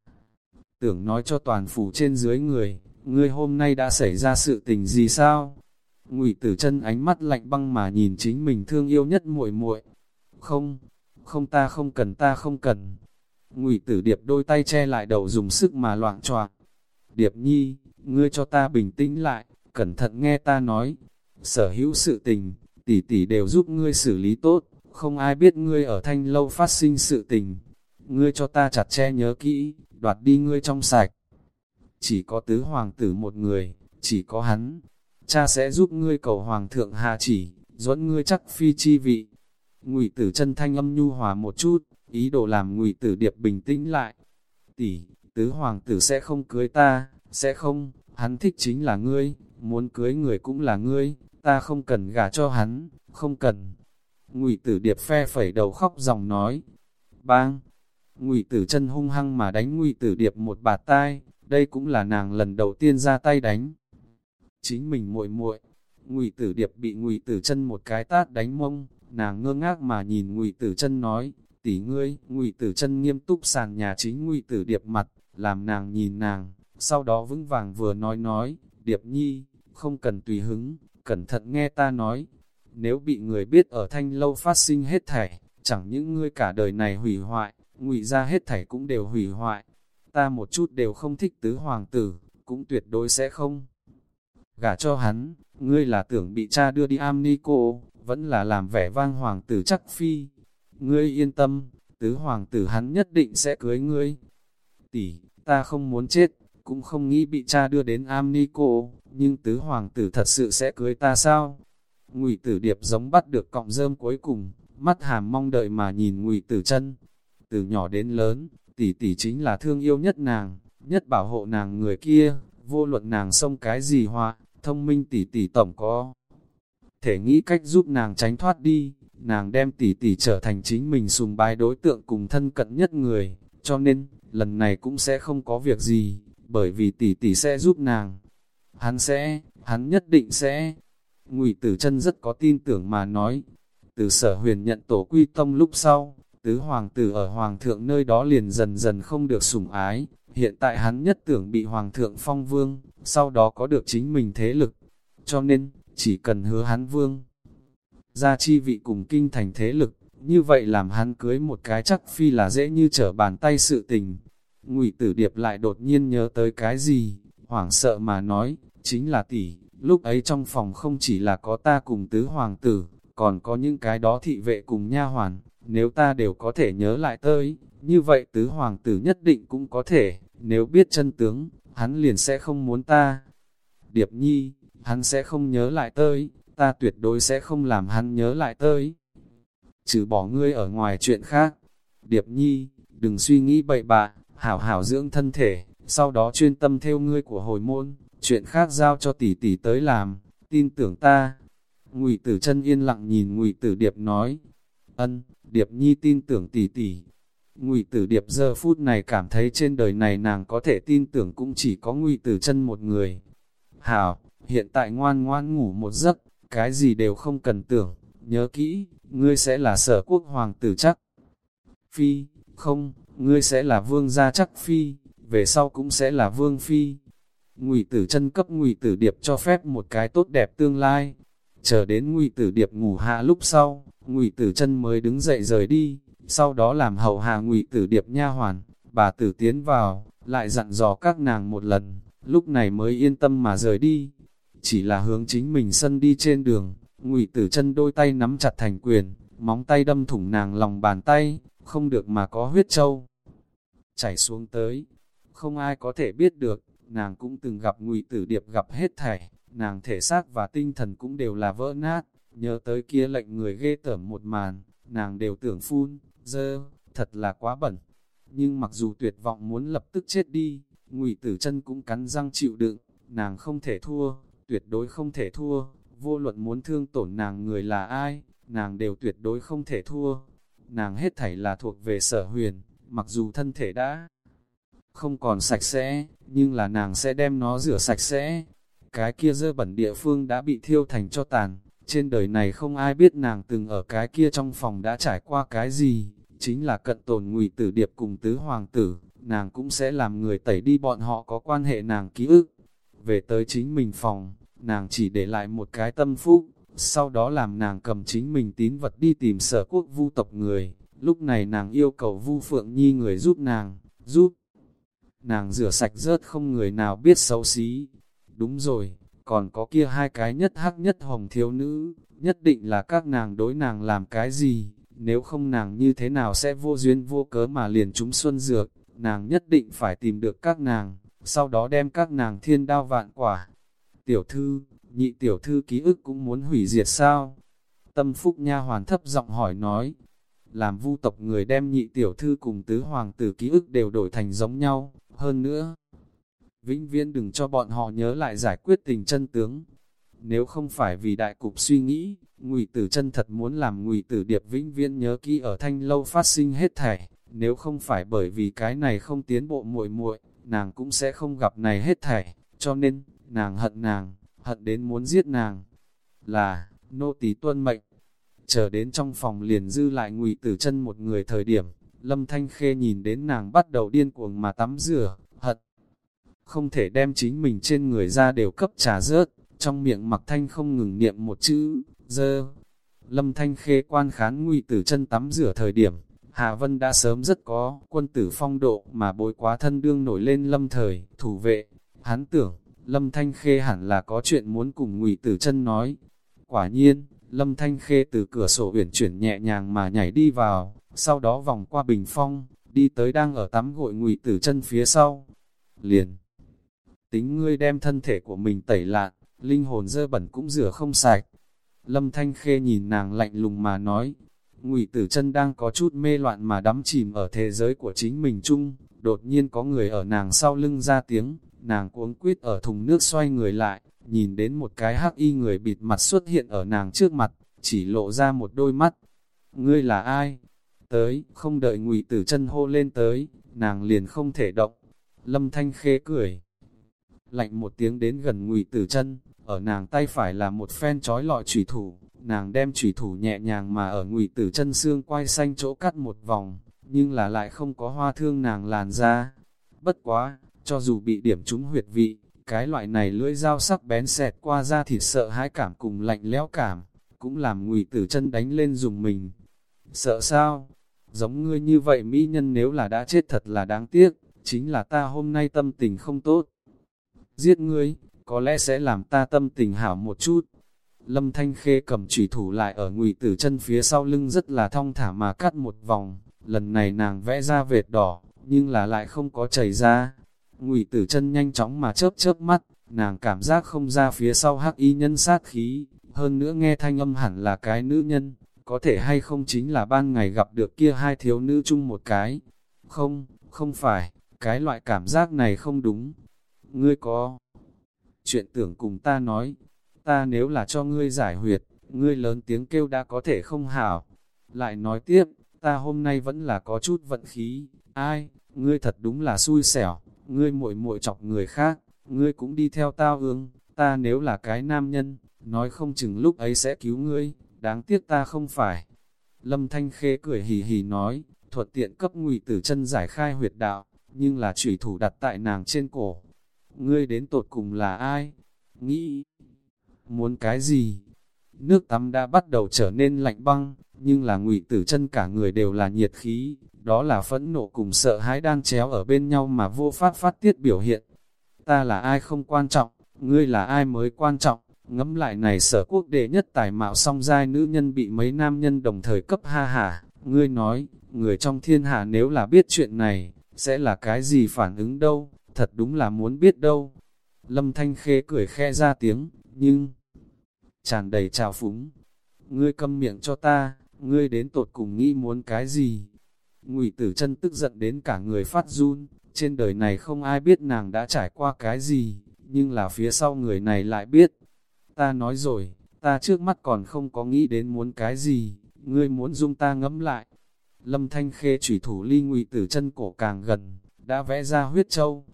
tưởng nói cho toàn phủ trên dưới người, ngươi hôm nay đã xảy ra sự tình gì sao? Ngụy Tử Chân ánh mắt lạnh băng mà nhìn chính mình thương yêu nhất muội muội. Không, không ta không cần ta không cần. Ngụy Tử Điệp đôi tay che lại đầu dùng sức mà loạn choạng. Điệp Nhi, ngươi cho ta bình tĩnh lại, cẩn thận nghe ta nói. Sở hữu sự tình, tỷ tỷ đều giúp ngươi xử lý tốt, không ai biết ngươi ở thanh lâu phát sinh sự tình. Ngươi cho ta chặt che nhớ kỹ, đoạt đi ngươi trong sạch. Chỉ có tứ hoàng tử một người, chỉ có hắn. Cha sẽ giúp ngươi cầu hoàng thượng hạ chỉ, dẫn ngươi chắc phi chi vị. Ngụy tử chân thanh âm nhu hòa một chút, ý đồ làm ngụy tử điệp bình tĩnh lại. Tỷ, tứ hoàng tử sẽ không cưới ta, sẽ không, hắn thích chính là ngươi, muốn cưới người cũng là ngươi, ta không cần gả cho hắn, không cần. Ngụy tử điệp phe phẩy đầu khóc dòng nói. Bang! Ngụy tử chân hung hăng mà đánh ngụy tử điệp một bạt tai, đây cũng là nàng lần đầu tiên ra tay đánh. Chính mình muội muội, Ngụy Tử Điệp bị Ngụy Tử Chân một cái tát đánh mông, nàng ngơ ngác mà nhìn Ngụy Tử Chân nói, "Tỷ ngươi." Ngụy Tử Chân nghiêm túc sàn nhà chính Ngụy Tử Điệp mặt, làm nàng nhìn nàng, sau đó vững vàng vừa nói nói, "Điệp Nhi, không cần tùy hứng, cẩn thận nghe ta nói, nếu bị người biết ở thanh lâu phát sinh hết thảy, chẳng những ngươi cả đời này hủy hoại, ngụy ra hết thảy cũng đều hủy hoại. Ta một chút đều không thích tứ hoàng tử, cũng tuyệt đối sẽ không. Gả cho hắn, ngươi là tưởng bị cha đưa đi am ni cô, vẫn là làm vẻ vang hoàng tử chắc phi. Ngươi yên tâm, tứ hoàng tử hắn nhất định sẽ cưới ngươi. Tỷ, ta không muốn chết, cũng không nghĩ bị cha đưa đến am ni cô, nhưng tứ hoàng tử thật sự sẽ cưới ta sao? Ngụy tử điệp giống bắt được cọng rơm cuối cùng, mắt hàm mong đợi mà nhìn ngụy tử chân. Từ nhỏ đến lớn, tỷ tỷ chính là thương yêu nhất nàng, nhất bảo hộ nàng người kia, vô luận nàng xông cái gì hoa, thông minh tỷ tỷ tổng có. Thể nghĩ cách giúp nàng tránh thoát đi, nàng đem tỷ tỷ trở thành chính mình sùng bái đối tượng cùng thân cận nhất người, cho nên, lần này cũng sẽ không có việc gì, bởi vì tỷ tỷ sẽ giúp nàng. Hắn sẽ, hắn nhất định sẽ. Ngụy Tử Chân rất có tin tưởng mà nói. Từ Sở Huyền nhận tổ quy tông lúc sau, tứ hoàng tử ở hoàng thượng nơi đó liền dần dần không được sủng ái, hiện tại hắn nhất tưởng bị hoàng thượng phong vương, sau đó có được chính mình thế lực. Cho nên, chỉ cần hứa hắn vương, ra chi vị cùng kinh thành thế lực, như vậy làm hắn cưới một cái chắc phi là dễ như trở bàn tay sự tình. Ngụy Tử Điệp lại đột nhiên nhớ tới cái gì, hoảng sợ mà nói, chính là tỷ, lúc ấy trong phòng không chỉ là có ta cùng tứ hoàng tử, còn có những cái đó thị vệ cùng nha hoàn, nếu ta đều có thể nhớ lại tới, như vậy tứ hoàng tử nhất định cũng có thể, nếu biết chân tướng, hắn liền sẽ không muốn ta. Điệp nhi, hắn sẽ không nhớ lại tới, ta tuyệt đối sẽ không làm hắn nhớ lại tới. Trừ bỏ ngươi ở ngoài chuyện khác. Điệp nhi, đừng suy nghĩ bậy bạ, hảo hảo dưỡng thân thể, sau đó chuyên tâm theo ngươi của hồi môn, chuyện khác giao cho tỷ tỷ tới làm, tin tưởng ta. Ngụy Tử chân yên lặng nhìn Ngụy Tử Điệp nói, Ân, Điệp Nhi tin tưởng tỷ tỷ. Ngụy Tử Điệp giờ phút này cảm thấy trên đời này nàng có thể tin tưởng cũng chỉ có Ngụy Tử chân một người. Hảo, hiện tại ngoan ngoan ngủ một giấc, cái gì đều không cần tưởng, nhớ kỹ, ngươi sẽ là sở quốc hoàng tử chắc. Phi, không, ngươi sẽ là vương gia chắc phi, về sau cũng sẽ là vương phi. Ngụy Tử chân cấp Ngụy Tử Điệp cho phép một cái tốt đẹp tương lai. Chờ đến Ngụy Tử Điệp ngủ hạ lúc sau, Ngụy Tử chân mới đứng dậy rời đi, sau đó làm hậu hạ Ngụy Tử Điệp nha hoàn, bà tử tiến vào, lại dặn dò các nàng một lần, lúc này mới yên tâm mà rời đi. Chỉ là hướng chính mình sân đi trên đường, Ngụy Tử chân đôi tay nắm chặt thành quyền, móng tay đâm thủng nàng lòng bàn tay, không được mà có huyết trâu. Chảy xuống tới, không ai có thể biết được, nàng cũng từng gặp ngụy tử điệp gặp hết thảy, nàng thể xác và tinh thần cũng đều là vỡ nát, nhớ tới kia lệnh người ghê tởm một màn, nàng đều tưởng phun, dơ, thật là quá bẩn. Nhưng mặc dù tuyệt vọng muốn lập tức chết đi, ngụy tử chân cũng cắn răng chịu đựng, nàng không thể thua, tuyệt đối không thể thua, vô luận muốn thương tổn nàng người là ai, nàng đều tuyệt đối không thể thua. Nàng hết thảy là thuộc về sở huyền, mặc dù thân thể đã không còn sạch sẽ, nhưng là nàng sẽ đem nó rửa sạch sẽ. Cái kia dơ bẩn địa phương đã bị thiêu thành cho tàn, trên đời này không ai biết nàng từng ở cái kia trong phòng đã trải qua cái gì, chính là cận tồn ngụy tử điệp cùng tứ hoàng tử, nàng cũng sẽ làm người tẩy đi bọn họ có quan hệ nàng ký ức. Về tới chính mình phòng, nàng chỉ để lại một cái tâm phúc, sau đó làm nàng cầm chính mình tín vật đi tìm sở quốc vu tộc người. Lúc này nàng yêu cầu vu phượng nhi người giúp nàng, giúp nàng rửa sạch rớt không người nào biết xấu xí. Đúng rồi, còn có kia hai cái nhất hắc nhất hồng thiếu nữ, nhất định là các nàng đối nàng làm cái gì, nếu không nàng như thế nào sẽ vô duyên vô cớ mà liền chúng xuân dược, nàng nhất định phải tìm được các nàng, sau đó đem các nàng thiên đao vạn quả. Tiểu thư, nhị tiểu thư ký ức cũng muốn hủy diệt sao? Tâm phúc nha hoàn thấp giọng hỏi nói, làm vu tộc người đem nhị tiểu thư cùng tứ hoàng tử ký ức đều đổi thành giống nhau, hơn nữa, vĩnh viễn đừng cho bọn họ nhớ lại giải quyết tình chân tướng. Nếu không phải vì đại cục suy nghĩ, ngụy tử chân thật muốn làm ngụy tử điệp vĩnh viễn nhớ kỹ ở thanh lâu phát sinh hết thảy. Nếu không phải bởi vì cái này không tiến bộ muội muội, nàng cũng sẽ không gặp này hết thảy. Cho nên, nàng hận nàng, hận đến muốn giết nàng. Là, nô tỳ tuân mệnh. Chờ đến trong phòng liền dư lại ngụy tử chân một người thời điểm, Lâm Thanh Khê nhìn đến nàng bắt đầu điên cuồng mà tắm rửa. Không thể đem chính mình trên người ra đều cấp trà rớt, trong miệng mặc thanh không ngừng niệm một chữ, dơ. Lâm Thanh Khê quan khán nguy tử chân tắm rửa thời điểm, Hà Vân đã sớm rất có quân tử phong độ mà bối quá thân đương nổi lên lâm thời, thủ vệ. Hắn tưởng, Lâm Thanh Khê hẳn là có chuyện muốn cùng ngụy tử chân nói. Quả nhiên, Lâm Thanh Khê từ cửa sổ uyển chuyển nhẹ nhàng mà nhảy đi vào, sau đó vòng qua bình phong, đi tới đang ở tắm gội ngụy tử chân phía sau. Liền, tính ngươi đem thân thể của mình tẩy lạn, linh hồn dơ bẩn cũng rửa không sạch. Lâm Thanh Khê nhìn nàng lạnh lùng mà nói, ngụy tử chân đang có chút mê loạn mà đắm chìm ở thế giới của chính mình chung, đột nhiên có người ở nàng sau lưng ra tiếng, nàng cuống quýt ở thùng nước xoay người lại, nhìn đến một cái hắc y người bịt mặt xuất hiện ở nàng trước mặt, chỉ lộ ra một đôi mắt. Ngươi là ai? tới, không đợi ngụy tử chân hô lên tới, nàng liền không thể động. Lâm Thanh Khê cười, lạnh một tiếng đến gần ngụy tử chân, ở nàng tay phải là một phen trói lọi chủy thủ, nàng đem chủy thủ nhẹ nhàng mà ở ngụy tử chân xương quay xanh chỗ cắt một vòng, nhưng là lại không có hoa thương nàng làn ra. Bất quá, cho dù bị điểm trúng huyệt vị, cái loại này lưỡi dao sắc bén xẹt qua da thịt sợ hãi cảm cùng lạnh lẽo cảm, cũng làm ngụy tử chân đánh lên dùng mình. Sợ sao? Giống ngươi như vậy mỹ nhân nếu là đã chết thật là đáng tiếc, chính là ta hôm nay tâm tình không tốt. Giết ngươi, có lẽ sẽ làm ta tâm tình hảo một chút. Lâm Thanh Khê cầm chủy thủ lại ở ngụy tử chân phía sau lưng rất là thong thả mà cắt một vòng. Lần này nàng vẽ ra vệt đỏ, nhưng là lại không có chảy ra. Ngụy tử chân nhanh chóng mà chớp chớp mắt, nàng cảm giác không ra phía sau hắc y nhân sát khí, hơn nữa nghe thanh âm hẳn là cái nữ nhân, có thể hay không chính là ban ngày gặp được kia hai thiếu nữ chung một cái. Không, không phải, cái loại cảm giác này không đúng. Ngươi có chuyện tưởng cùng ta nói, ta nếu là cho ngươi giải huyệt, ngươi lớn tiếng kêu đã có thể không hảo. Lại nói tiếp, ta hôm nay vẫn là có chút vận khí, ai, ngươi thật đúng là xui xẻo, ngươi muội muội chọc người khác, ngươi cũng đi theo tao ương, ta nếu là cái nam nhân, nói không chừng lúc ấy sẽ cứu ngươi, đáng tiếc ta không phải. Lâm Thanh Khê cười hì hì nói, thuật tiện cấp ngụy tử chân giải khai huyệt đạo, nhưng là chủy thủ đặt tại nàng trên cổ. Ngươi đến tột cùng là ai? Nghĩ, muốn cái gì? Nước tắm đã bắt đầu trở nên lạnh băng, nhưng là ngụy tử chân cả người đều là nhiệt khí, đó là phẫn nộ cùng sợ hãi đang chéo ở bên nhau mà vô phát phát tiết biểu hiện. Ta là ai không quan trọng, ngươi là ai mới quan trọng, ngẫm lại này sở quốc đệ nhất tài mạo song giai nữ nhân bị mấy nam nhân đồng thời cấp ha hả, ngươi nói, người trong thiên hạ nếu là biết chuyện này, sẽ là cái gì phản ứng đâu, thật đúng là muốn biết đâu. Lâm Thanh Khê cười khe ra tiếng, nhưng tràn đầy trào phúng. Ngươi câm miệng cho ta, ngươi đến tột cùng nghĩ muốn cái gì? Ngụy Tử Chân tức giận đến cả người phát run, trên đời này không ai biết nàng đã trải qua cái gì, nhưng là phía sau người này lại biết. Ta nói rồi, ta trước mắt còn không có nghĩ đến muốn cái gì, ngươi muốn dung ta ngẫm lại. Lâm Thanh Khê chủy thủ ly Ngụy Tử Chân cổ càng gần, đã vẽ ra huyết châu.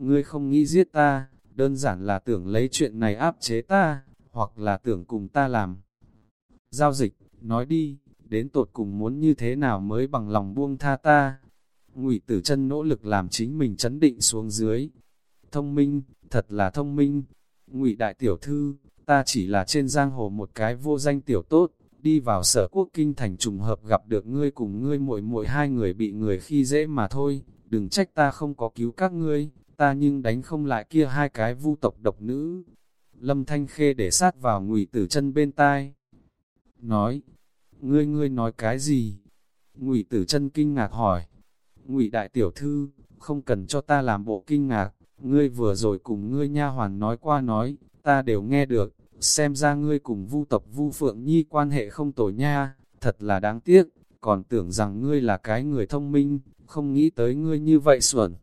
Ngươi không nghĩ giết ta, đơn giản là tưởng lấy chuyện này áp chế ta, hoặc là tưởng cùng ta làm. Giao dịch, nói đi, đến tột cùng muốn như thế nào mới bằng lòng buông tha ta. Ngụy Tử Chân nỗ lực làm chính mình chấn định xuống dưới. Thông minh, thật là thông minh. Ngụy đại tiểu thư, ta chỉ là trên giang hồ một cái vô danh tiểu tốt, đi vào sở quốc kinh thành trùng hợp gặp được ngươi cùng ngươi muội muội hai người bị người khi dễ mà thôi, đừng trách ta không có cứu các ngươi, ta nhưng đánh không lại kia hai cái vu tộc độc nữ. Lâm Thanh Khê để sát vào ngụy tử chân bên tai. Nói, ngươi ngươi nói cái gì? Ngụy tử chân kinh ngạc hỏi. Ngụy đại tiểu thư, không cần cho ta làm bộ kinh ngạc, ngươi vừa rồi cùng ngươi nha hoàn nói qua nói, ta đều nghe được, xem ra ngươi cùng vu tộc vu phượng nhi quan hệ không tồi nha, thật là đáng tiếc, còn tưởng rằng ngươi là cái người thông minh, không nghĩ tới ngươi như vậy xuẩn.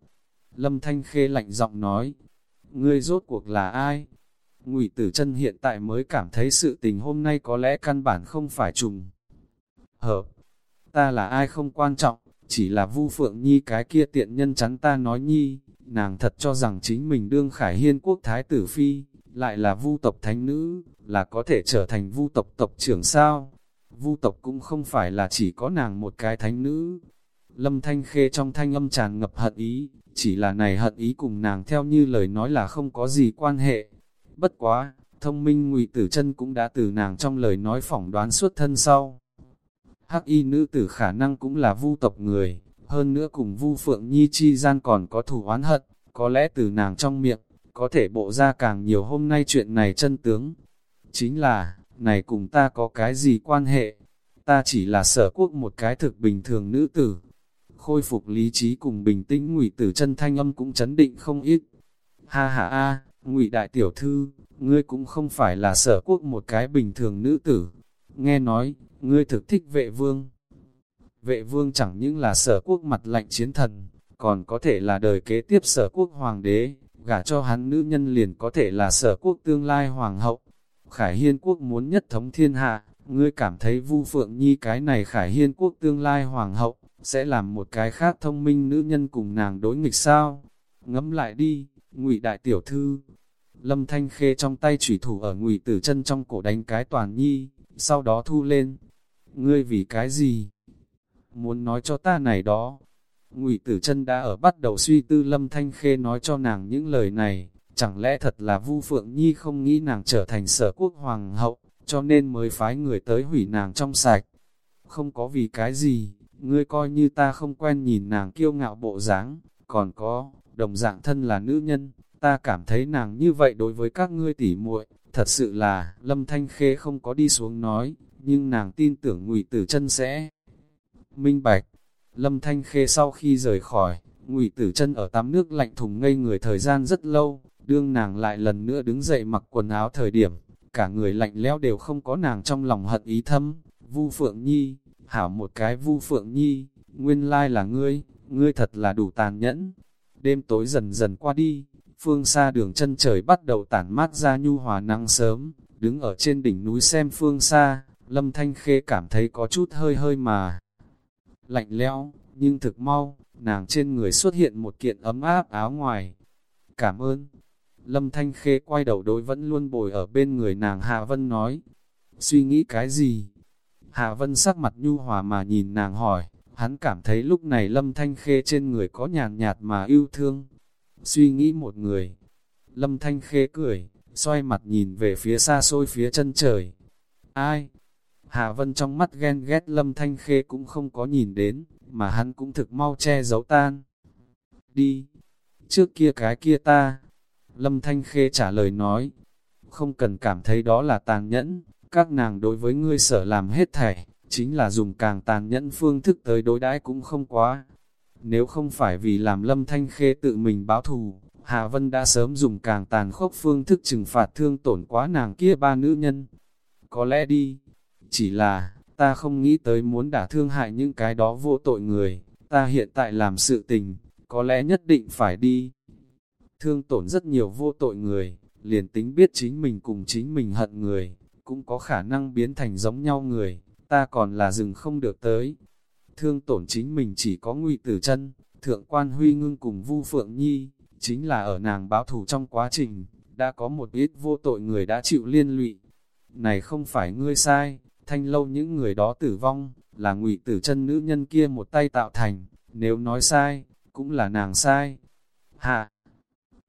Lâm Thanh Khê lạnh giọng nói, ngươi rốt cuộc là ai? Ngụy Tử Chân hiện tại mới cảm thấy sự tình hôm nay có lẽ căn bản không phải trùng. Hợp, ta là ai không quan trọng, chỉ là Vu Phượng Nhi cái kia tiện nhân chắn ta nói nhi, nàng thật cho rằng chính mình đương khải hiên quốc thái tử phi, lại là Vu tộc thánh nữ, là có thể trở thành Vu tộc tộc trưởng sao? Vu tộc cũng không phải là chỉ có nàng một cái thánh nữ. Lâm Thanh Khê trong thanh âm tràn ngập hận ý, chỉ là này hận ý cùng nàng theo như lời nói là không có gì quan hệ. Bất quá, thông minh ngụy tử chân cũng đã từ nàng trong lời nói phỏng đoán suốt thân sau. Hắc y nữ tử khả năng cũng là vu tộc người, hơn nữa cùng vu phượng nhi chi gian còn có thủ oán hận, có lẽ từ nàng trong miệng, có thể bộ ra càng nhiều hôm nay chuyện này chân tướng. Chính là, này cùng ta có cái gì quan hệ? Ta chỉ là sở quốc một cái thực bình thường nữ tử. Khôi phục lý trí cùng bình tĩnh ngụy tử chân thanh âm cũng chấn định không ít. Ha ha a, ngụy đại tiểu thư, ngươi cũng không phải là sở quốc một cái bình thường nữ tử. Nghe nói, ngươi thực thích vệ vương. Vệ vương chẳng những là sở quốc mặt lạnh chiến thần, còn có thể là đời kế tiếp sở quốc hoàng đế, gả cho hắn nữ nhân liền có thể là sở quốc tương lai hoàng hậu. Khải Hiên quốc muốn nhất thống thiên hạ, ngươi cảm thấy Vu Phượng Nhi cái này Khải Hiên quốc tương lai hoàng hậu, sẽ làm một cái khác thông minh nữ nhân cùng nàng đối nghịch sao? Ngẫm lại đi, ngụy đại tiểu thư. Lâm Thanh Khê trong tay chủy thủ ở ngụy tử chân trong cổ đánh cái toàn nhi, sau đó thu lên. Ngươi vì cái gì? Muốn nói cho ta này đó. Ngụy tử chân đã ở bắt đầu suy tư Lâm Thanh Khê nói cho nàng những lời này, chẳng lẽ thật là Vu Phượng Nhi không nghĩ nàng trở thành sở quốc hoàng hậu, cho nên mới phái người tới hủy nàng trong sạch. Không có vì cái gì, ngươi coi như ta không quen nhìn nàng kiêu ngạo bộ dáng, còn có, đồng dạng thân là nữ nhân, ta cảm thấy nàng như vậy đối với các ngươi tỉ muội, thật sự là, Lâm Thanh Khê không có đi xuống nói, nhưng nàng tin tưởng Ngụy Tử Chân sẽ minh bạch. Lâm Thanh Khê sau khi rời khỏi, Ngụy Tử Chân ở tắm nước lạnh thùng ngây người thời gian rất lâu, đương nàng lại lần nữa đứng dậy mặc quần áo thời điểm, cả người lạnh lẽo đều không có nàng trong lòng hận ý thâm. Vu Phượng Nhi, hảo một cái Vu Phượng Nhi, nguyên lai là ngươi, ngươi thật là đủ tàn nhẫn. Đêm tối dần dần qua đi, phương xa đường chân trời bắt đầu tản mát ra nhu hòa nắng sớm, đứng ở trên đỉnh núi xem phương xa, Lâm Thanh Khê cảm thấy có chút hơi hơi mà lạnh lẽo, nhưng thực mau, nàng trên người xuất hiện một kiện ấm áp áo ngoài. Cảm ơn. Lâm Thanh Khê quay đầu đối vẫn luôn bồi ở bên người nàng Hạ Vân nói. Suy nghĩ cái gì? Hạ Vân sắc mặt nhu hòa mà nhìn nàng hỏi, hắn cảm thấy lúc này Lâm Thanh Khê trên người có nhàn nhạt mà yêu thương. Suy nghĩ một người. Lâm Thanh Khê cười, xoay mặt nhìn về phía xa xôi phía chân trời. Ai? Hạ Vân trong mắt ghen ghét Lâm Thanh Khê cũng không có nhìn đến, mà hắn cũng thực mau che giấu tan. Đi, trước kia cái kia ta. Lâm Thanh Khê trả lời nói, không cần cảm thấy đó là tàn nhẫn, các nàng đối với ngươi sở làm hết thảy, chính là dùng càng tàn nhẫn phương thức tới đối đãi cũng không quá. Nếu không phải vì làm Lâm Thanh Khê tự mình báo thù, Hà Vân đã sớm dùng càng tàn khốc phương thức trừng phạt thương tổn quá nàng kia ba nữ nhân. Có lẽ đi, chỉ là, ta không nghĩ tới muốn đả thương hại những cái đó vô tội người, ta hiện tại làm sự tình, có lẽ nhất định phải đi. Thương tổn rất nhiều vô tội người, liền tính biết chính mình cùng chính mình hận người, cũng có khả năng biến thành giống nhau người, ta còn là dừng không được tới. Thương tổn chính mình chỉ có ngụy tử chân, thượng quan huy ngưng cùng vu phượng nhi, chính là ở nàng báo thủ trong quá trình, đã có một ít vô tội người đã chịu liên lụy. Này không phải ngươi sai, thanh lâu những người đó tử vong, là ngụy tử chân nữ nhân kia một tay tạo thành, nếu nói sai, cũng là nàng sai. Hạ!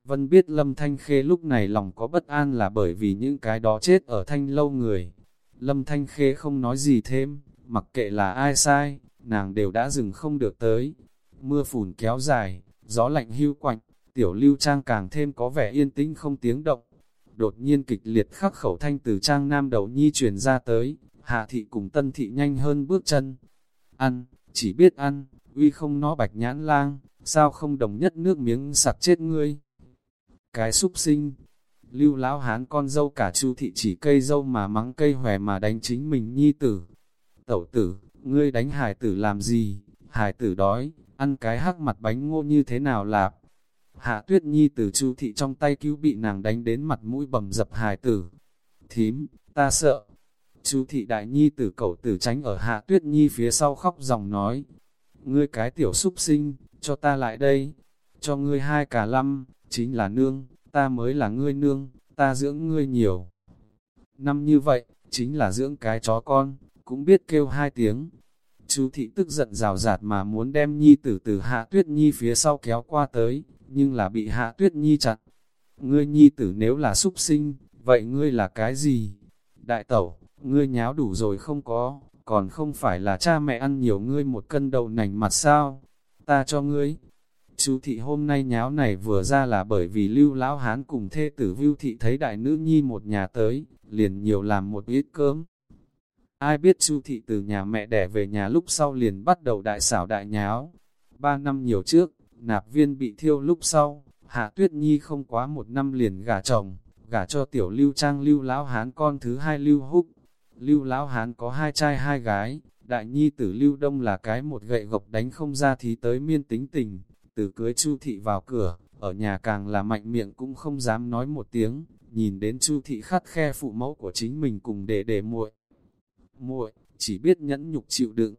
Vân biết Lâm Thanh Khê lúc này lòng có bất an là bởi vì những cái đó chết ở thanh lâu người. Lâm Thanh Khê không nói gì thêm, mặc kệ là ai sai, nàng đều đã dừng không được tới. Mưa phùn kéo dài, gió lạnh hưu quạnh, tiểu lưu trang càng thêm có vẻ yên tĩnh không tiếng động. Đột nhiên kịch liệt khắc khẩu thanh từ trang nam đầu nhi truyền ra tới, hạ thị cùng tân thị nhanh hơn bước chân. Ăn, chỉ biết ăn, uy không nó bạch nhãn lang, sao không đồng nhất nước miếng sặc chết ngươi. Cái súc sinh, lưu lão hán con dâu cả chu thị chỉ cây dâu mà mắng cây hòe mà đánh chính mình nhi tử. Tẩu tử, ngươi đánh hải tử làm gì? Hải tử đói, ăn cái hắc mặt bánh ngô như thế nào lạp? Hạ tuyết nhi tử chu thị trong tay cứu bị nàng đánh đến mặt mũi bầm dập hải tử. Thím, ta sợ. Chu thị đại nhi tử cậu tử tránh ở hạ tuyết nhi phía sau khóc dòng nói. Ngươi cái tiểu súc sinh, cho ta lại đây. Cho ngươi hai cả lâm, chính là nương, ta mới là ngươi nương, ta dưỡng ngươi nhiều. Năm như vậy, chính là dưỡng cái chó con, cũng biết kêu hai tiếng. Chú thị tức giận rào rạt mà muốn đem nhi tử từ hạ tuyết nhi phía sau kéo qua tới, nhưng là bị hạ tuyết nhi chặn. Ngươi nhi tử nếu là súc sinh, vậy ngươi là cái gì? Đại tẩu, ngươi nháo đủ rồi không có, còn không phải là cha mẹ ăn nhiều ngươi một cân đầu nành mặt sao? Ta cho ngươi. Chú thị hôm nay nháo này vừa ra là bởi vì lưu lão hán cùng thê tử vưu thị thấy đại nữ nhi một nhà tới, liền nhiều làm một ít cơm. Ai biết chu thị từ nhà mẹ đẻ về nhà lúc sau liền bắt đầu đại xảo đại nháo. Ba năm nhiều trước, nạp viên bị thiêu lúc sau, Hạ Tuyết Nhi không quá một năm liền gả chồng, gả cho tiểu lưu trang lưu lão hán con thứ hai lưu húc. Lưu lão hán có hai trai hai gái, đại nhi tử lưu đông là cái một gậy gộc đánh không ra thì tới miên tính tình, từ cưới chu thị vào cửa, ở nhà càng là mạnh miệng cũng không dám nói một tiếng, nhìn đến chu thị khắt khe phụ mẫu của chính mình cùng để để muội. Muội, chỉ biết nhẫn nhục chịu đựng.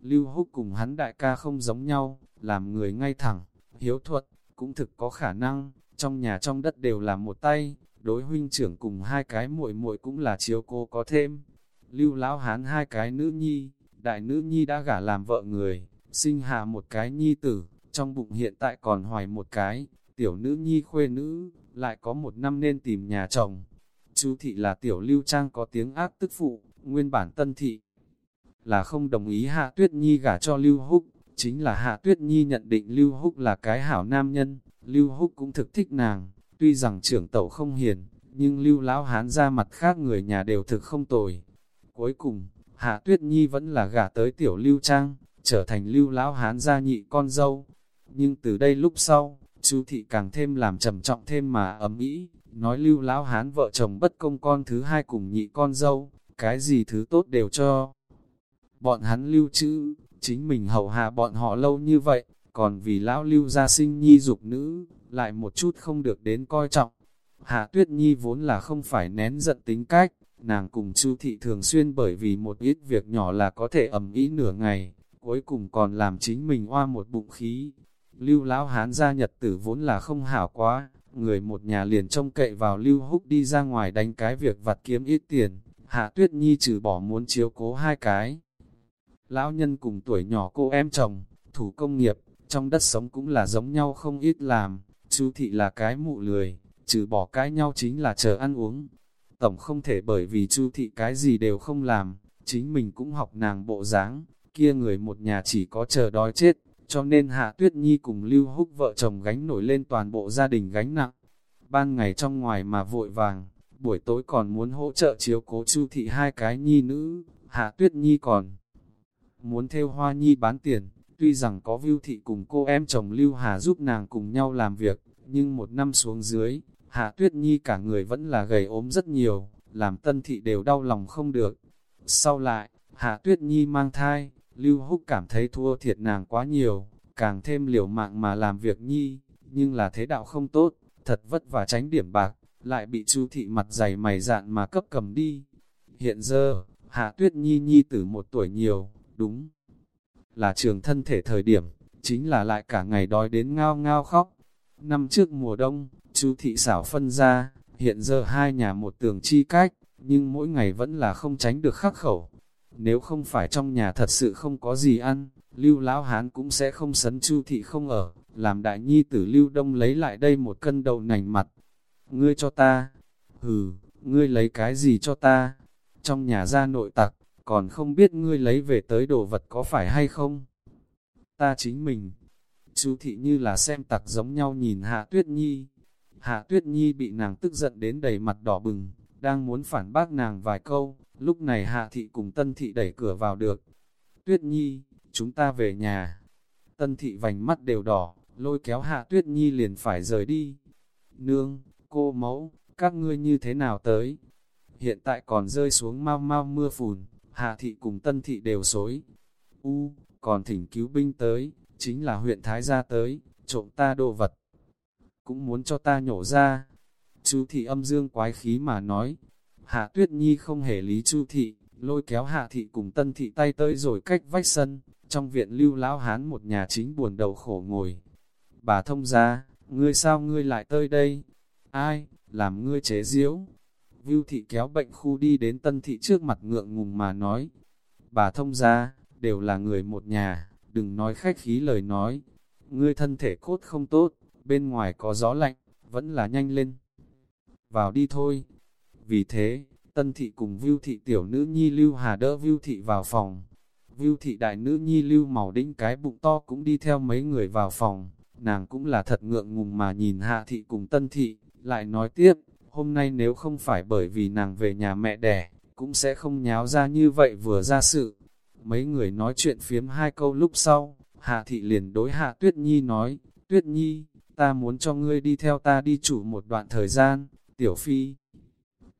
Lưu Húc cùng hắn đại ca không giống nhau, làm người ngay thẳng, hiếu thuật, cũng thực có khả năng, trong nhà trong đất đều là một tay, đối huynh trưởng cùng hai cái muội muội cũng là chiếu cô có thêm. Lưu lão hán hai cái nữ nhi, đại nữ nhi đã gả làm vợ người, sinh hạ một cái nhi tử, trong bụng hiện tại còn hoài một cái, tiểu nữ nhi khuê nữ, lại có một năm nên tìm nhà chồng. Chú thị là tiểu lưu trang có tiếng ác tức phụ, nguyên bản tân thị là không đồng ý hạ tuyết nhi gả cho lưu húc, chính là hạ tuyết nhi nhận định lưu húc là cái hảo nam nhân, lưu húc cũng thực thích nàng, tuy rằng trưởng tẩu không hiền, nhưng lưu lão hán ra mặt khác người nhà đều thực không tồi. Cuối cùng, hạ tuyết nhi vẫn là gả tới tiểu lưu trang, trở thành lưu lão hán gia nhị con dâu, nhưng từ đây lúc sau, chú thị càng thêm làm trầm trọng thêm mà ấm ý, nói lưu lão hán vợ chồng bất công con thứ hai cùng nhị con dâu, cái gì thứ tốt đều cho. Bọn hắn lưu trữ, chính mình hầu hạ bọn họ lâu như vậy, còn vì lão lưu gia sinh nhi dục nữ, lại một chút không được đến coi trọng. Hạ tuyết nhi vốn là không phải nén giận tính cách, Nàng cùng Chu thị thường xuyên bởi vì một ít việc nhỏ là có thể ẩm ý nửa ngày, cuối cùng còn làm chính mình oa một bụng khí. Lưu lão hán gia nhật tử vốn là không hảo quá, người một nhà liền trông cậy vào Lưu Húc đi ra ngoài đánh cái việc vặt kiếm ít tiền, Hạ Tuyết Nhi trừ bỏ muốn chiếu cố hai cái. Lão nhân cùng tuổi nhỏ cô em chồng, thủ công nghiệp, trong đất sống cũng là giống nhau không ít làm, chú thị là cái mụ lười, trừ bỏ cái nhau chính là chờ ăn uống. Tổng không thể bởi vì chú thị cái gì đều không làm, chính mình cũng học nàng bộ dáng, kia người một nhà chỉ có chờ đói chết, cho nên Hạ Tuyết Nhi cùng Lưu Húc vợ chồng gánh nổi lên toàn bộ gia đình gánh nặng. Ban ngày trong ngoài mà vội vàng, buổi tối còn muốn hỗ trợ chiếu cố Chu thị hai cái nhi nữ, Hạ Tuyết Nhi còn muốn theo Hoa Nhi bán tiền, tuy rằng có Vưu thị cùng cô em chồng Lưu Hà giúp nàng cùng nhau làm việc, nhưng một năm xuống dưới, Hạ Tuyết Nhi cả người vẫn là gầy ốm rất nhiều, làm tân thị đều đau lòng không được. Sau lại, Hạ Tuyết Nhi mang thai, Lưu Húc cảm thấy thua thiệt nàng quá nhiều, càng thêm liều mạng mà làm việc Nhi, nhưng là thế đạo không tốt, thật vất vả tránh điểm bạc, lại bị Chu thị mặt dày mày dạn mà cấp cầm đi. Hiện giờ, Hạ Tuyết Nhi Nhi tử một tuổi nhiều, đúng là trường thân thể thời điểm, chính là lại cả ngày đói đến ngao ngao khóc. Năm trước mùa đông, Chu thị xảo phân ra, hiện giờ hai nhà một tường chi cách, nhưng mỗi ngày vẫn là không tránh được khắc khẩu. Nếu không phải trong nhà thật sự không có gì ăn, Lưu Lão Hán cũng sẽ không sấn Chu thị không ở, làm đại nhi tử Lưu Đông lấy lại đây một cân đầu nành mặt. Ngươi cho ta, hừ, ngươi lấy cái gì cho ta? Trong nhà ra nội tặc, còn không biết ngươi lấy về tới đồ vật có phải hay không? Ta chính mình, chú thị như là xem tặc giống nhau nhìn Hạ Tuyết Nhi. Hạ Tuyết Nhi bị nàng tức giận đến đầy mặt đỏ bừng, đang muốn phản bác nàng vài câu, lúc này Hạ Thị cùng Tân Thị đẩy cửa vào được. Tuyết Nhi, chúng ta về nhà. Tân Thị vành mắt đều đỏ, lôi kéo Hạ Tuyết Nhi liền phải rời đi. Nương, cô mẫu, các ngươi như thế nào tới? Hiện tại còn rơi xuống mau mau mưa phùn, Hạ Thị cùng Tân Thị đều xối. U, còn thỉnh cứu binh tới, chính là huyện Thái Gia tới, trộm ta đồ vật. Cũng muốn cho ta nhổ ra. Chú Thị âm dương quái khí mà nói. Hạ Tuyết Nhi không hề lý Chu Thị, lôi kéo Hạ Thị cùng Tân Thị tay tới rồi cách vách sân. Trong viện lưu lão hán một nhà chính buồn đầu khổ ngồi. Bà thông ra, ngươi sao ngươi lại tới đây? Ai, làm ngươi chế diễu? Vưu Thị kéo bệnh khu đi đến Tân Thị trước mặt ngượng ngùng mà nói. Bà thông ra, đều là người một nhà, đừng nói khách khí lời nói. Ngươi thân thể cốt không tốt, bên ngoài có gió lạnh, vẫn là nhanh lên. Vào đi thôi. Vì thế, Tân Thị cùng Vưu Thị tiểu nữ nhi Lưu Hà đỡ Vưu Thị vào phòng. Vưu Thị đại nữ nhi Lưu màu đĩnh cái bụng to cũng đi theo mấy người vào phòng. Nàng cũng là thật ngượng ngùng mà nhìn Hạ Thị cùng Tân Thị, lại nói tiếp, hôm nay nếu không phải bởi vì nàng về nhà mẹ đẻ, cũng sẽ không nháo ra như vậy vừa ra sự. Mấy người nói chuyện phiếm hai câu lúc sau, Hạ Thị liền đối Hạ Tuyết Nhi nói, Tuyết Nhi, ta muốn cho ngươi đi theo ta đi chủ một đoạn thời gian, tiểu phi.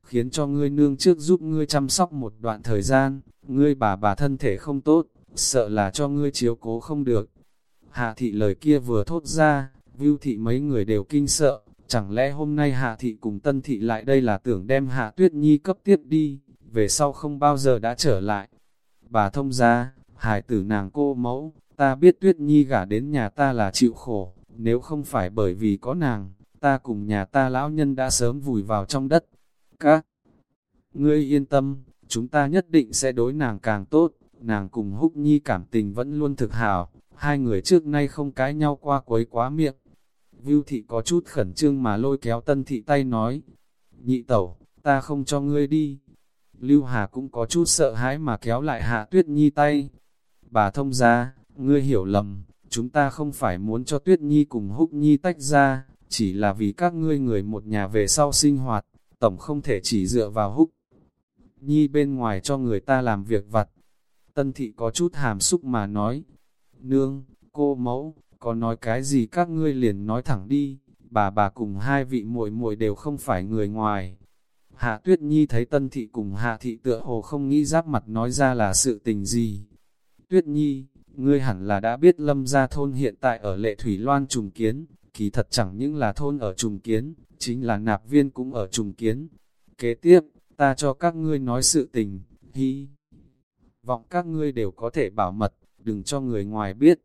Khiến cho ngươi nương trước giúp ngươi chăm sóc một đoạn thời gian, ngươi bà bà thân thể không tốt, sợ là cho ngươi chiếu cố không được. Hạ thị lời kia vừa thốt ra, Vưu thị mấy người đều kinh sợ, chẳng lẽ hôm nay Hạ thị cùng Tân thị lại đây là tưởng đem Hạ Tuyết Nhi cấp tiếp đi, về sau không bao giờ đã trở lại. Bà thông ra, hài tử nàng cô mẫu, ta biết Tuyết Nhi gả đến nhà ta là chịu khổ, nếu không phải bởi vì có nàng, ta cùng nhà ta lão nhân đã sớm vùi vào trong đất. Các ngươi yên tâm, chúng ta nhất định sẽ đối nàng càng tốt, nàng cùng húc nhi cảm tình vẫn luôn thực hảo, hai người trước nay không cãi nhau qua quấy quá miệng. Vưu thị có chút khẩn trương mà lôi kéo tân thị tay nói, nhị tẩu, ta không cho ngươi đi. Lưu Hà cũng có chút sợ hãi mà kéo lại hạ tuyết nhi tay. Bà thông ra, ngươi hiểu lầm, chúng ta không phải muốn cho tuyết nhi cùng húc nhi tách ra, chỉ là vì các ngươi người một nhà về sau sinh hoạt, tổng không thể chỉ dựa vào húc. Nhi bên ngoài cho người ta làm việc vặt. Tân thị có chút hàm xúc mà nói, Nương, cô mẫu, có nói cái gì các ngươi liền nói thẳng đi, bà bà cùng hai vị muội muội đều không phải người ngoài. Hạ Tuyết Nhi thấy Tân Thị cùng Hạ Thị tựa hồ không nghĩ giáp mặt nói ra là sự tình gì. Tuyết Nhi, ngươi hẳn là đã biết lâm gia thôn hiện tại ở lệ thủy loan trùng kiến, kỳ thật chẳng những là thôn ở trùng kiến, chính là nạp viên cũng ở trùng kiến. Kế tiếp, ta cho các ngươi nói sự tình, hy vọng các ngươi đều có thể bảo mật, đừng cho người ngoài biết.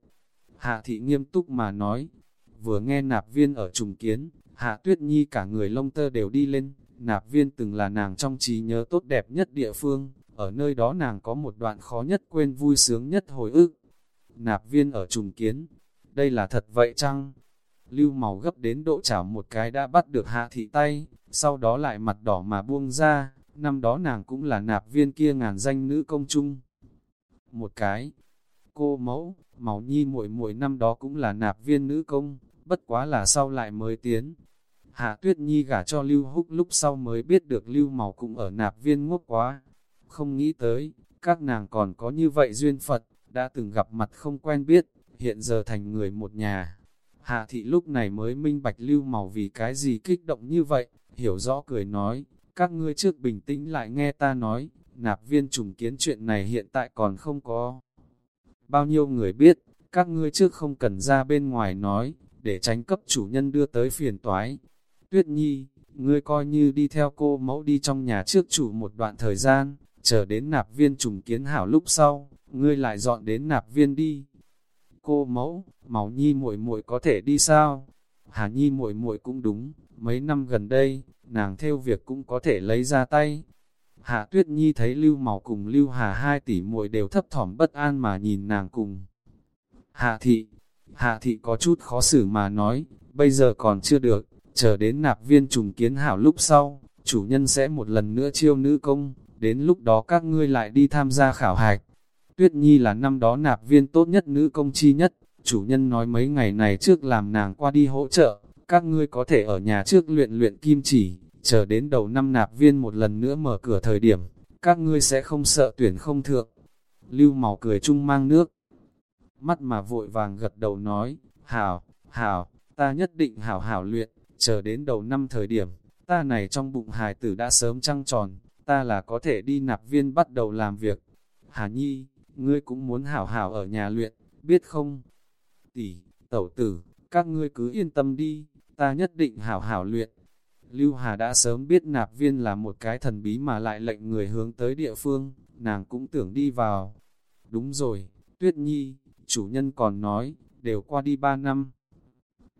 Hạ thị nghiêm túc mà nói, vừa nghe nạp viên ở trùng kiến, hạ tuyết nhi cả người lông tơ đều đi lên, nạp viên từng là nàng trong trí nhớ tốt đẹp nhất địa phương, ở nơi đó nàng có một đoạn khó nhất quên vui sướng nhất hồi ức. Nạp viên ở trùng kiến, đây là thật vậy chăng? Lưu màu gấp đến độ chảo một cái đã bắt được hạ thị tay, sau đó lại mặt đỏ mà buông ra, năm đó nàng cũng là nạp viên kia ngàn danh nữ công chung. Một cái, cô mẫu, màu nhi muội muội năm đó cũng là nạp viên nữ công, bất quá là sau lại mới tiến. Hạ tuyết nhi gả cho Lưu Húc lúc sau mới biết được Lưu Màu cũng ở nạp viên ngốc quá. Không nghĩ tới, các nàng còn có như vậy duyên Phật, đã từng gặp mặt không quen biết, hiện giờ thành người một nhà. Hạ thị lúc này mới minh bạch Lưu Màu vì cái gì kích động như vậy, hiểu rõ cười nói, các ngươi trước bình tĩnh lại nghe ta nói, nạp viên trùng kiến chuyện này hiện tại còn không có. Bao nhiêu người biết, các ngươi trước không cần ra bên ngoài nói, để tránh cấp chủ nhân đưa tới phiền toái. Tuyết Nhi, ngươi coi như đi theo cô mẫu đi trong nhà trước chủ một đoạn thời gian, chờ đến nạp viên trùng kiến hảo lúc sau, ngươi lại dọn đến nạp viên đi. Cô mẫu, Máu Nhi muội muội có thể đi sao? Hà Nhi muội muội cũng đúng, mấy năm gần đây, nàng theo việc cũng có thể lấy ra tay. Hạ Tuyết Nhi thấy Lưu Màu cùng Lưu Hà hai tỷ muội đều thấp thỏm bất an mà nhìn nàng cùng. Hạ Thị, Hạ Thị có chút khó xử mà nói, bây giờ còn chưa được, chờ đến nạp viên trùng kiến hảo lúc sau, chủ nhân sẽ một lần nữa chiêu nữ công, đến lúc đó các ngươi lại đi tham gia khảo hạch. Tuyết Nhi là năm đó nạp viên tốt nhất nữ công chi nhất, chủ nhân nói mấy ngày này trước làm nàng qua đi hỗ trợ, các ngươi có thể ở nhà trước luyện luyện kim chỉ, chờ đến đầu năm nạp viên một lần nữa mở cửa thời điểm, các ngươi sẽ không sợ tuyển không thượng. Lưu màu cười chung mang nước, mắt mà vội vàng gật đầu nói, hảo, hảo, ta nhất định hảo hảo luyện, chờ đến đầu năm thời điểm, ta này trong bụng hài tử đã sớm trăng tròn, ta là có thể đi nạp viên bắt đầu làm việc. Hà Nhi, ngươi cũng muốn hảo hảo ở nhà luyện, biết không? Tỷ, tẩu tử, các ngươi cứ yên tâm đi, ta nhất định hảo hảo luyện. Lưu Hà đã sớm biết nạp viên là một cái thần bí mà lại lệnh người hướng tới địa phương, nàng cũng tưởng đi vào. Đúng rồi, Tuyết Nhi, chủ nhân còn nói, đều qua đi ba năm.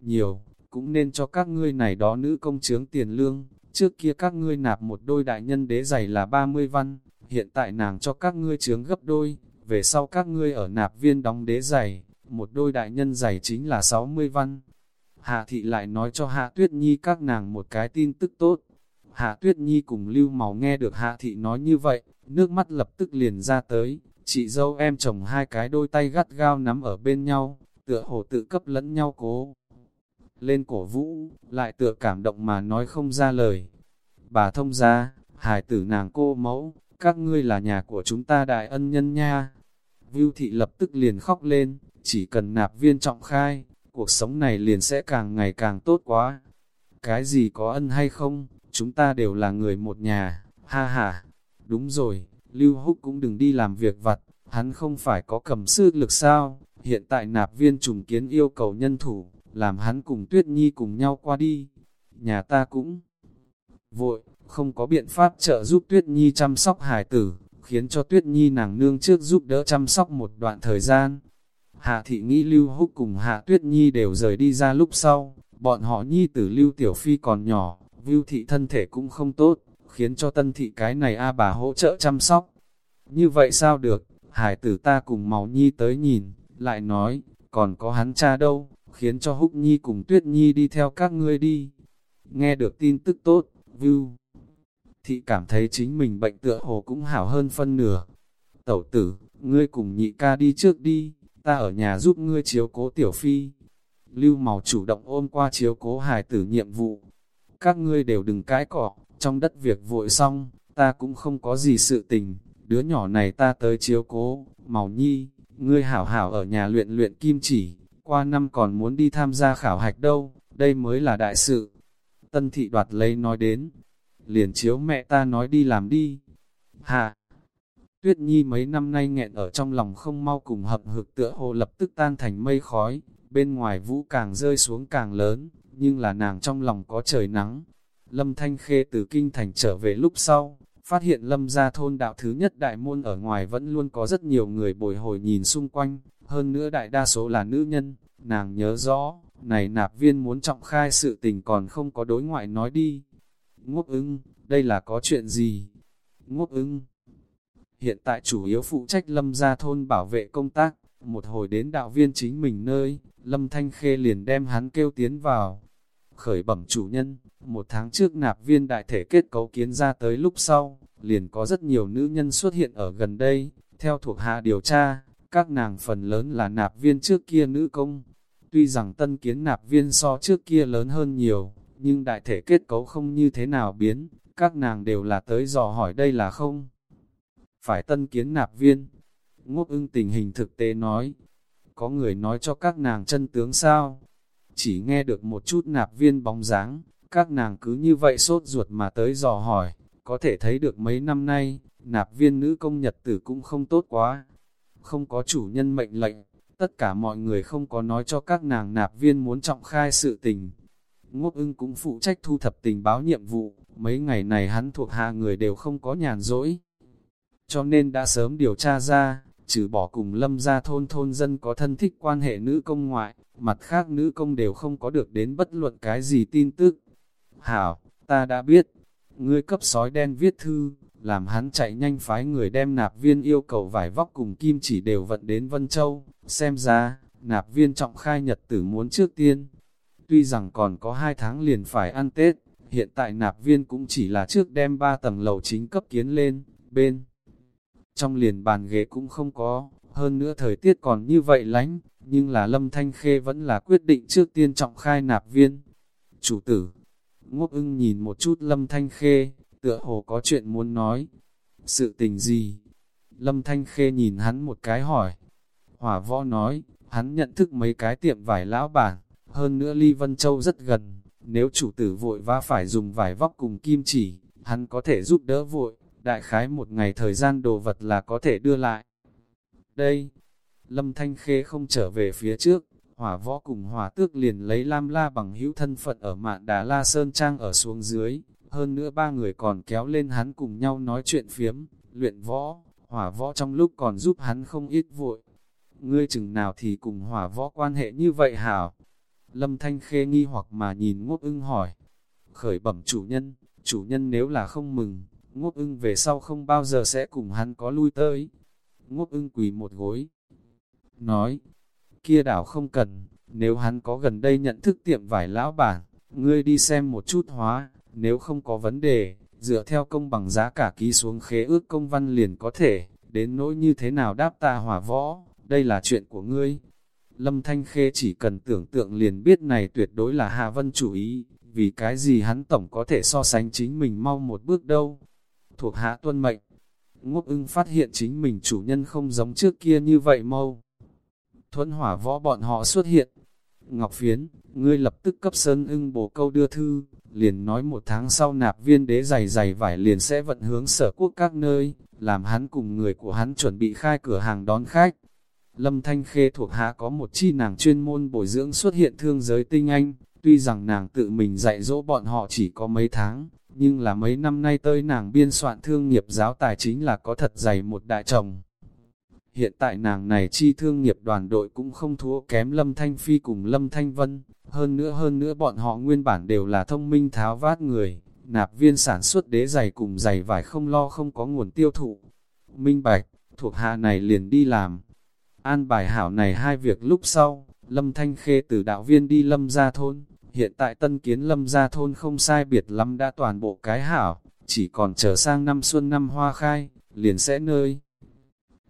Nhiều, cũng nên cho các ngươi này đó nữ công chướng tiền lương, trước kia các ngươi nạp một đôi đại nhân đế giày là 30 văn, hiện tại nàng cho các ngươi chướng gấp đôi, về sau các ngươi ở nạp viên đóng đế giày, một đôi đại nhân giày chính là 60 văn. Hạ thị lại nói cho Hạ Tuyết Nhi các nàng một cái tin tức tốt. Hạ Tuyết Nhi cùng Lưu Màu nghe được Hạ thị nói như vậy, nước mắt lập tức liền ra tới, chị dâu em chồng hai cái đôi tay gắt gao nắm ở bên nhau, tựa hồ tự cấp lẫn nhau cố. Lên cổ vũ, lại tựa cảm động mà nói không ra lời. Bà thông ra, hài tử nàng cô mẫu, các ngươi là nhà của chúng ta đại ân nhân nha. Vưu thị lập tức liền khóc lên, chỉ cần nạp viên trọng khai, cuộc sống này liền sẽ càng ngày càng tốt quá. Cái gì có ân hay không, chúng ta đều là người một nhà, ha ha. Đúng rồi, Lưu Húc cũng đừng đi làm việc vặt, hắn không phải có cầm sư lực sao, hiện tại nạp viên trùng kiến yêu cầu nhân thủ, làm hắn cùng Tuyết Nhi cùng nhau qua đi. Nhà ta cũng vội, không có biện pháp trợ giúp Tuyết Nhi chăm sóc hài tử, khiến cho Tuyết Nhi nàng nương trước giúp đỡ chăm sóc một đoạn thời gian. Hạ thị nghĩ Lưu Húc cùng Hạ Tuyết Nhi đều rời đi ra lúc sau, bọn họ Nhi tử Lưu Tiểu Phi còn nhỏ, Vưu thị thân thể cũng không tốt, khiến cho tân thị cái này A bà hỗ trợ chăm sóc. Như vậy sao được, hải tử ta cùng Màu Nhi tới nhìn, lại nói, còn có hắn cha đâu, khiến cho Húc Nhi cùng Tuyết Nhi đi theo các ngươi đi. Nghe được tin tức tốt, Vưu thị cảm thấy chính mình bệnh tựa hồ cũng hảo hơn phân nửa. Tẩu tử, ngươi cùng nhị ca đi trước đi, ta ở nhà giúp ngươi chiếu cố tiểu phi. Lưu màu chủ động ôm qua chiếu cố hài tử nhiệm vụ. Các ngươi đều đừng cãi cỏ, trong đất việc vội xong, ta cũng không có gì sự tình, đứa nhỏ này ta tới chiếu cố, màu nhi, ngươi hảo hảo ở nhà luyện luyện kim chỉ, qua năm còn muốn đi tham gia khảo hạch đâu, đây mới là đại sự. Tân thị đoạt lấy nói đến, liền chiếu mẹ ta nói đi làm đi. Hà! Tuyết Nhi mấy năm nay nghẹn ở trong lòng không mau cùng hậm hực tựa hồ lập tức tan thành mây khói, bên ngoài vũ càng rơi xuống càng lớn, nhưng là nàng trong lòng có trời nắng. Lâm Thanh Khê từ kinh thành trở về lúc sau, phát hiện lâm gia thôn đạo thứ nhất đại môn ở ngoài vẫn luôn có rất nhiều người bồi hồi nhìn xung quanh, hơn nữa đại đa số là nữ nhân, nàng nhớ rõ, này nạp viên muốn trọng khai sự tình còn không có đối ngoại nói đi. Ngốc ưng, đây là có chuyện gì? Ngốc ưng. Hiện tại chủ yếu phụ trách lâm gia thôn bảo vệ công tác, một hồi đến đạo viên chính mình nơi, lâm thanh khê liền đem hắn kêu tiến vào. Khởi bẩm chủ nhân, một tháng trước nạp viên đại thể kết cấu kiến ra tới lúc sau, liền có rất nhiều nữ nhân xuất hiện ở gần đây, theo thuộc hạ điều tra, các nàng phần lớn là nạp viên trước kia nữ công. Tuy rằng tân kiến nạp viên so trước kia lớn hơn nhiều, nhưng đại thể kết cấu không như thế nào biến, các nàng đều là tới dò hỏi đây là không. Phải tân kiến nạp viên. Ngốc ưng tình hình thực tế nói, có người nói cho các nàng chân tướng sao? Chỉ nghe được một chút nạp viên bóng dáng, các nàng cứ như vậy sốt ruột mà tới dò hỏi, có thể thấy được mấy năm nay, nạp viên nữ công nhật tử cũng không tốt quá. Không có chủ nhân mệnh lệnh, tất cả mọi người không có nói cho các nàng nạp viên muốn trọng khai sự tình. Ngốc ưng cũng phụ trách thu thập tình báo nhiệm vụ, mấy ngày này hắn thuộc hạ người đều không có nhàn rỗi. Cho nên đã sớm điều tra ra, trừ bỏ cùng lâm gia thôn thôn dân có thân thích quan hệ nữ công ngoại, mặt khác nữ công đều không có được đến bất luận cái gì tin tức. Hảo, ta đã biết, ngươi cấp sói đen viết thư, làm hắn chạy nhanh phái người đem nạp viên yêu cầu vải vóc cùng kim chỉ đều vận đến Vân Châu, xem ra, nạp viên trọng khai nhật tử muốn trước tiên. Tuy rằng còn có hai tháng liền phải ăn Tết, hiện tại nạp viên cũng chỉ là trước đem ba tầng lầu chính cấp kiến lên, bên. Trong liền bàn ghế cũng không có, hơn nữa thời tiết còn như vậy lánh, nhưng là Lâm Thanh Khê vẫn là quyết định trước tiên trọng khai nạp viên. Chủ tử, ngốc ưng nhìn một chút Lâm Thanh Khê, tựa hồ có chuyện muốn nói. Sự tình gì? Lâm Thanh Khê nhìn hắn một cái hỏi. Hỏa võ nói, hắn nhận thức mấy cái tiệm vải lão bản, hơn nữa Ly Vân Châu rất gần. Nếu chủ tử vội vã phải dùng vải vóc cùng kim chỉ, hắn có thể giúp đỡ vội, đại khái một ngày thời gian đồ vật là có thể đưa lại. Đây, Lâm Thanh Khê không trở về phía trước, hỏa võ cùng hỏa tước liền lấy Lam La bằng hữu thân phận ở mạn Đà La Sơn Trang ở xuống dưới, hơn nữa ba người còn kéo lên hắn cùng nhau nói chuyện phiếm, luyện võ, hỏa võ trong lúc còn giúp hắn không ít vội. Ngươi chừng nào thì cùng hỏa võ quan hệ như vậy hảo? Lâm Thanh Khê nghi hoặc mà nhìn ngốt ưng hỏi. Khởi bẩm chủ nhân, chủ nhân nếu là không mừng, ngốt ưng về sau không bao giờ sẽ cùng hắn có lui tới. Ngốt ưng quỳ một gối. Nói, kia đảo không cần, nếu hắn có gần đây nhận thức tiệm vải lão bản, ngươi đi xem một chút hóa, nếu không có vấn đề, dựa theo công bằng giá cả ký xuống khế ước công văn liền có thể, đến nỗi như thế nào đáp ta hỏa võ, đây là chuyện của ngươi. Lâm Thanh Khê chỉ cần tưởng tượng liền biết này tuyệt đối là Hà Vân chủ ý, vì cái gì hắn tổng có thể so sánh chính mình mau một bước đâu. Thuộc hạ tuân mệnh, ngốc ưng phát hiện chính mình chủ nhân không giống trước kia như vậy mâu. Thuấn hỏa võ bọn họ xuất hiện. Ngọc Phiến, ngươi lập tức cấp sơn ưng bổ câu đưa thư, liền nói một tháng sau nạp viên đế dày dày vải liền sẽ vận hướng sở quốc các nơi, làm hắn cùng người của hắn chuẩn bị khai cửa hàng đón khách. Lâm Thanh Khê thuộc hạ có một chi nàng chuyên môn bồi dưỡng xuất hiện thương giới tinh anh, tuy rằng nàng tự mình dạy dỗ bọn họ chỉ có mấy tháng, nhưng là mấy năm nay tới nàng biên soạn thương nghiệp giáo tài chính là có thật dày một đại chồng. Hiện tại nàng này chi thương nghiệp đoàn đội cũng không thua kém Lâm Thanh Phi cùng Lâm Thanh Vân, hơn nữa hơn nữa bọn họ nguyên bản đều là thông minh tháo vát người, nạp viên sản xuất đế giày cùng giày vải không lo không có nguồn tiêu thụ. Minh Bạch, thuộc hạ này liền đi làm. An bài hảo này hai việc lúc sau, Lâm Thanh Khê từ đạo viên đi Lâm Gia Thôn, hiện tại tân kiến Lâm Gia Thôn không sai biệt lắm đã toàn bộ cái hảo, chỉ còn chờ sang năm xuân năm hoa khai, liền sẽ nơi.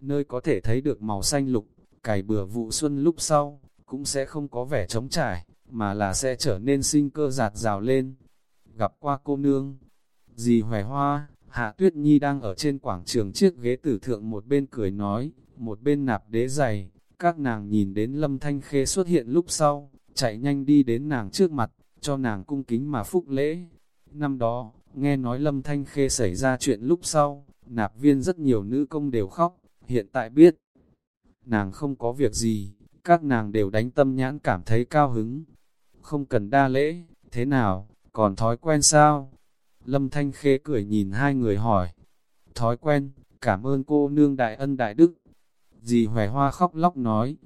Nơi có thể thấy được màu xanh lục, cày bừa vụ xuân lúc sau, cũng sẽ không có vẻ trống trải, mà là sẽ trở nên sinh cơ giạt rào lên. Gặp qua cô nương, dì hòe hoa, Hạ Tuyết Nhi đang ở trên quảng trường chiếc ghế tử thượng một bên cười nói, một bên nạp đế giày, các nàng nhìn đến Lâm Thanh Khê xuất hiện lúc sau, chạy nhanh đi đến nàng trước mặt, cho nàng cung kính mà phúc lễ. Năm đó, nghe nói Lâm Thanh Khê xảy ra chuyện lúc sau, nạp viên rất nhiều nữ công đều khóc, hiện tại biết, nàng không có việc gì, các nàng đều đánh tâm nhãn cảm thấy cao hứng. Không cần đa lễ, thế nào, còn thói quen sao? Lâm Thanh Khê cười nhìn hai người hỏi, thói quen, cảm ơn cô nương đại ân đại đức. Dì hòe hoa khóc lóc nói,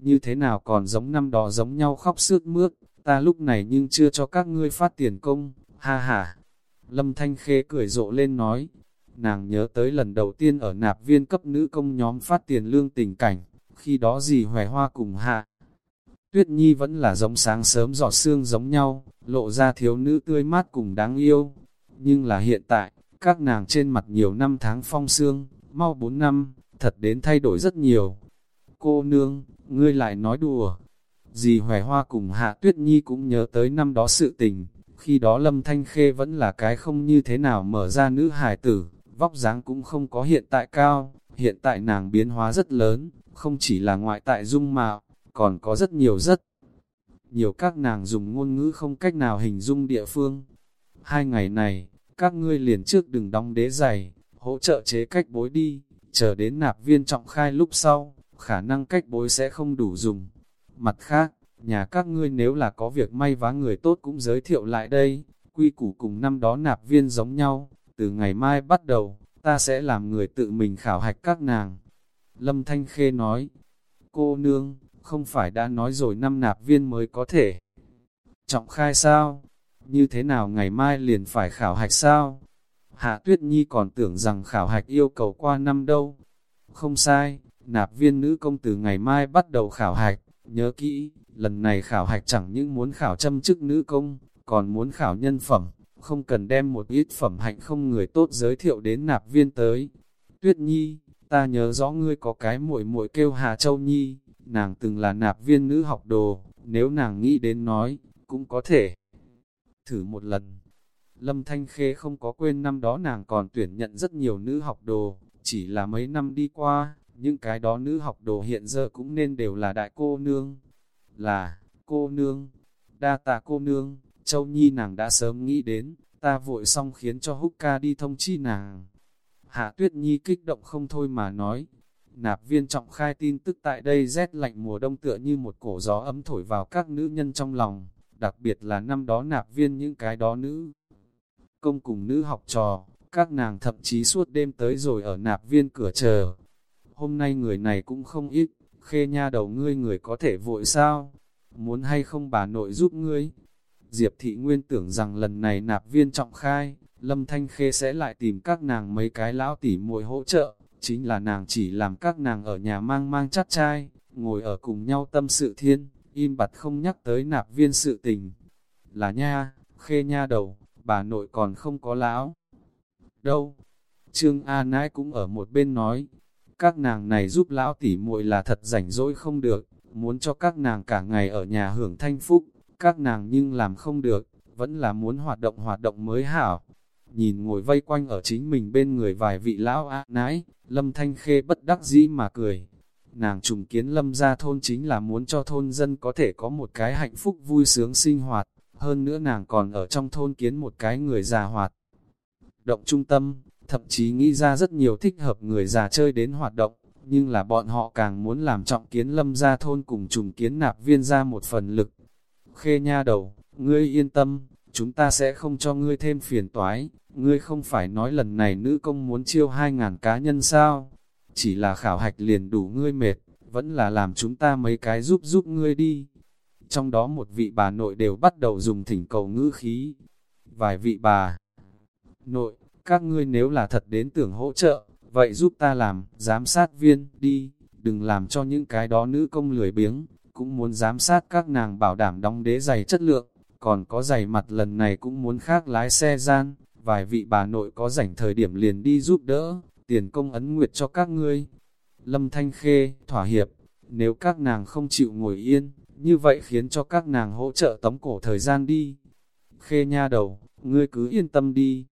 như thế nào còn giống năm đó giống nhau khóc sướt mướt, ta lúc này nhưng chưa cho các ngươi phát tiền công, ha ha. Lâm Thanh Khê cười rộ lên nói, nàng nhớ tới lần đầu tiên ở nạp viên cấp nữ công nhóm phát tiền lương tình cảnh, khi đó dì hòe hoa cùng hạ. Tuyết Nhi vẫn là giống sáng sớm giọt xương giống nhau, lộ ra thiếu nữ tươi mát cùng đáng yêu. Nhưng là hiện tại, các nàng trên mặt nhiều năm tháng phong xương, mau bốn năm, thật đến thay đổi rất nhiều. Cô nương, ngươi lại nói đùa. Dì Hoài Hoa cùng Hạ Tuyết Nhi cũng nhớ tới năm đó sự tình, khi đó Lâm Thanh Khê vẫn là cái không như thế nào mở ra nữ hài tử, vóc dáng cũng không có hiện tại cao, hiện tại nàng biến hóa rất lớn, không chỉ là ngoại tại dung mạo, còn có rất nhiều rất nhiều các nàng dùng ngôn ngữ không cách nào hình dung địa phương. Hai ngày này, các ngươi liền trước đừng đóng đế giày, hỗ trợ chế cách bối đi, chờ đến nạp viên trọng khai lúc sau, khả năng cách bối sẽ không đủ dùng. Mặt khác, nhà các ngươi nếu là có việc may vá người tốt cũng giới thiệu lại đây, quy củ cùng năm đó nạp viên giống nhau, từ ngày mai bắt đầu, ta sẽ làm người tự mình khảo hạch các nàng. Lâm Thanh Khê nói, cô nương, không phải đã nói rồi năm nạp viên mới có thể. Trọng khai sao? Như thế nào ngày mai liền phải khảo hạch sao? Hạ Tuyết Nhi còn tưởng rằng khảo hạch yêu cầu qua năm đâu. Không sai, nạp viên nữ công từ ngày mai bắt đầu khảo hạch, nhớ kỹ, lần này khảo hạch chẳng những muốn khảo châm chức nữ công, còn muốn khảo nhân phẩm, không cần đem một ít phẩm hạnh không người tốt giới thiệu đến nạp viên tới. Tuyết Nhi, ta nhớ rõ ngươi có cái muội muội kêu Hà Châu Nhi, nàng từng là nạp viên nữ học đồ, nếu nàng nghĩ đến nói, cũng có thể thử một lần. Lâm Thanh Khê không có quên năm đó nàng còn tuyển nhận rất nhiều nữ học đồ, chỉ là mấy năm đi qua, những cái đó nữ học đồ hiện giờ cũng nên đều là đại cô nương. Là, cô nương, đa tạ cô nương, Châu Nhi nàng đã sớm nghĩ đến, ta vội xong khiến cho Húc ca đi thông chi nàng. Hạ Tuyết Nhi kích động không thôi mà nói, nạp viên trọng khai tin tức tại đây rét lạnh mùa đông tựa như một cổ gió ấm thổi vào các nữ nhân trong lòng, đặc biệt là năm đó nạp viên những cái đó nữ. Công cùng nữ học trò, các nàng thậm chí suốt đêm tới rồi ở nạp viên cửa chờ. Hôm nay người này cũng không ít, khê nha đầu ngươi người có thể vội sao? Muốn hay không bà nội giúp ngươi? Diệp thị nguyên tưởng rằng lần này nạp viên trọng khai, Lâm Thanh Khê sẽ lại tìm các nàng mấy cái lão tỉ muội hỗ trợ, chính là nàng chỉ làm các nàng ở nhà mang mang chắt chai ngồi ở cùng nhau tâm sự thiên, im bặt không nhắc tới nạp viên sự tình. Là nha, khê nha đầu, bà nội còn không có lão. Đâu? Trương A Nãi cũng ở một bên nói, các nàng này giúp lão tỉ muội là thật rảnh rỗi không được, muốn cho các nàng cả ngày ở nhà hưởng thanh phúc, các nàng nhưng làm không được, vẫn là muốn hoạt động hoạt động mới hảo. Nhìn ngồi vây quanh ở chính mình bên người vài vị lão A Nãi, Lâm Thanh Khê bất đắc dĩ mà cười. Nàng trùng kiến Lâm ra thôn chính là muốn cho thôn dân có thể có một cái hạnh phúc vui sướng sinh hoạt, hơn nữa nàng còn ở trong thôn kiến một cái người già hoạt. Động trung tâm, thậm chí nghĩ ra rất nhiều thích hợp người già chơi đến hoạt động, nhưng là bọn họ càng muốn làm trọng kiến Lâm ra thôn cùng trùng kiến nạp viên ra một phần lực. Khê nha đầu, ngươi yên tâm, chúng ta sẽ không cho ngươi thêm phiền toái, ngươi không phải nói lần này nữ công muốn chiêu hai ngàn cá nhân sao? Chỉ là khảo hạch liền đủ ngươi mệt, vẫn là làm chúng ta mấy cái giúp giúp ngươi đi. Trong đó một vị bà nội đều bắt đầu dùng thỉnh cầu ngữ khí. Vài vị bà nội, các ngươi nếu là thật đến tưởng hỗ trợ, vậy giúp ta làm, giám sát viên, đi, đừng làm cho những cái đó nữ công lười biếng, cũng muốn giám sát các nàng bảo đảm đóng đế giày chất lượng, còn có giày mặt lần này cũng muốn khác lái xe gian, vài vị bà nội có rảnh thời điểm liền đi giúp đỡ, tiền công ấn nguyệt cho các ngươi. Lâm Thanh Khê, thỏa hiệp, nếu các nàng không chịu ngồi yên, như vậy khiến cho các nàng hỗ trợ tống cổ thời gian đi. Khê nha đầu, ngươi cứ yên tâm đi.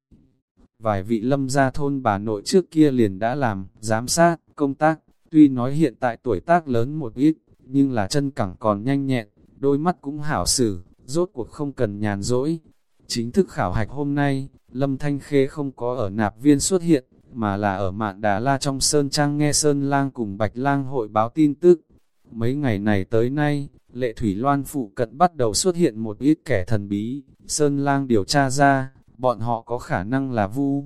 Vài vị lâm gia thôn bà nội trước kia liền đã làm, giám sát, công tác, tuy nói hiện tại tuổi tác lớn một ít, nhưng là chân cẳng còn nhanh nhẹn, đôi mắt cũng hảo xử, rốt cuộc không cần nhàn rỗi. Chính thức khảo hạch hôm nay, Lâm Thanh Khê không có ở nạp viên xuất hiện, mà là ở mạn Đà La trong Sơn Trang nghe Sơn Lang cùng Bạch Lang hội báo tin tức. Mấy ngày này tới nay, lệ thủy loan phụ cận bắt đầu xuất hiện một ít kẻ thần bí, Sơn Lang điều tra ra, bọn họ có khả năng là Vu,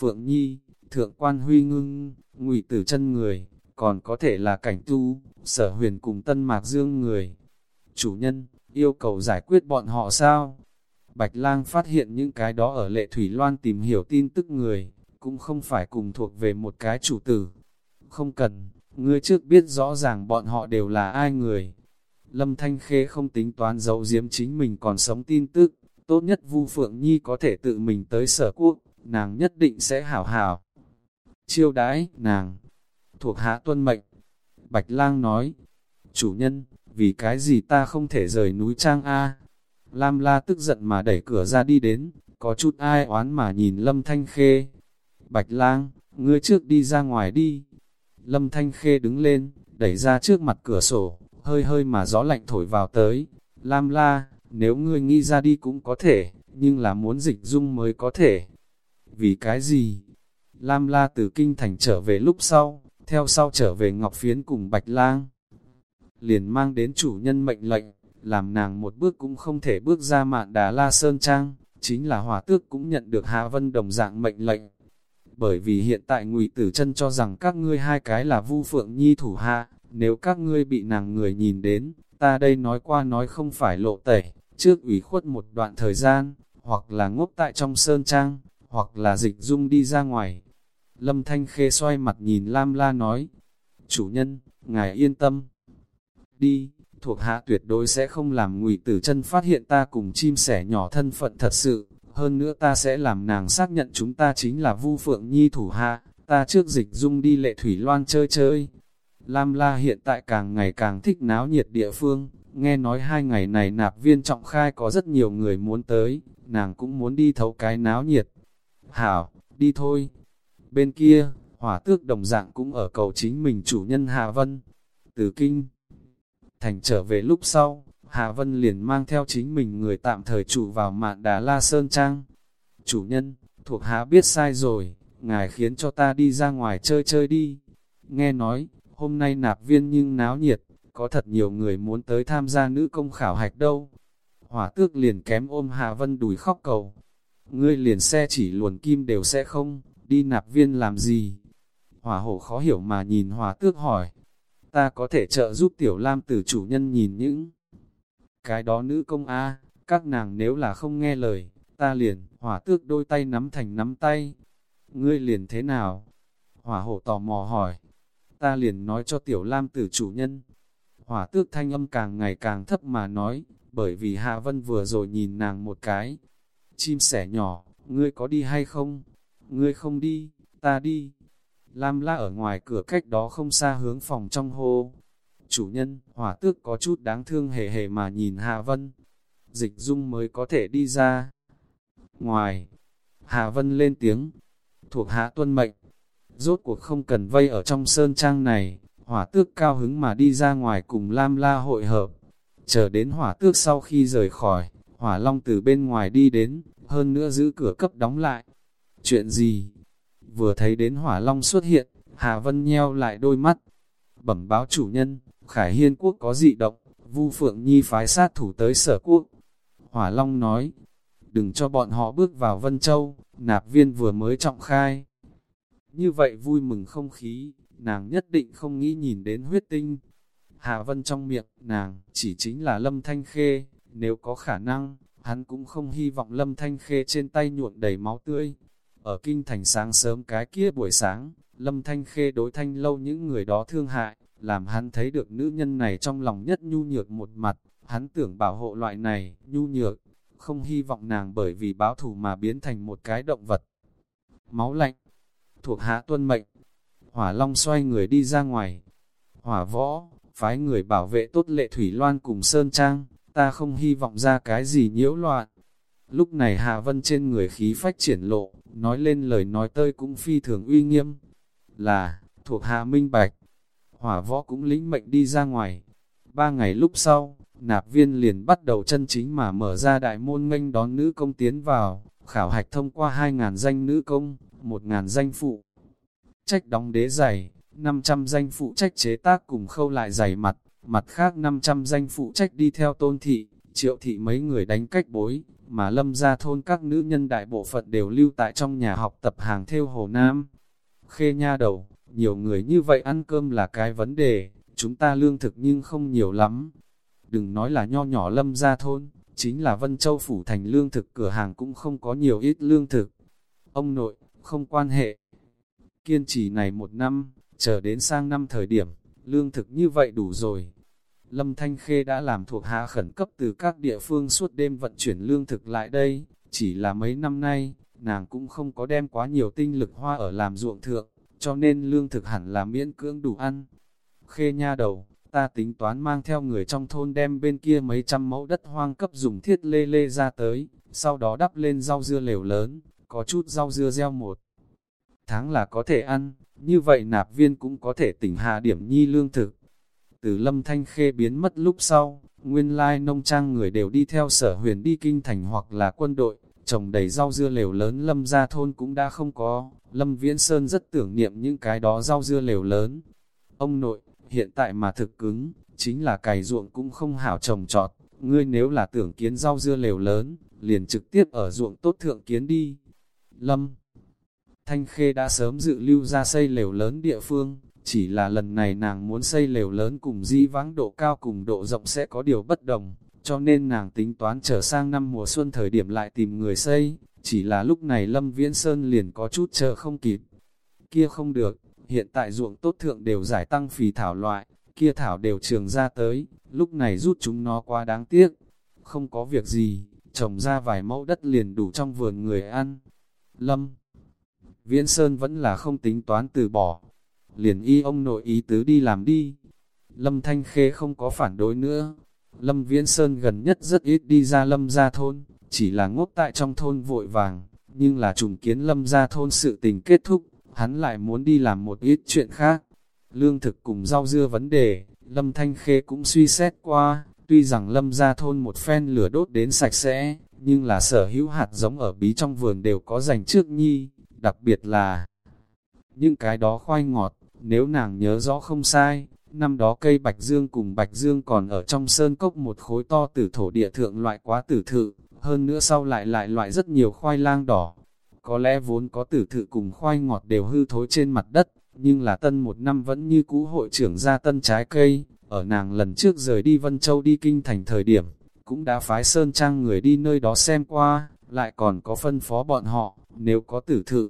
Phượng Nhi, thượng quan huy ngưng, ngụy tử chân người, còn có thể là cảnh tu, sở huyền cùng tân mạc dương người. Chủ nhân, yêu cầu giải quyết bọn họ sao? Bạch lang phát hiện những cái đó ở lệ thủy loan tìm hiểu tin tức người, cũng không phải cùng thuộc về một cái chủ tử. Không cần, ngươi trước biết rõ ràng bọn họ đều là ai người. Lâm Thanh Khê không tính toán giấu giếm chính mình còn sống tin tức, tốt nhất Vu Phượng Nhi có thể tự mình tới sở quốc, nàng nhất định sẽ hảo hảo. Chiêu đãi, nàng, thuộc hạ tuân mệnh. Bạch lang nói, chủ nhân, vì cái gì ta không thể rời núi trang A. Lam la tức giận mà đẩy cửa ra đi đến, có chút ai oán mà nhìn Lâm Thanh Khê. Bạch lang, ngươi trước đi ra ngoài đi. Lâm Thanh Khê đứng lên, đẩy ra trước mặt cửa sổ, hơi hơi mà gió lạnh thổi vào tới. Lam la, nếu ngươi nghĩ ra đi cũng có thể, nhưng là muốn dịch dung mới có thể. Vì cái gì? Lam la từ kinh thành trở về lúc sau, theo sau trở về Ngọc Phiến cùng Bạch Lang. Liền mang đến chủ nhân mệnh lệnh, làm nàng một bước cũng không thể bước ra mạn đà la sơn trang, chính là hỏa tước cũng nhận được Hạ Vân đồng dạng mệnh lệnh. Bởi vì hiện tại ngụy Tử chân cho rằng các ngươi hai cái là vu phượng nhi thủ hạ, nếu các ngươi bị nàng người nhìn đến, ta đây nói qua nói không phải lộ tẩy, trước ủy khuất một đoạn thời gian, hoặc là ngốc tại trong sơn trang, hoặc là dịch dung đi ra ngoài. Lâm Thanh Khê xoay mặt nhìn Lam La nói, chủ nhân, ngài yên tâm. Đi, thuộc hạ tuyệt đối sẽ không làm ngụy tử chân phát hiện ta cùng chim sẻ nhỏ thân phận thật sự, hơn nữa ta sẽ làm nàng xác nhận chúng ta chính là Vu Phượng Nhi thủ hạ, ta trước dịch dung đi lệ thủy loan chơi chơi. Lam La hiện tại càng ngày càng thích náo nhiệt địa phương, nghe nói hai ngày này nạp viên trọng khai có rất nhiều người muốn tới, nàng cũng muốn đi thấu cái náo nhiệt. Hảo, đi thôi. Bên kia, hỏa tước đồng dạng cũng ở cầu chính mình chủ nhân Hà Vân. Từ kinh, thành trở về lúc sau, Hà Vân liền mang theo chính mình người tạm thời chủ vào mạn đá La Sơn Trang. Chủ nhân, thuộc hạ biết sai rồi, ngài khiến cho ta đi ra ngoài chơi chơi đi. Nghe nói, hôm nay nạp viên nhưng náo nhiệt, có thật nhiều người muốn tới tham gia nữ công khảo hạch đâu. Hỏa tước liền kém ôm Hà Vân đùi khóc cầu. Ngươi liền xe chỉ luồn kim đều sẽ không, đi nạp viên làm gì? Hỏa hổ khó hiểu mà nhìn hỏa tước hỏi. Ta có thể trợ giúp tiểu lam tử chủ nhân nhìn những cái đó nữ công A, các nàng nếu là không nghe lời, ta liền, hỏa tước đôi tay nắm thành nắm tay. Ngươi liền thế nào? Hỏa hổ tò mò hỏi. Ta liền nói cho tiểu lam tử chủ nhân. Hỏa tước thanh âm càng ngày càng thấp mà nói, bởi vì Hạ Vân vừa rồi nhìn nàng một cái. Chim sẻ nhỏ, ngươi có đi hay không? Ngươi không đi, ta đi. Lam la ở ngoài cửa cách đó không xa hướng phòng trong hô. Chủ nhân, hỏa tước có chút đáng thương hề hề mà nhìn Hạ Vân. Dịch dung mới có thể đi ra. Ngoài, Hạ Vân lên tiếng, thuộc hạ tuân mệnh. Rốt cuộc không cần vây ở trong sơn trang này, hỏa tước cao hứng mà đi ra ngoài cùng Lam La hội hợp. Chờ đến hỏa tước sau khi rời khỏi, hỏa long từ bên ngoài đi đến, hơn nữa giữ cửa cấp đóng lại. Chuyện gì? Vừa thấy đến hỏa long xuất hiện, Hà Vân nheo lại đôi mắt. Bẩm báo chủ nhân, Khải Hiên quốc có dị động, Vu Phượng Nhi phái sát thủ tới sở quốc. Hỏa Long nói, đừng cho bọn họ bước vào Vân Châu, nạp viên vừa mới trọng khai. Như vậy vui mừng không khí, nàng nhất định không nghĩ nhìn đến huyết tinh. Hà Vân trong miệng, nàng, chỉ chính là Lâm Thanh Khê, nếu có khả năng, hắn cũng không hy vọng Lâm Thanh Khê trên tay nhuộn đầy máu tươi. Ở kinh thành sáng sớm cái kia buổi sáng, Lâm Thanh Khê đối thanh lâu những người đó thương hại, làm hắn thấy được nữ nhân này trong lòng nhất nhu nhược một mặt, hắn tưởng bảo hộ loại này, nhu nhược, không hy vọng nàng bởi vì báo thù mà biến thành một cái động vật. Máu lạnh, thuộc hạ tuân mệnh, hỏa long xoay người đi ra ngoài, hỏa võ, phái người bảo vệ tốt lệ thủy loan cùng sơn trang, ta không hy vọng ra cái gì nhiễu loạn. Lúc này Hạ Vân trên người khí phách triển lộ, nói lên lời nói tơi cũng phi thường uy nghiêm, là, thuộc hạ minh bạch. Hỏa võ cũng lĩnh mệnh đi ra ngoài. Ba ngày lúc sau, nạp viên liền bắt đầu chân chính mà mở ra đại môn nghênh đón nữ công tiến vào, khảo hạch thông qua 2.000 danh nữ công, một ngàn danh phụ. Trách đóng đế giày, 500 danh phụ trách chế tác cùng khâu lại giày mặt, mặt khác 500 danh phụ trách đi theo tôn thị, triệu thị mấy người đánh cách bối, mà lâm ra thôn các nữ nhân đại bộ phận đều lưu tại trong nhà học tập hàng theo Hồ Nam. Khê nha đầu, nhiều người như vậy ăn cơm là cái vấn đề, chúng ta lương thực nhưng không nhiều lắm. Đừng nói là nho nhỏ lâm gia thôn, chính là Vân Châu Phủ thành lương thực cửa hàng cũng không có nhiều ít lương thực. Ông nội, không quan hệ. Kiên trì này một năm, chờ đến sang năm thời điểm, lương thực như vậy đủ rồi. Lâm Thanh Khê đã làm thuộc hạ khẩn cấp từ các địa phương suốt đêm vận chuyển lương thực lại đây, chỉ là mấy năm nay, nàng cũng không có đem quá nhiều tinh lực hoa ở làm ruộng thượng, cho nên lương thực hẳn là miễn cưỡng đủ ăn. Khê nha đầu, ta tính toán mang theo người trong thôn đem bên kia mấy trăm mẫu đất hoang cấp dùng thiết lê lê ra tới, sau đó đắp lên rau dưa lều lớn, có chút rau dưa gieo một. Tháng là có thể ăn, như vậy nạp viên cũng có thể tỉnh hạ điểm nhi lương thực. Từ lâm thanh khê biến mất lúc sau, nguyên lai nông trang người đều đi theo sở huyền đi kinh thành hoặc là quân đội, trồng đầy rau dưa lều lớn lâm ra thôn cũng đã không có, lâm viễn sơn rất tưởng niệm những cái đó rau dưa lều lớn. Ông nội, hiện tại mà thực cứng, chính là cày ruộng cũng không hảo trồng trọt, ngươi nếu là tưởng kiến rau dưa lều lớn, liền trực tiếp ở ruộng tốt thượng kiến đi. Lâm Thanh Khê đã sớm dự lưu ra xây lều lớn địa phương, chỉ là lần này nàng muốn xây lều lớn cùng di vãng độ cao cùng độ rộng sẽ có điều bất đồng, cho nên nàng tính toán trở sang năm mùa xuân thời điểm lại tìm người xây, chỉ là lúc này Lâm Viễn Sơn liền có chút chờ không kịp. Kia không được, hiện tại ruộng tốt thượng đều giải tăng phì thảo loại, kia thảo đều trường ra tới, lúc này rút chúng nó quá đáng tiếc. Không có việc gì, trồng ra vài mẫu đất liền đủ trong vườn người ăn. Lâm Viễn Sơn vẫn là không tính toán từ bỏ, liền y ông nội ý tứ đi làm đi. Lâm Thanh Khê không có phản đối nữa. Lâm Viễn Sơn gần nhất rất ít đi ra Lâm gia thôn, chỉ là ngốc tại trong thôn vội vàng, nhưng là trùng kiến Lâm gia thôn sự tình kết thúc, hắn lại muốn đi làm một ít chuyện khác. Lương thực cùng rau dưa vấn đề, Lâm Thanh Khê cũng suy xét qua, tuy rằng Lâm gia thôn một phen lửa đốt đến sạch sẽ, nhưng là sở hữu hạt giống ở bí trong vườn đều có dành trước nhi, đặc biệt là những cái đó khoai ngọt, nếu nàng nhớ rõ không sai, năm đó cây bạch dương cùng bạch dương còn ở trong sơn cốc một khối to tử thổ địa thượng loại quá tử thự, hơn nữa sau lại lại loại rất nhiều khoai lang đỏ. Có lẽ vốn có tử thự cùng khoai ngọt đều hư thối trên mặt đất, nhưng là tân một năm vẫn như cũ hội trưởng ra tân trái cây, ở nàng lần trước rời đi Vân Châu đi kinh thành thời điểm, cũng đã phái sơn trang người đi nơi đó xem qua, lại còn có phân phó bọn họ, nếu có tử thự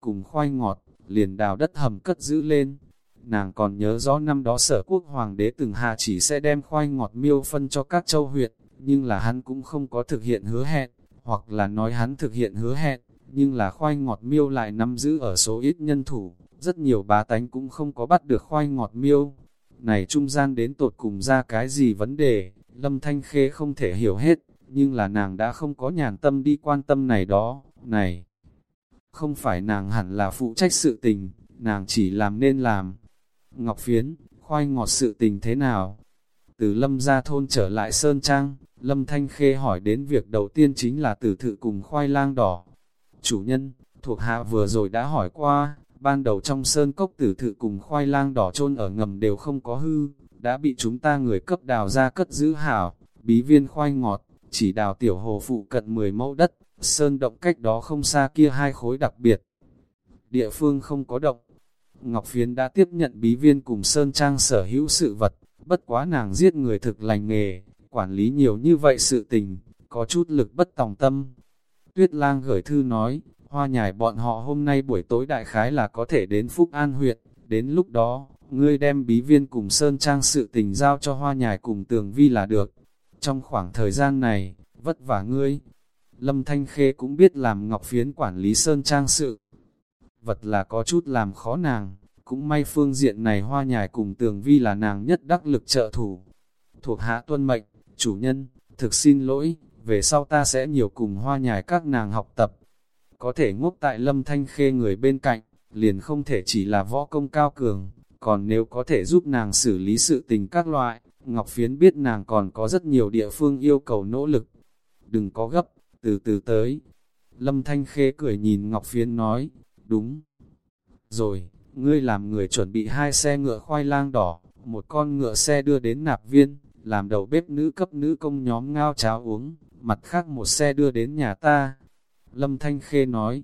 cùng khoai ngọt, liền đào đất hầm cất giữ lên. Nàng còn nhớ rõ năm đó sở quốc hoàng đế từng hạ chỉ sẽ đem khoai ngọt miêu phân cho các châu huyện, nhưng là hắn cũng không có thực hiện hứa hẹn, hoặc là nói hắn thực hiện hứa hẹn, nhưng là khoai ngọt miêu lại nắm giữ ở số ít nhân thủ, rất nhiều bá tánh cũng không có bắt được khoai ngọt miêu. Này trung gian đến tột cùng ra cái gì vấn đề, Lâm Thanh Khê không thể hiểu hết, nhưng là nàng đã không có nhàn tâm đi quan tâm này đó, này. Không phải nàng hẳn là phụ trách sự tình, nàng chỉ làm nên làm. Ngọc Phiến, khoai ngọt sự tình thế nào? Từ Lâm ra thôn trở lại Sơn Trang, Lâm Thanh Khê hỏi đến việc đầu tiên chính là tử thự cùng khoai lang đỏ. Chủ nhân, thuộc hạ vừa rồi đã hỏi qua, ban đầu trong sơn cốc tử thự cùng khoai lang đỏ chôn ở ngầm đều không có hư, đã bị chúng ta người cấp đào ra cất giữ hảo, bí viên khoai ngọt, chỉ đào tiểu hồ phụ cận 10 mẫu đất, sơn động cách đó không xa kia hai khối đặc biệt. Địa phương không có động. Ngọc Phiến đã tiếp nhận bí viên cùng Sơn Trang sở hữu sự vật, bất quá nàng giết người thực lành nghề, quản lý nhiều như vậy sự tình, có chút lực bất tòng tâm. Tuyết lang gửi thư nói, hoa nhài bọn họ hôm nay buổi tối đại khái là có thể đến Phúc An huyện, đến lúc đó, ngươi đem bí viên cùng Sơn Trang sự tình giao cho hoa nhài cùng tường vi là được. Trong khoảng thời gian này, vất vả ngươi, Lâm Thanh Khê cũng biết làm Ngọc Phiến quản lý Sơn Trang sự. Vật là có chút làm khó nàng, cũng may phương diện này hoa nhài cùng tường vi là nàng nhất đắc lực trợ thủ. Thuộc hạ tuân mệnh, chủ nhân, thực xin lỗi, về sau ta sẽ nhiều cùng hoa nhài các nàng học tập. Có thể ngốc tại Lâm Thanh Khê người bên cạnh, liền không thể chỉ là võ công cao cường, còn nếu có thể giúp nàng xử lý sự tình các loại, Ngọc Phiến biết nàng còn có rất nhiều địa phương yêu cầu nỗ lực. Đừng có gấp, từ từ tới. Lâm Thanh Khê cười nhìn Ngọc Phiến nói, đúng. Rồi, ngươi làm người chuẩn bị hai xe ngựa khoai lang đỏ, một con ngựa xe đưa đến nạp viên, làm đầu bếp nữ cấp nữ công nhóm ngao cháo uống, mặt khác một xe đưa đến nhà ta. Lâm Thanh Khê nói,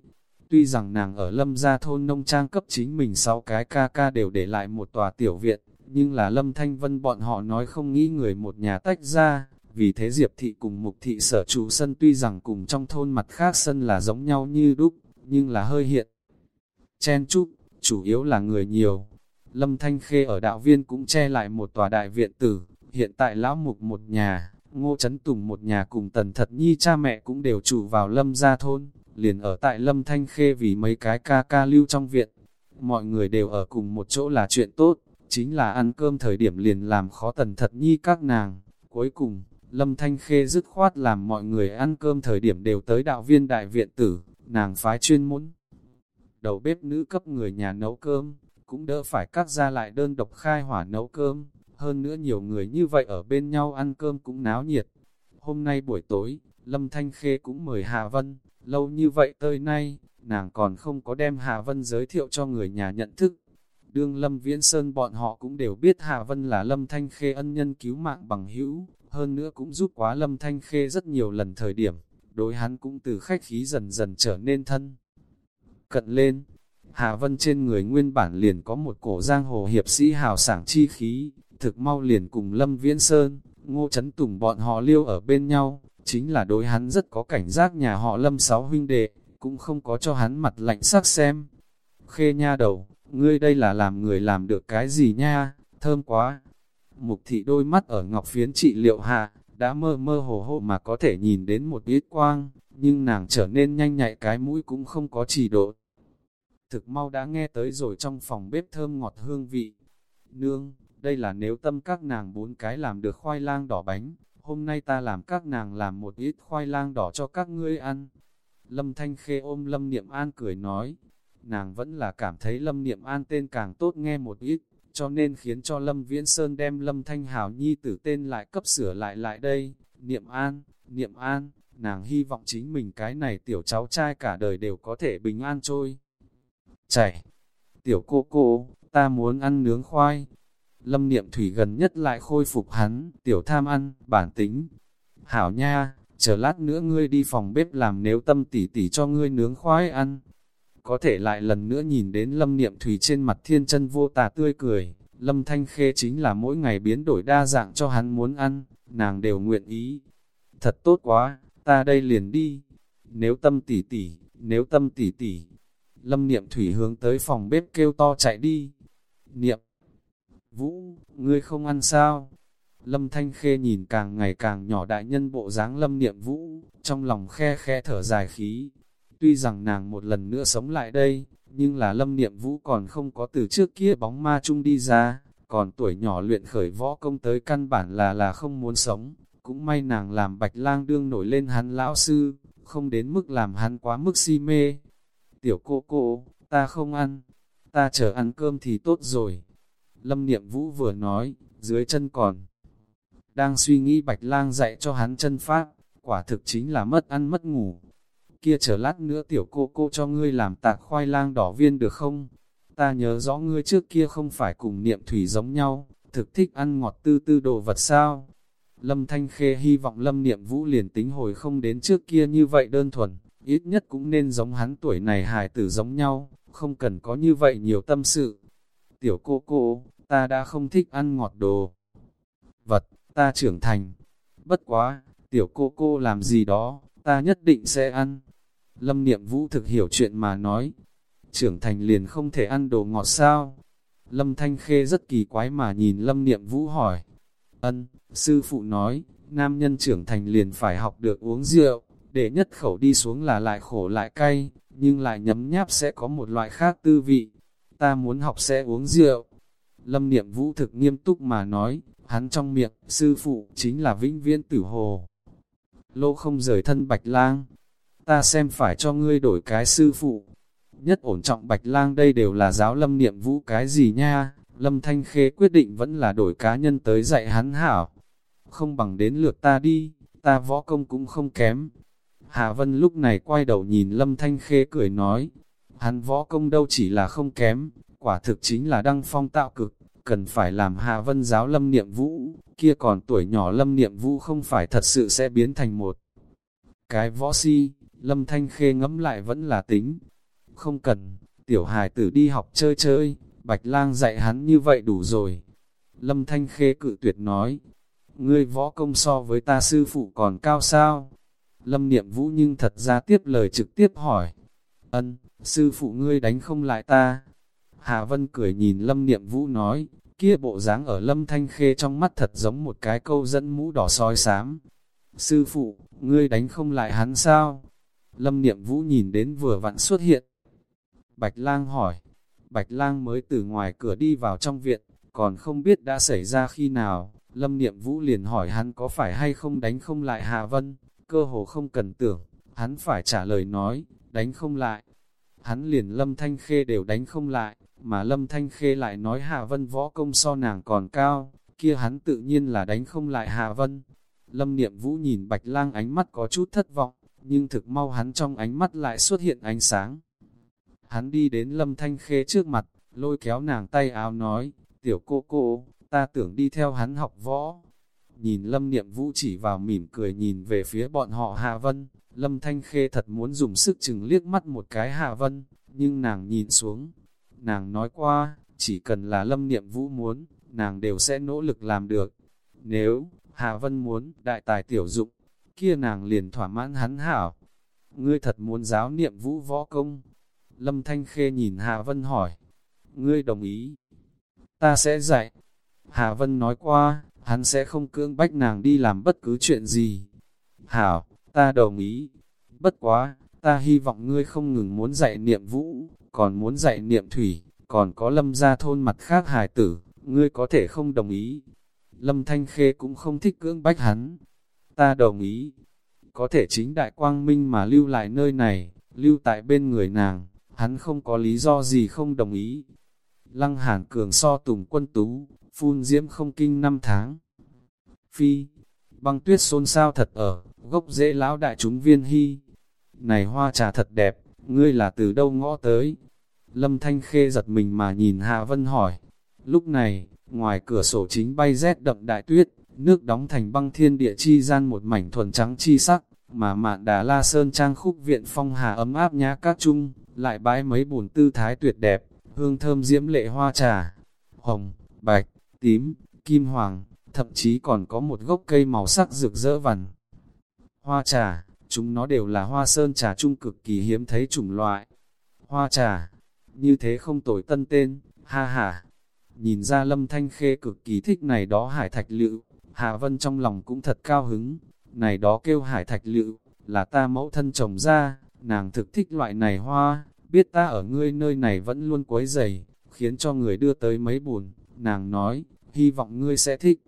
Tuy rằng nàng ở lâm gia thôn nông trang cấp chính mình sáu cái ca ca đều để lại một tòa tiểu viện, nhưng là lâm thanh vân bọn họ nói không nghĩ người một nhà tách ra, vì thế Diệp thị cùng mục thị sở chủ sân tuy rằng cùng trong thôn mặt khác sân là giống nhau như đúc, nhưng là hơi hiện. Chen chúc, chủ yếu là người nhiều. Lâm Thanh Khê ở đạo viên cũng che lại một tòa đại viện tử, hiện tại lão mục một nhà, ngô trấn tùng một nhà cùng tần thật nhi cha mẹ cũng đều chủ vào lâm gia thôn, liền ở tại lâm Thanh Khê vì mấy cái ca ca lưu trong viện. Mọi người đều ở cùng một chỗ là chuyện tốt, chính là ăn cơm thời điểm liền làm khó tần thật nhi các nàng. Cuối cùng, Lâm Thanh Khê dứt khoát làm mọi người ăn cơm thời điểm đều tới đạo viên đại viện tử, nàng phái chuyên môn. Đầu bếp nữ cấp người nhà nấu cơm, cũng đỡ phải cắt ra lại đơn độc khai hỏa nấu cơm, hơn nữa nhiều người như vậy ở bên nhau ăn cơm cũng náo nhiệt. Hôm nay buổi tối, Lâm Thanh Khê cũng mời Hà Vân, lâu như vậy tới nay, nàng còn không có đem Hà Vân giới thiệu cho người nhà nhận thức. Đương Lâm Viễn Sơn bọn họ cũng đều biết Hà Vân là Lâm Thanh Khê ân nhân cứu mạng bằng hữu, hơn nữa cũng giúp quá Lâm Thanh Khê rất nhiều lần thời điểm, đối hắn cũng từ khách khí dần dần trở nên thân. Cận lên, Hà Vân trên người nguyên bản liền có một cổ giang hồ hiệp sĩ hào sảng chi khí, thực mau liền cùng Lâm Viễn Sơn, Ngô Trấn Tùng bọn họ liêu ở bên nhau, chính là đối hắn rất có cảnh giác nhà họ Lâm sáu huynh đệ, cũng không có cho hắn mặt lạnh sắc xem. Khê nha đầu, ngươi đây là làm người làm được cái gì nha, thơm quá. Mục thị đôi mắt ở ngọc phiến trị liệu hạ, đã mơ mơ hồ hồ mà có thể nhìn đến một ít quang, nhưng nàng trở nên nhanh nhạy cái mũi cũng không có chỉ độ. Thực mau đã nghe tới rồi trong phòng bếp thơm ngọt hương vị. Nương, đây là nếu tâm các nàng bốn cái làm được khoai lang đỏ bánh, hôm nay ta làm các nàng làm một ít khoai lang đỏ cho các ngươi ăn. Lâm Thanh Khê ôm Lâm Niệm An cười nói, nàng vẫn là cảm thấy Lâm Niệm An tên càng tốt nghe một ít, cho nên khiến cho Lâm Viễn Sơn đem Lâm Thanh Hảo Nhi tử tên lại cấp sửa lại lại đây. Niệm An, Niệm An, nàng hy vọng chính mình cái này tiểu cháu trai cả đời đều có thể bình an trôi. Chảy, tiểu cô cô, ta muốn ăn nướng khoai. Lâm Niệm Thủy gần nhất lại khôi phục hắn, tiểu tham ăn, bản tính. Hảo nha, chờ lát nữa ngươi đi phòng bếp làm nếu tâm tỉ tỉ cho ngươi nướng khoai ăn có thể lại lần nữa nhìn đến Lâm Niệm Thủy trên mặt thiên chân vô tà tươi cười, Lâm Thanh Khê chính là mỗi ngày biến đổi đa dạng cho hắn muốn ăn, nàng đều nguyện ý. Thật tốt quá, ta đây liền đi. Nếu tâm tỉ tỉ, nếu tâm tỉ tỉ. Lâm Niệm Thủy hướng tới phòng bếp kêu to chạy đi. Niệm, Vũ, ngươi không ăn sao? Lâm Thanh Khê nhìn càng ngày càng nhỏ đại nhân bộ dáng Lâm Niệm Vũ, trong lòng khe khe thở dài khí, Tuy rằng nàng một lần nữa sống lại đây, nhưng là lâm niệm vũ còn không có từ trước kia bóng ma chung đi ra, còn tuổi nhỏ luyện khởi võ công tới căn bản là là không muốn sống. Cũng may nàng làm bạch lang đương nổi lên hắn lão sư, không đến mức làm hắn quá mức si mê. Tiểu cô cô, ta không ăn, ta chờ ăn cơm thì tốt rồi. Lâm niệm vũ vừa nói, dưới chân còn đang suy nghĩ bạch lang dạy cho hắn chân pháp, quả thực chính là mất ăn mất ngủ, kia chờ lát nữa tiểu cô cô cho ngươi làm tạc khoai lang đỏ viên được không? Ta nhớ rõ ngươi trước kia không phải cùng niệm thủy giống nhau, thực thích ăn ngọt tư tư đồ vật sao? Lâm Thanh Khê hy vọng Lâm Niệm Vũ liền tính hồi không đến trước kia như vậy đơn thuần, ít nhất cũng nên giống hắn tuổi này hài tử giống nhau, không cần có như vậy nhiều tâm sự. Tiểu cô cô, ta đã không thích ăn ngọt đồ. Vật, ta trưởng thành. Bất quá, tiểu cô cô làm gì đó, ta nhất định sẽ ăn. Lâm Niệm Vũ thực hiểu chuyện mà nói, trưởng thành liền không thể ăn đồ ngọt sao? Lâm Thanh Khê rất kỳ quái mà nhìn Lâm Niệm Vũ hỏi. Ân, sư phụ nói, nam nhân trưởng thành liền phải học được uống rượu, để nhất khẩu đi xuống là lại khổ lại cay, nhưng lại nhấm nháp sẽ có một loại khác tư vị. Ta muốn học sẽ uống rượu. Lâm Niệm Vũ thực nghiêm túc mà nói, hắn trong miệng, sư phụ chính là vĩnh viễn tử hồ. Lô không rời thân bạch lang, ta xem phải cho ngươi đổi cái sư phụ. Nhất ổn trọng bạch lang đây đều là giáo lâm niệm vũ cái gì nha, lâm thanh khê quyết định vẫn là đổi cá nhân tới dạy hắn hảo. Không bằng đến lượt ta đi, ta võ công cũng không kém. Hà Vân lúc này quay đầu nhìn lâm thanh khê cười nói, hắn võ công đâu chỉ là không kém, quả thực chính là đăng phong tạo cực, cần phải làm hạ Vân giáo lâm niệm vũ, kia còn tuổi nhỏ lâm niệm vũ không phải thật sự sẽ biến thành một cái võ si. Lâm Thanh Khê ngẫm lại vẫn là tính. Không cần, tiểu hài tử đi học chơi chơi, bạch lang dạy hắn như vậy đủ rồi. Lâm Thanh Khê cự tuyệt nói, ngươi võ công so với ta sư phụ còn cao sao? Lâm Niệm Vũ nhưng thật ra tiếp lời trực tiếp hỏi, ân, sư phụ ngươi đánh không lại ta. Hà Vân cười nhìn Lâm Niệm Vũ nói, kia bộ dáng ở Lâm Thanh Khê trong mắt thật giống một cái câu dẫn mũ đỏ soi sám, Sư phụ, ngươi đánh không lại hắn sao? Lâm Niệm Vũ nhìn đến vừa vặn xuất hiện. Bạch Lang hỏi, Bạch Lang mới từ ngoài cửa đi vào trong viện, còn không biết đã xảy ra khi nào. Lâm Niệm Vũ liền hỏi hắn có phải hay không đánh không lại Hà Vân, cơ hồ không cần tưởng, hắn phải trả lời nói, đánh không lại. Hắn liền Lâm Thanh Khê đều đánh không lại, mà Lâm Thanh Khê lại nói Hà Vân võ công so nàng còn cao, kia hắn tự nhiên là đánh không lại Hà Vân. Lâm Niệm Vũ nhìn Bạch Lang ánh mắt có chút thất vọng, nhưng thực mau hắn trong ánh mắt lại xuất hiện ánh sáng. Hắn đi đến Lâm Thanh Khê trước mặt, lôi kéo nàng tay áo nói, tiểu cô cô, ta tưởng đi theo hắn học võ. Nhìn Lâm Niệm Vũ chỉ vào mỉm cười nhìn về phía bọn họ Hà Vân, Lâm Thanh Khê thật muốn dùng sức chừng liếc mắt một cái Hà Vân, nhưng nàng nhìn xuống. Nàng nói qua, chỉ cần là Lâm Niệm Vũ muốn, nàng đều sẽ nỗ lực làm được. Nếu, Hà Vân muốn đại tài tiểu dụng, kia nàng liền thỏa mãn hắn hảo. Ngươi thật muốn giáo niệm vũ võ công. Lâm Thanh Khê nhìn Hà Vân hỏi. Ngươi đồng ý. Ta sẽ dạy. Hà Vân nói qua, hắn sẽ không cưỡng bách nàng đi làm bất cứ chuyện gì. Hảo, ta đồng ý. Bất quá, ta hy vọng ngươi không ngừng muốn dạy niệm vũ, còn muốn dạy niệm thủy, còn có lâm gia thôn mặt khác hài tử, ngươi có thể không đồng ý. Lâm Thanh Khê cũng không thích cưỡng bách hắn. Ta đồng ý. Có thể chính đại quang minh mà lưu lại nơi này, lưu tại bên người nàng, hắn không có lý do gì không đồng ý. Lăng Hàn Cường so tùng quân tú, phun diễm không kinh năm tháng. Phi, băng tuyết xôn xao thật ở, gốc dễ lão đại chúng viên hy. Này hoa trà thật đẹp, ngươi là từ đâu ngõ tới? Lâm Thanh Khê giật mình mà nhìn Hạ Vân hỏi. Lúc này, ngoài cửa sổ chính bay rét đậm đại tuyết, nước đóng thành băng thiên địa chi gian một mảnh thuần trắng chi sắc, mà mạn đà la sơn trang khúc viện phong hà ấm áp nhá các chung, lại bái mấy bùn tư thái tuyệt đẹp, hương thơm diễm lệ hoa trà, hồng, bạch, tím, kim hoàng, thậm chí còn có một gốc cây màu sắc rực rỡ vằn. Hoa trà, chúng nó đều là hoa sơn trà trung cực kỳ hiếm thấy chủng loại. Hoa trà, như thế không tồi tân tên, ha ha. Nhìn ra lâm thanh khê cực kỳ thích này đó hải thạch lựu, Hà Vân trong lòng cũng thật cao hứng, này đó kêu hải thạch lựu, là ta mẫu thân trồng ra, nàng thực thích loại này hoa, biết ta ở ngươi nơi này vẫn luôn quấy dày, khiến cho người đưa tới mấy buồn, nàng nói, hy vọng ngươi sẽ thích.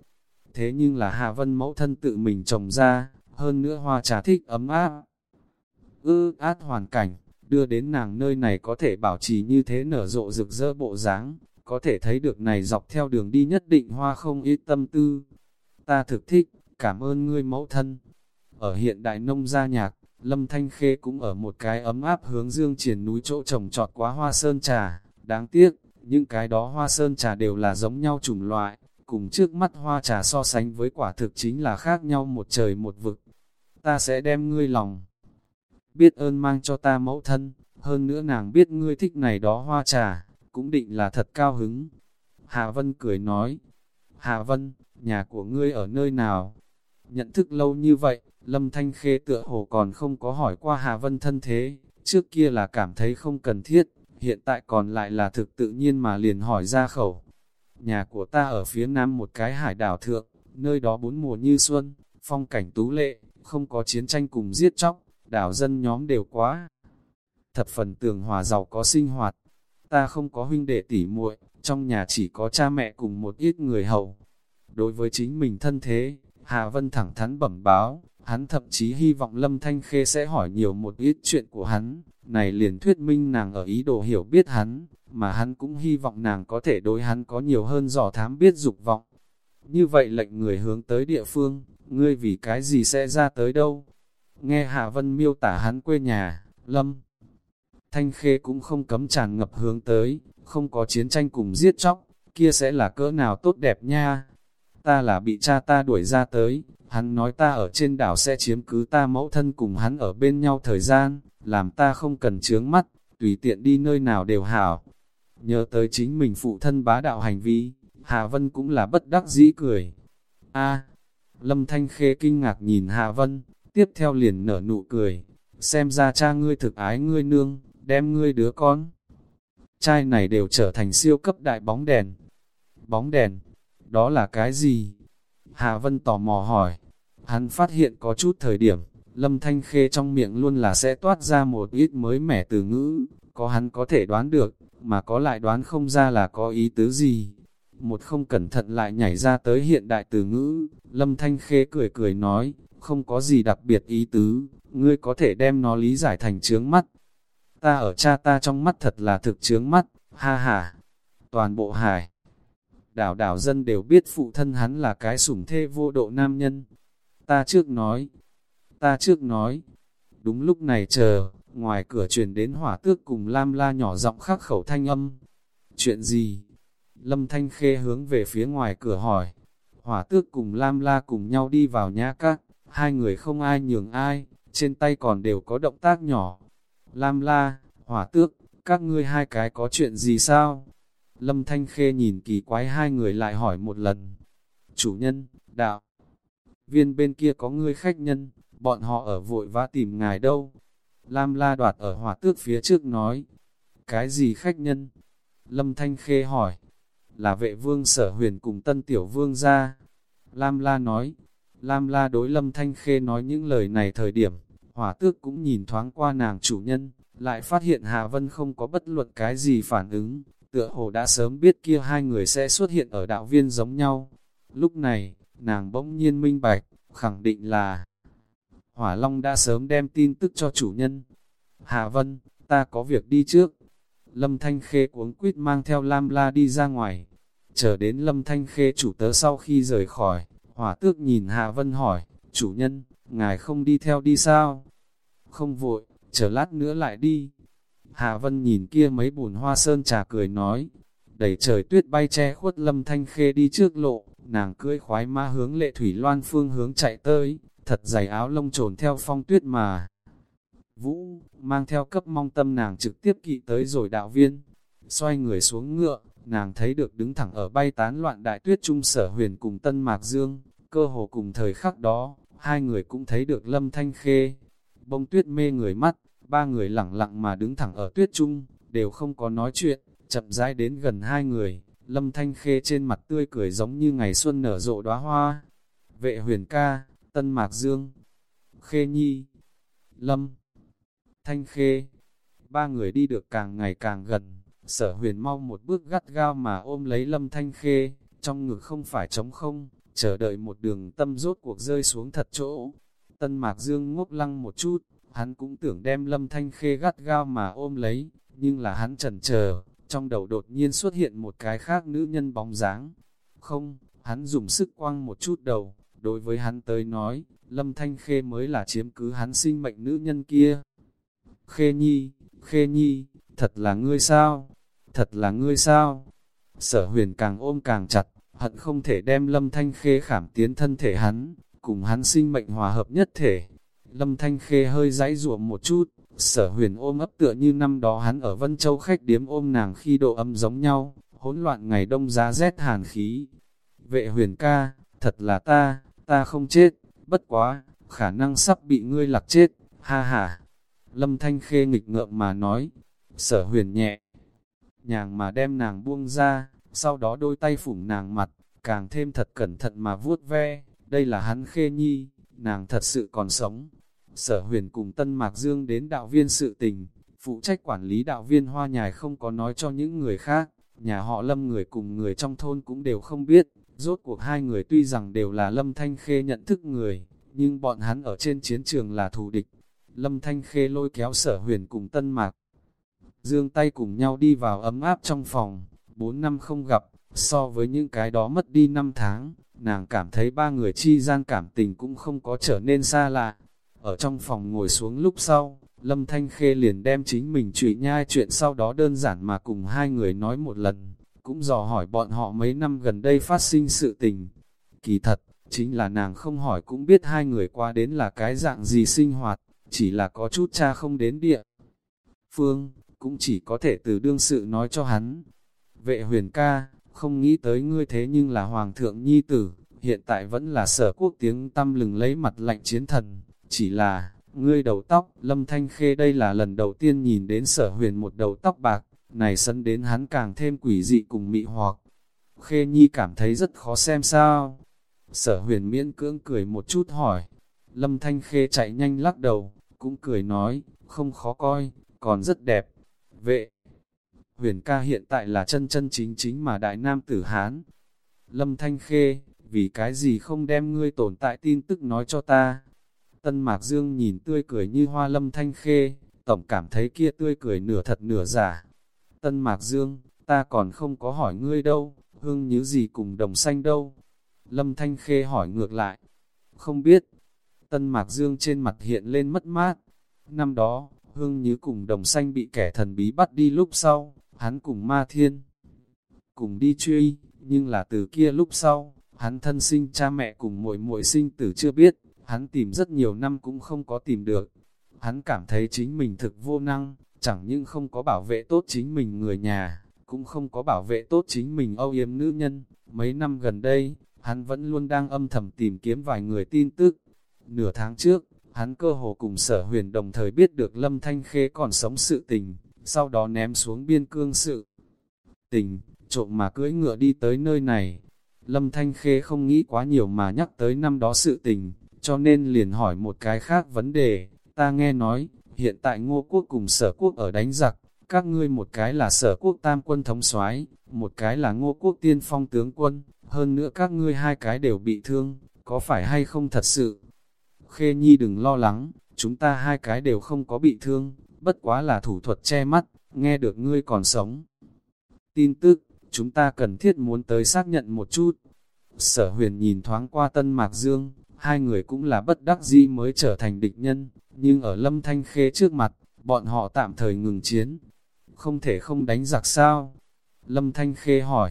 Thế nhưng là Hà Vân mẫu thân tự mình trồng ra, hơn nữa hoa trà thích ấm áp. Ư át hoàn cảnh, đưa đến nàng nơi này có thể bảo trì như thế nở rộ rực rỡ bộ dáng, có thể thấy được này dọc theo đường đi nhất định hoa không ít tâm tư. Ta thực thích, cảm ơn ngươi mẫu thân. Ở hiện đại nông gia nhạc, Lâm Thanh Khê cũng ở một cái ấm áp hướng dương triển núi chỗ trồng trọt quá hoa sơn trà. Đáng tiếc, những cái đó hoa sơn trà đều là giống nhau chủng loại, cùng trước mắt hoa trà so sánh với quả thực chính là khác nhau một trời một vực. Ta sẽ đem ngươi lòng. Biết ơn mang cho ta mẫu thân, hơn nữa nàng biết ngươi thích này đó hoa trà, cũng định là thật cao hứng. Hà Vân cười nói, Hà Vân, nhà của ngươi ở nơi nào? Nhận thức lâu như vậy, Lâm Thanh Khê tựa hồ còn không có hỏi qua Hà Vân thân thế, trước kia là cảm thấy không cần thiết, hiện tại còn lại là thực tự nhiên mà liền hỏi ra khẩu. Nhà của ta ở phía nam một cái hải đảo thượng, nơi đó bốn mùa như xuân, phong cảnh tú lệ, không có chiến tranh cùng giết chóc, đảo dân nhóm đều quá. Thập phần tường hòa giàu có sinh hoạt, ta không có huynh đệ tỉ muội, trong nhà chỉ có cha mẹ cùng một ít người hầu. Đối với chính mình thân thế, Hà Vân thẳng thắn bẩm báo, hắn thậm chí hy vọng Lâm Thanh Khê sẽ hỏi nhiều một ít chuyện của hắn, này liền thuyết minh nàng ở ý đồ hiểu biết hắn, mà hắn cũng hy vọng nàng có thể đối hắn có nhiều hơn dò thám biết dục vọng. Như vậy lệnh người hướng tới địa phương, ngươi vì cái gì sẽ ra tới đâu? Nghe Hạ Vân miêu tả hắn quê nhà, Lâm. Thanh Khê cũng không cấm tràn ngập hướng tới, không có chiến tranh cùng giết chóc, kia sẽ là cỡ nào tốt đẹp nha. Ta là bị cha ta đuổi ra tới, hắn nói ta ở trên đảo sẽ chiếm cứ ta mẫu thân cùng hắn ở bên nhau thời gian, làm ta không cần chướng mắt, tùy tiện đi nơi nào đều hảo. Nhớ tới chính mình phụ thân bá đạo hành vi, Hà Vân cũng là bất đắc dĩ cười. A, Lâm Thanh Khê kinh ngạc nhìn Hạ Vân, tiếp theo liền nở nụ cười, xem ra cha ngươi thực ái ngươi nương, đem ngươi đứa con. Trai này đều trở thành siêu cấp đại bóng đèn. Bóng đèn, đó là cái gì? Hạ Vân tò mò hỏi. Hắn phát hiện có chút thời điểm, Lâm Thanh Khê trong miệng luôn là sẽ toát ra một ít mới mẻ từ ngữ, có hắn có thể đoán được, mà có lại đoán không ra là có ý tứ gì. Một không cẩn thận lại nhảy ra tới hiện đại từ ngữ, Lâm Thanh Khê cười cười nói, không có gì đặc biệt ý tứ, ngươi có thể đem nó lý giải thành trướng mắt. Ta ở cha ta trong mắt thật là thực trướng mắt, ha ha. Toàn bộ hải, đảo đảo dân đều biết phụ thân hắn là cái sủng thê vô độ nam nhân. Ta trước nói, ta trước nói, đúng lúc này chờ, ngoài cửa truyền đến hỏa tước cùng Lam La nhỏ giọng khắc khẩu thanh âm. Chuyện gì? Lâm Thanh Khê hướng về phía ngoài cửa hỏi. Hỏa tước cùng Lam La cùng nhau đi vào nhà các, hai người không ai nhường ai, trên tay còn đều có động tác nhỏ. Lam La, Hỏa tước, các ngươi hai cái có chuyện gì sao? Lâm Thanh Khê nhìn kỳ quái hai người lại hỏi một lần. Chủ nhân, đạo, viên bên kia có ngươi khách nhân, bọn họ ở vội vã tìm ngài đâu. Lam la đoạt ở hỏa tước phía trước nói. Cái gì khách nhân? Lâm Thanh Khê hỏi. Là vệ vương sở huyền cùng tân tiểu vương ra. Lam la nói. Lam la đối Lâm Thanh Khê nói những lời này thời điểm. Hỏa tước cũng nhìn thoáng qua nàng chủ nhân, lại phát hiện Hà Vân không có bất luận cái gì phản ứng, tựa hồ đã sớm biết kia hai người sẽ xuất hiện ở đạo viên giống nhau. Lúc này, nàng bỗng nhiên minh bạch, khẳng định là Hỏa Long đã sớm đem tin tức cho chủ nhân. Hà Vân, ta có việc đi trước. Lâm Thanh Khê cuống quýt mang theo Lam La đi ra ngoài. Chờ đến Lâm Thanh Khê chủ tớ sau khi rời khỏi, hỏa tước nhìn Hà Vân hỏi, chủ nhân, ngài không đi theo đi sao? Không vội, chờ lát nữa lại đi. Hà Vân nhìn kia mấy bùn hoa sơn trà cười nói, đẩy trời tuyết bay che khuất Lâm Thanh Khê đi trước lộ, nàng cưỡi khoái ma hướng lệ thủy loan phương hướng chạy tới, thật dày áo lông trồn theo phong tuyết mà. Vũ, mang theo cấp mong tâm nàng trực tiếp kỵ tới rồi đạo viên. Xoay người xuống ngựa, nàng thấy được đứng thẳng ở bay tán loạn đại tuyết trung sở huyền cùng tân mạc dương, cơ hồ cùng thời khắc đó, hai người cũng thấy được lâm thanh khê. Bông tuyết mê người mắt, ba người lặng lặng mà đứng thẳng ở tuyết trung, đều không có nói chuyện, chậm rãi đến gần hai người, lâm thanh khê trên mặt tươi cười giống như ngày xuân nở rộ đóa hoa. Vệ huyền ca, Tân Mạc Dương, Khê Nhi, Lâm, Thanh Khê. Ba người đi được càng ngày càng gần, sở huyền mau một bước gắt gao mà ôm lấy Lâm Thanh Khê, trong ngực không phải trống không, chờ đợi một đường tâm rốt cuộc rơi xuống thật chỗ. Tân Mạc Dương ngốc lăng một chút, hắn cũng tưởng đem Lâm Thanh Khê gắt gao mà ôm lấy, nhưng là hắn chần chờ, trong đầu đột nhiên xuất hiện một cái khác nữ nhân bóng dáng. Không, hắn dùng sức quăng một chút đầu, Đối với hắn tới nói, Lâm Thanh Khê mới là chiếm cứ hắn sinh mệnh nữ nhân kia. Khê Nhi, Khê Nhi, thật là ngươi sao? Thật là ngươi sao? Sở huyền càng ôm càng chặt, hận không thể đem Lâm Thanh Khê khảm tiến thân thể hắn, cùng hắn sinh mệnh hòa hợp nhất thể. Lâm Thanh Khê hơi giãy ruộng một chút, sở huyền ôm ấp tựa như năm đó hắn ở Vân Châu khách điếm ôm nàng khi độ âm giống nhau, hỗn loạn ngày đông giá rét hàn khí. Vệ huyền ca, thật là ta, ta không chết, bất quá, khả năng sắp bị ngươi lạc chết, ha ha. Lâm Thanh Khê nghịch ngợm mà nói, sở huyền nhẹ, nhàng mà đem nàng buông ra, sau đó đôi tay phủng nàng mặt, càng thêm thật cẩn thận mà vuốt ve, đây là hắn Khê Nhi, nàng thật sự còn sống. Sở huyền cùng Tân Mạc Dương đến đạo viên sự tình, phụ trách quản lý đạo viên hoa nhài không có nói cho những người khác, nhà họ lâm người cùng người trong thôn cũng đều không biết, Rốt cuộc hai người tuy rằng đều là Lâm Thanh Khê nhận thức người, nhưng bọn hắn ở trên chiến trường là thù địch. Lâm Thanh Khê lôi kéo sở huyền cùng Tân Mạc. Dương tay cùng nhau đi vào ấm áp trong phòng, bốn năm không gặp, so với những cái đó mất đi năm tháng, nàng cảm thấy ba người chi gian cảm tình cũng không có trở nên xa lạ. Ở trong phòng ngồi xuống lúc sau, Lâm Thanh Khê liền đem chính mình trụy nhai chuyện sau đó đơn giản mà cùng hai người nói một lần cũng dò hỏi bọn họ mấy năm gần đây phát sinh sự tình. Kỳ thật, chính là nàng không hỏi cũng biết hai người qua đến là cái dạng gì sinh hoạt, chỉ là có chút cha không đến địa. Phương, cũng chỉ có thể từ đương sự nói cho hắn. Vệ huyền ca, không nghĩ tới ngươi thế nhưng là hoàng thượng nhi tử, hiện tại vẫn là sở quốc tiếng tâm lừng lấy mặt lạnh chiến thần, chỉ là, ngươi đầu tóc, lâm thanh khê đây là lần đầu tiên nhìn đến sở huyền một đầu tóc bạc, này sân đến hắn càng thêm quỷ dị cùng mị hoặc. Khê nhi cảm thấy rất khó xem sao. Sở huyền miễn cưỡng cười một chút hỏi. Lâm thanh khê chạy nhanh lắc đầu, cũng cười nói, không khó coi, còn rất đẹp. Vệ, huyền ca hiện tại là chân chân chính chính mà đại nam tử Hán. Lâm thanh khê, vì cái gì không đem ngươi tồn tại tin tức nói cho ta. Tân Mạc Dương nhìn tươi cười như hoa lâm thanh khê, tổng cảm thấy kia tươi cười nửa thật nửa giả. Tân Mạc Dương, ta còn không có hỏi ngươi đâu, hương nhớ gì cùng đồng xanh đâu. Lâm Thanh Khê hỏi ngược lại. Không biết. Tân Mạc Dương trên mặt hiện lên mất mát. Năm đó, hương nhớ cùng đồng xanh bị kẻ thần bí bắt đi lúc sau, hắn cùng ma thiên. Cùng đi truy, nhưng là từ kia lúc sau, hắn thân sinh cha mẹ cùng muội muội sinh tử chưa biết, hắn tìm rất nhiều năm cũng không có tìm được. Hắn cảm thấy chính mình thực vô năng, chẳng những không có bảo vệ tốt chính mình người nhà, cũng không có bảo vệ tốt chính mình âu yếm nữ nhân. Mấy năm gần đây, hắn vẫn luôn đang âm thầm tìm kiếm vài người tin tức. Nửa tháng trước, hắn cơ hồ cùng sở huyền đồng thời biết được Lâm Thanh Khê còn sống sự tình, sau đó ném xuống biên cương sự tình, trộm mà cưỡi ngựa đi tới nơi này. Lâm Thanh Khê không nghĩ quá nhiều mà nhắc tới năm đó sự tình, cho nên liền hỏi một cái khác vấn đề, ta nghe nói, hiện tại ngô quốc cùng sở quốc ở đánh giặc, các ngươi một cái là sở quốc tam quân thống soái một cái là ngô quốc tiên phong tướng quân, hơn nữa các ngươi hai cái đều bị thương, có phải hay không thật sự? Khê Nhi đừng lo lắng, chúng ta hai cái đều không có bị thương, bất quá là thủ thuật che mắt, nghe được ngươi còn sống. Tin tức, chúng ta cần thiết muốn tới xác nhận một chút. Sở huyền nhìn thoáng qua tân mạc dương, hai người cũng là bất đắc dĩ mới trở thành địch nhân, nhưng ở lâm thanh khê trước mặt, bọn họ tạm thời ngừng chiến. Không thể không đánh giặc sao? Lâm Thanh Khê hỏi,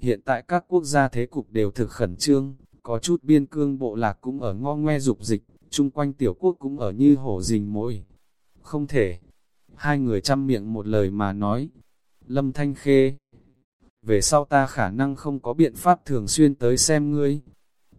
hiện tại các quốc gia thế cục đều thực khẩn trương, có chút biên cương bộ lạc cũng ở ngo ngoe dục dịch, chung quanh tiểu quốc cũng ở như hổ rình mồi. Không thể. Hai người chăm miệng một lời mà nói. Lâm Thanh Khê. Về sau ta khả năng không có biện pháp thường xuyên tới xem ngươi.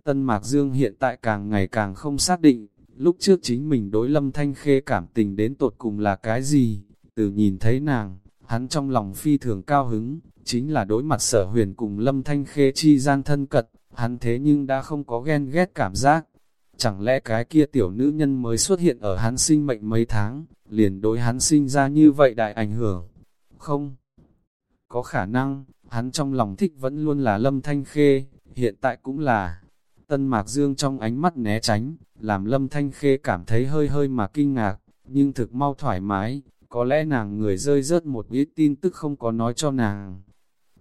Tân Mạc Dương hiện tại càng ngày càng không xác định, lúc trước chính mình đối Lâm Thanh Khê cảm tình đến tột cùng là cái gì, từ nhìn thấy nàng, hắn trong lòng phi thường cao hứng, chính là đối mặt sở huyền cùng Lâm Thanh Khê chi gian thân cật, hắn thế nhưng đã không có ghen ghét cảm giác. Chẳng lẽ cái kia tiểu nữ nhân mới xuất hiện ở hắn sinh mệnh mấy tháng, liền đối hắn sinh ra như vậy đại ảnh hưởng? Không. Có khả năng, hắn trong lòng thích vẫn luôn là Lâm Thanh Khê, hiện tại cũng là. Tân Mạc Dương trong ánh mắt né tránh, làm Lâm Thanh Khê cảm thấy hơi hơi mà kinh ngạc, nhưng thực mau thoải mái, có lẽ nàng người rơi rớt một ít tin tức không có nói cho nàng.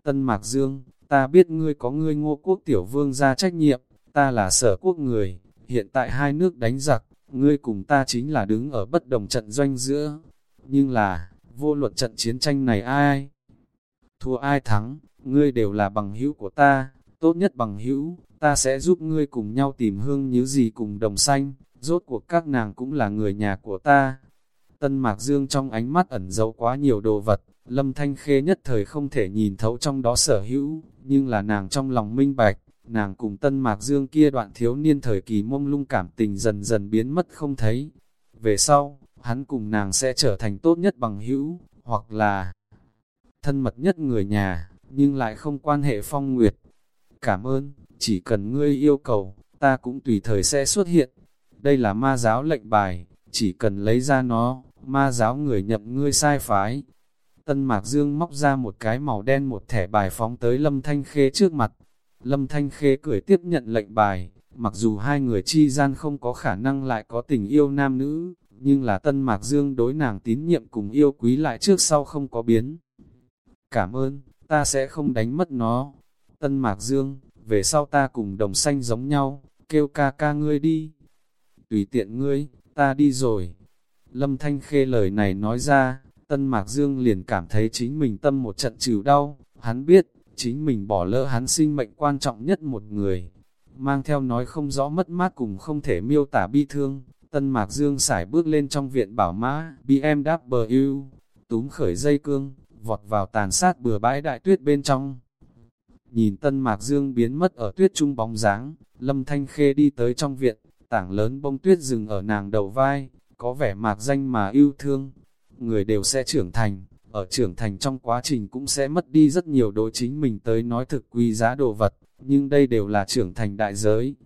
Tân Mạc Dương, ta biết ngươi có ngươi ngô quốc tiểu vương ra trách nhiệm, ta là sở quốc người, hiện tại hai nước đánh giặc, ngươi cùng ta chính là đứng ở bất đồng trận doanh giữa. Nhưng là, vô luật trận chiến tranh này ai? Thua ai thắng, ngươi đều là bằng hữu của ta, tốt nhất bằng hữu, ta sẽ giúp ngươi cùng nhau tìm hương như gì cùng đồng xanh, rốt cuộc các nàng cũng là người nhà của ta. Tân Mạc Dương trong ánh mắt ẩn giấu quá nhiều đồ vật, Lâm Thanh Khê nhất thời không thể nhìn thấu trong đó sở hữu, nhưng là nàng trong lòng minh bạch, nàng cùng Tân Mạc Dương kia đoạn thiếu niên thời kỳ mông lung cảm tình dần dần biến mất không thấy. Về sau, hắn cùng nàng sẽ trở thành tốt nhất bằng hữu, hoặc là thân mật nhất người nhà, nhưng lại không quan hệ phong nguyệt. Cảm ơn, chỉ cần ngươi yêu cầu, ta cũng tùy thời sẽ xuất hiện. Đây là ma giáo lệnh bài, chỉ cần lấy ra nó, ma giáo người nhậm ngươi sai phái. Tân Mạc Dương móc ra một cái màu đen một thẻ bài phóng tới Lâm Thanh Khê trước mặt. Lâm Thanh Khê cười tiếp nhận lệnh bài, mặc dù hai người chi gian không có khả năng lại có tình yêu nam nữ, nhưng là Tân Mạc Dương đối nàng tín nhiệm cùng yêu quý lại trước sau không có biến. Cảm ơn, ta sẽ không đánh mất nó. Tân Mạc Dương, về sau ta cùng đồng xanh giống nhau, kêu ca ca ngươi đi. Tùy tiện ngươi, ta đi rồi. Lâm Thanh Khê lời này nói ra, Tân Mạc Dương liền cảm thấy chính mình tâm một trận chịu đau, hắn biết, chính mình bỏ lỡ hắn sinh mệnh quan trọng nhất một người. Mang theo nói không rõ mất mát cùng không thể miêu tả bi thương, Tân Mạc Dương xài bước lên trong viện bảo mã BMW, túm khởi dây cương, vọt vào tàn sát bừa bãi đại tuyết bên trong. Nhìn tân mạc dương biến mất ở tuyết trung bóng dáng, lâm thanh khê đi tới trong viện, tảng lớn bông tuyết dừng ở nàng đầu vai, có vẻ mạc danh mà yêu thương. Người đều sẽ trưởng thành, ở trưởng thành trong quá trình cũng sẽ mất đi rất nhiều đối chính mình tới nói thực quý giá đồ vật, nhưng đây đều là trưởng thành đại giới.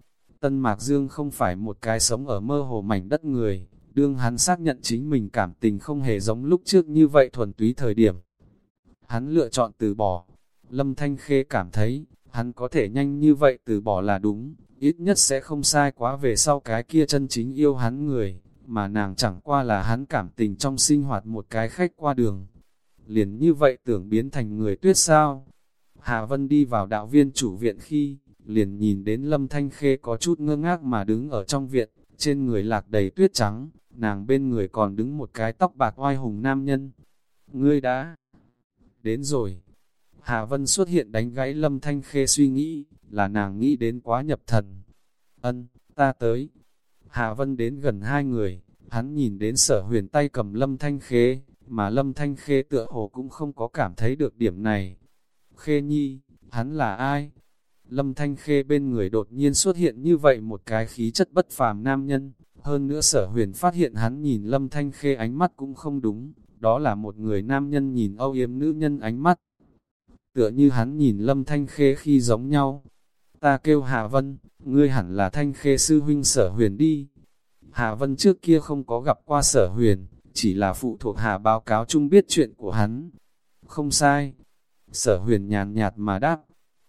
Tân Mạc Dương không phải một cái sống ở mơ hồ mảnh đất người, đương hắn xác nhận chính mình cảm tình không hề giống lúc trước như vậy thuần túy thời điểm. Hắn lựa chọn từ bỏ. Lâm Thanh Khê cảm thấy, hắn có thể nhanh như vậy từ bỏ là đúng, ít nhất sẽ không sai quá về sau cái kia chân chính yêu hắn người, mà nàng chẳng qua là hắn cảm tình trong sinh hoạt một cái khách qua đường. Liền như vậy tưởng biến thành người tuyết sao? Hà Vân đi vào đạo viên chủ viện khi, liền nhìn đến Lâm Thanh Khê có chút ngơ ngác mà đứng ở trong viện, trên người lạc đầy tuyết trắng, nàng bên người còn đứng một cái tóc bạc oai hùng nam nhân. Ngươi đã đến rồi. Hà Vân xuất hiện đánh gãy Lâm Thanh Khê suy nghĩ, là nàng nghĩ đến quá nhập thần. Ân, ta tới. Hà Vân đến gần hai người, hắn nhìn đến sở huyền tay cầm Lâm Thanh Khê, mà Lâm Thanh Khê tựa hồ cũng không có cảm thấy được điểm này. Khê Nhi, hắn là ai? Lâm Thanh Khê bên người đột nhiên xuất hiện như vậy một cái khí chất bất phàm nam nhân, hơn nữa sở huyền phát hiện hắn nhìn Lâm Thanh Khê ánh mắt cũng không đúng, đó là một người nam nhân nhìn âu yếm nữ nhân ánh mắt. Tựa như hắn nhìn Lâm Thanh Khê khi giống nhau. Ta kêu Hà Vân, ngươi hẳn là Thanh Khê sư huynh sở huyền đi. Hà Vân trước kia không có gặp qua sở huyền, chỉ là phụ thuộc hạ báo cáo chung biết chuyện của hắn. Không sai. Sở huyền nhàn nhạt mà đáp,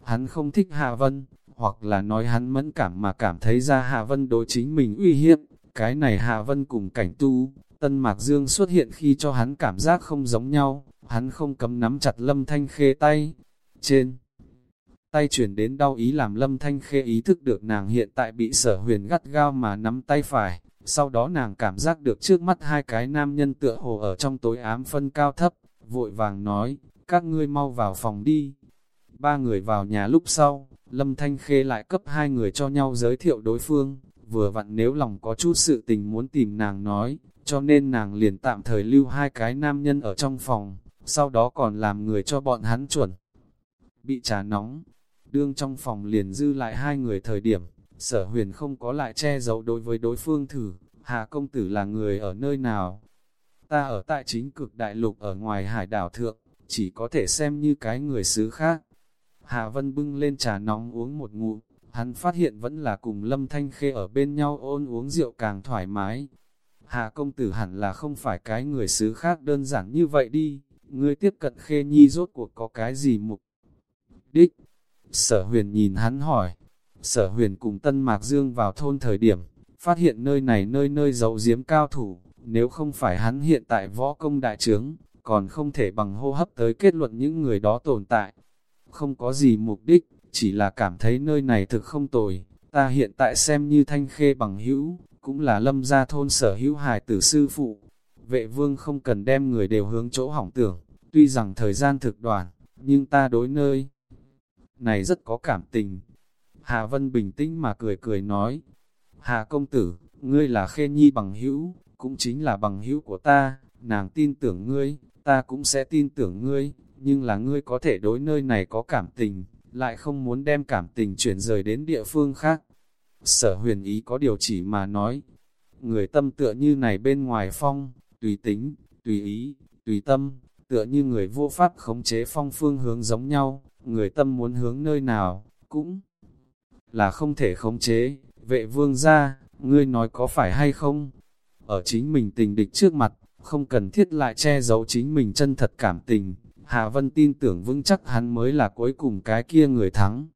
hắn không thích hạ Vân, hoặc là nói hắn mẫn cảm mà cảm thấy ra hạ Vân đối chính mình uy hiếp. Cái này hạ Vân cùng cảnh tu, Tân Mạc Dương xuất hiện khi cho hắn cảm giác không giống nhau, hắn không cấm nắm chặt Lâm Thanh Khê tay. Trên tay chuyển đến đau ý làm Lâm Thanh Khê ý thức được nàng hiện tại bị sở huyền gắt gao mà nắm tay phải. Sau đó nàng cảm giác được trước mắt hai cái nam nhân tựa hồ ở trong tối ám phân cao thấp, vội vàng nói, các ngươi mau vào phòng đi. Ba người vào nhà lúc sau, Lâm Thanh Khê lại cấp hai người cho nhau giới thiệu đối phương, vừa vặn nếu lòng có chút sự tình muốn tìm nàng nói, cho nên nàng liền tạm thời lưu hai cái nam nhân ở trong phòng, sau đó còn làm người cho bọn hắn chuẩn. Bị trà nóng, đương trong phòng liền dư lại hai người thời điểm, sở huyền không có lại che giấu đối với đối phương thử, Hà công tử là người ở nơi nào? Ta ở tại chính cực đại lục ở ngoài hải đảo thượng, chỉ có thể xem như cái người xứ khác. Hà Vân bưng lên trà nóng uống một ngụm, hắn phát hiện vẫn là cùng Lâm Thanh Khê ở bên nhau ôn uống rượu càng thoải mái. Hà công tử hẳn là không phải cái người xứ khác đơn giản như vậy đi, ngươi tiếp cận Khê Nhi rốt cuộc có cái gì mục đích? Sở huyền nhìn hắn hỏi, sở huyền cùng Tân Mạc Dương vào thôn thời điểm, phát hiện nơi này nơi nơi giấu giếm cao thủ, nếu không phải hắn hiện tại võ công đại trướng, còn không thể bằng hô hấp tới kết luận những người đó tồn tại. Không có gì mục đích, chỉ là cảm thấy nơi này thực không tồi, ta hiện tại xem như thanh khê bằng hữu, cũng là lâm gia thôn sở hữu hài tử sư phụ. Vệ vương không cần đem người đều hướng chỗ hỏng tưởng, tuy rằng thời gian thực đoàn, nhưng ta đối nơi này rất có cảm tình. Hà Vân bình tĩnh mà cười cười nói, Hà công tử, ngươi là khê nhi bằng hữu, cũng chính là bằng hữu của ta, nàng tin tưởng ngươi, ta cũng sẽ tin tưởng ngươi, nhưng là ngươi có thể đối nơi này có cảm tình, lại không muốn đem cảm tình chuyển rời đến địa phương khác. Sở huyền ý có điều chỉ mà nói, người tâm tựa như này bên ngoài phong, tùy tính, tùy ý, tùy tâm, tựa như người vô pháp khống chế phong phương hướng giống nhau, người tâm muốn hướng nơi nào, cũng là không thể khống chế, vệ vương ra, ngươi nói có phải hay không? Ở chính mình tình địch trước mặt, không cần thiết lại che giấu chính mình chân thật cảm tình, Hà Vân tin tưởng vững chắc hắn mới là cuối cùng cái kia người thắng.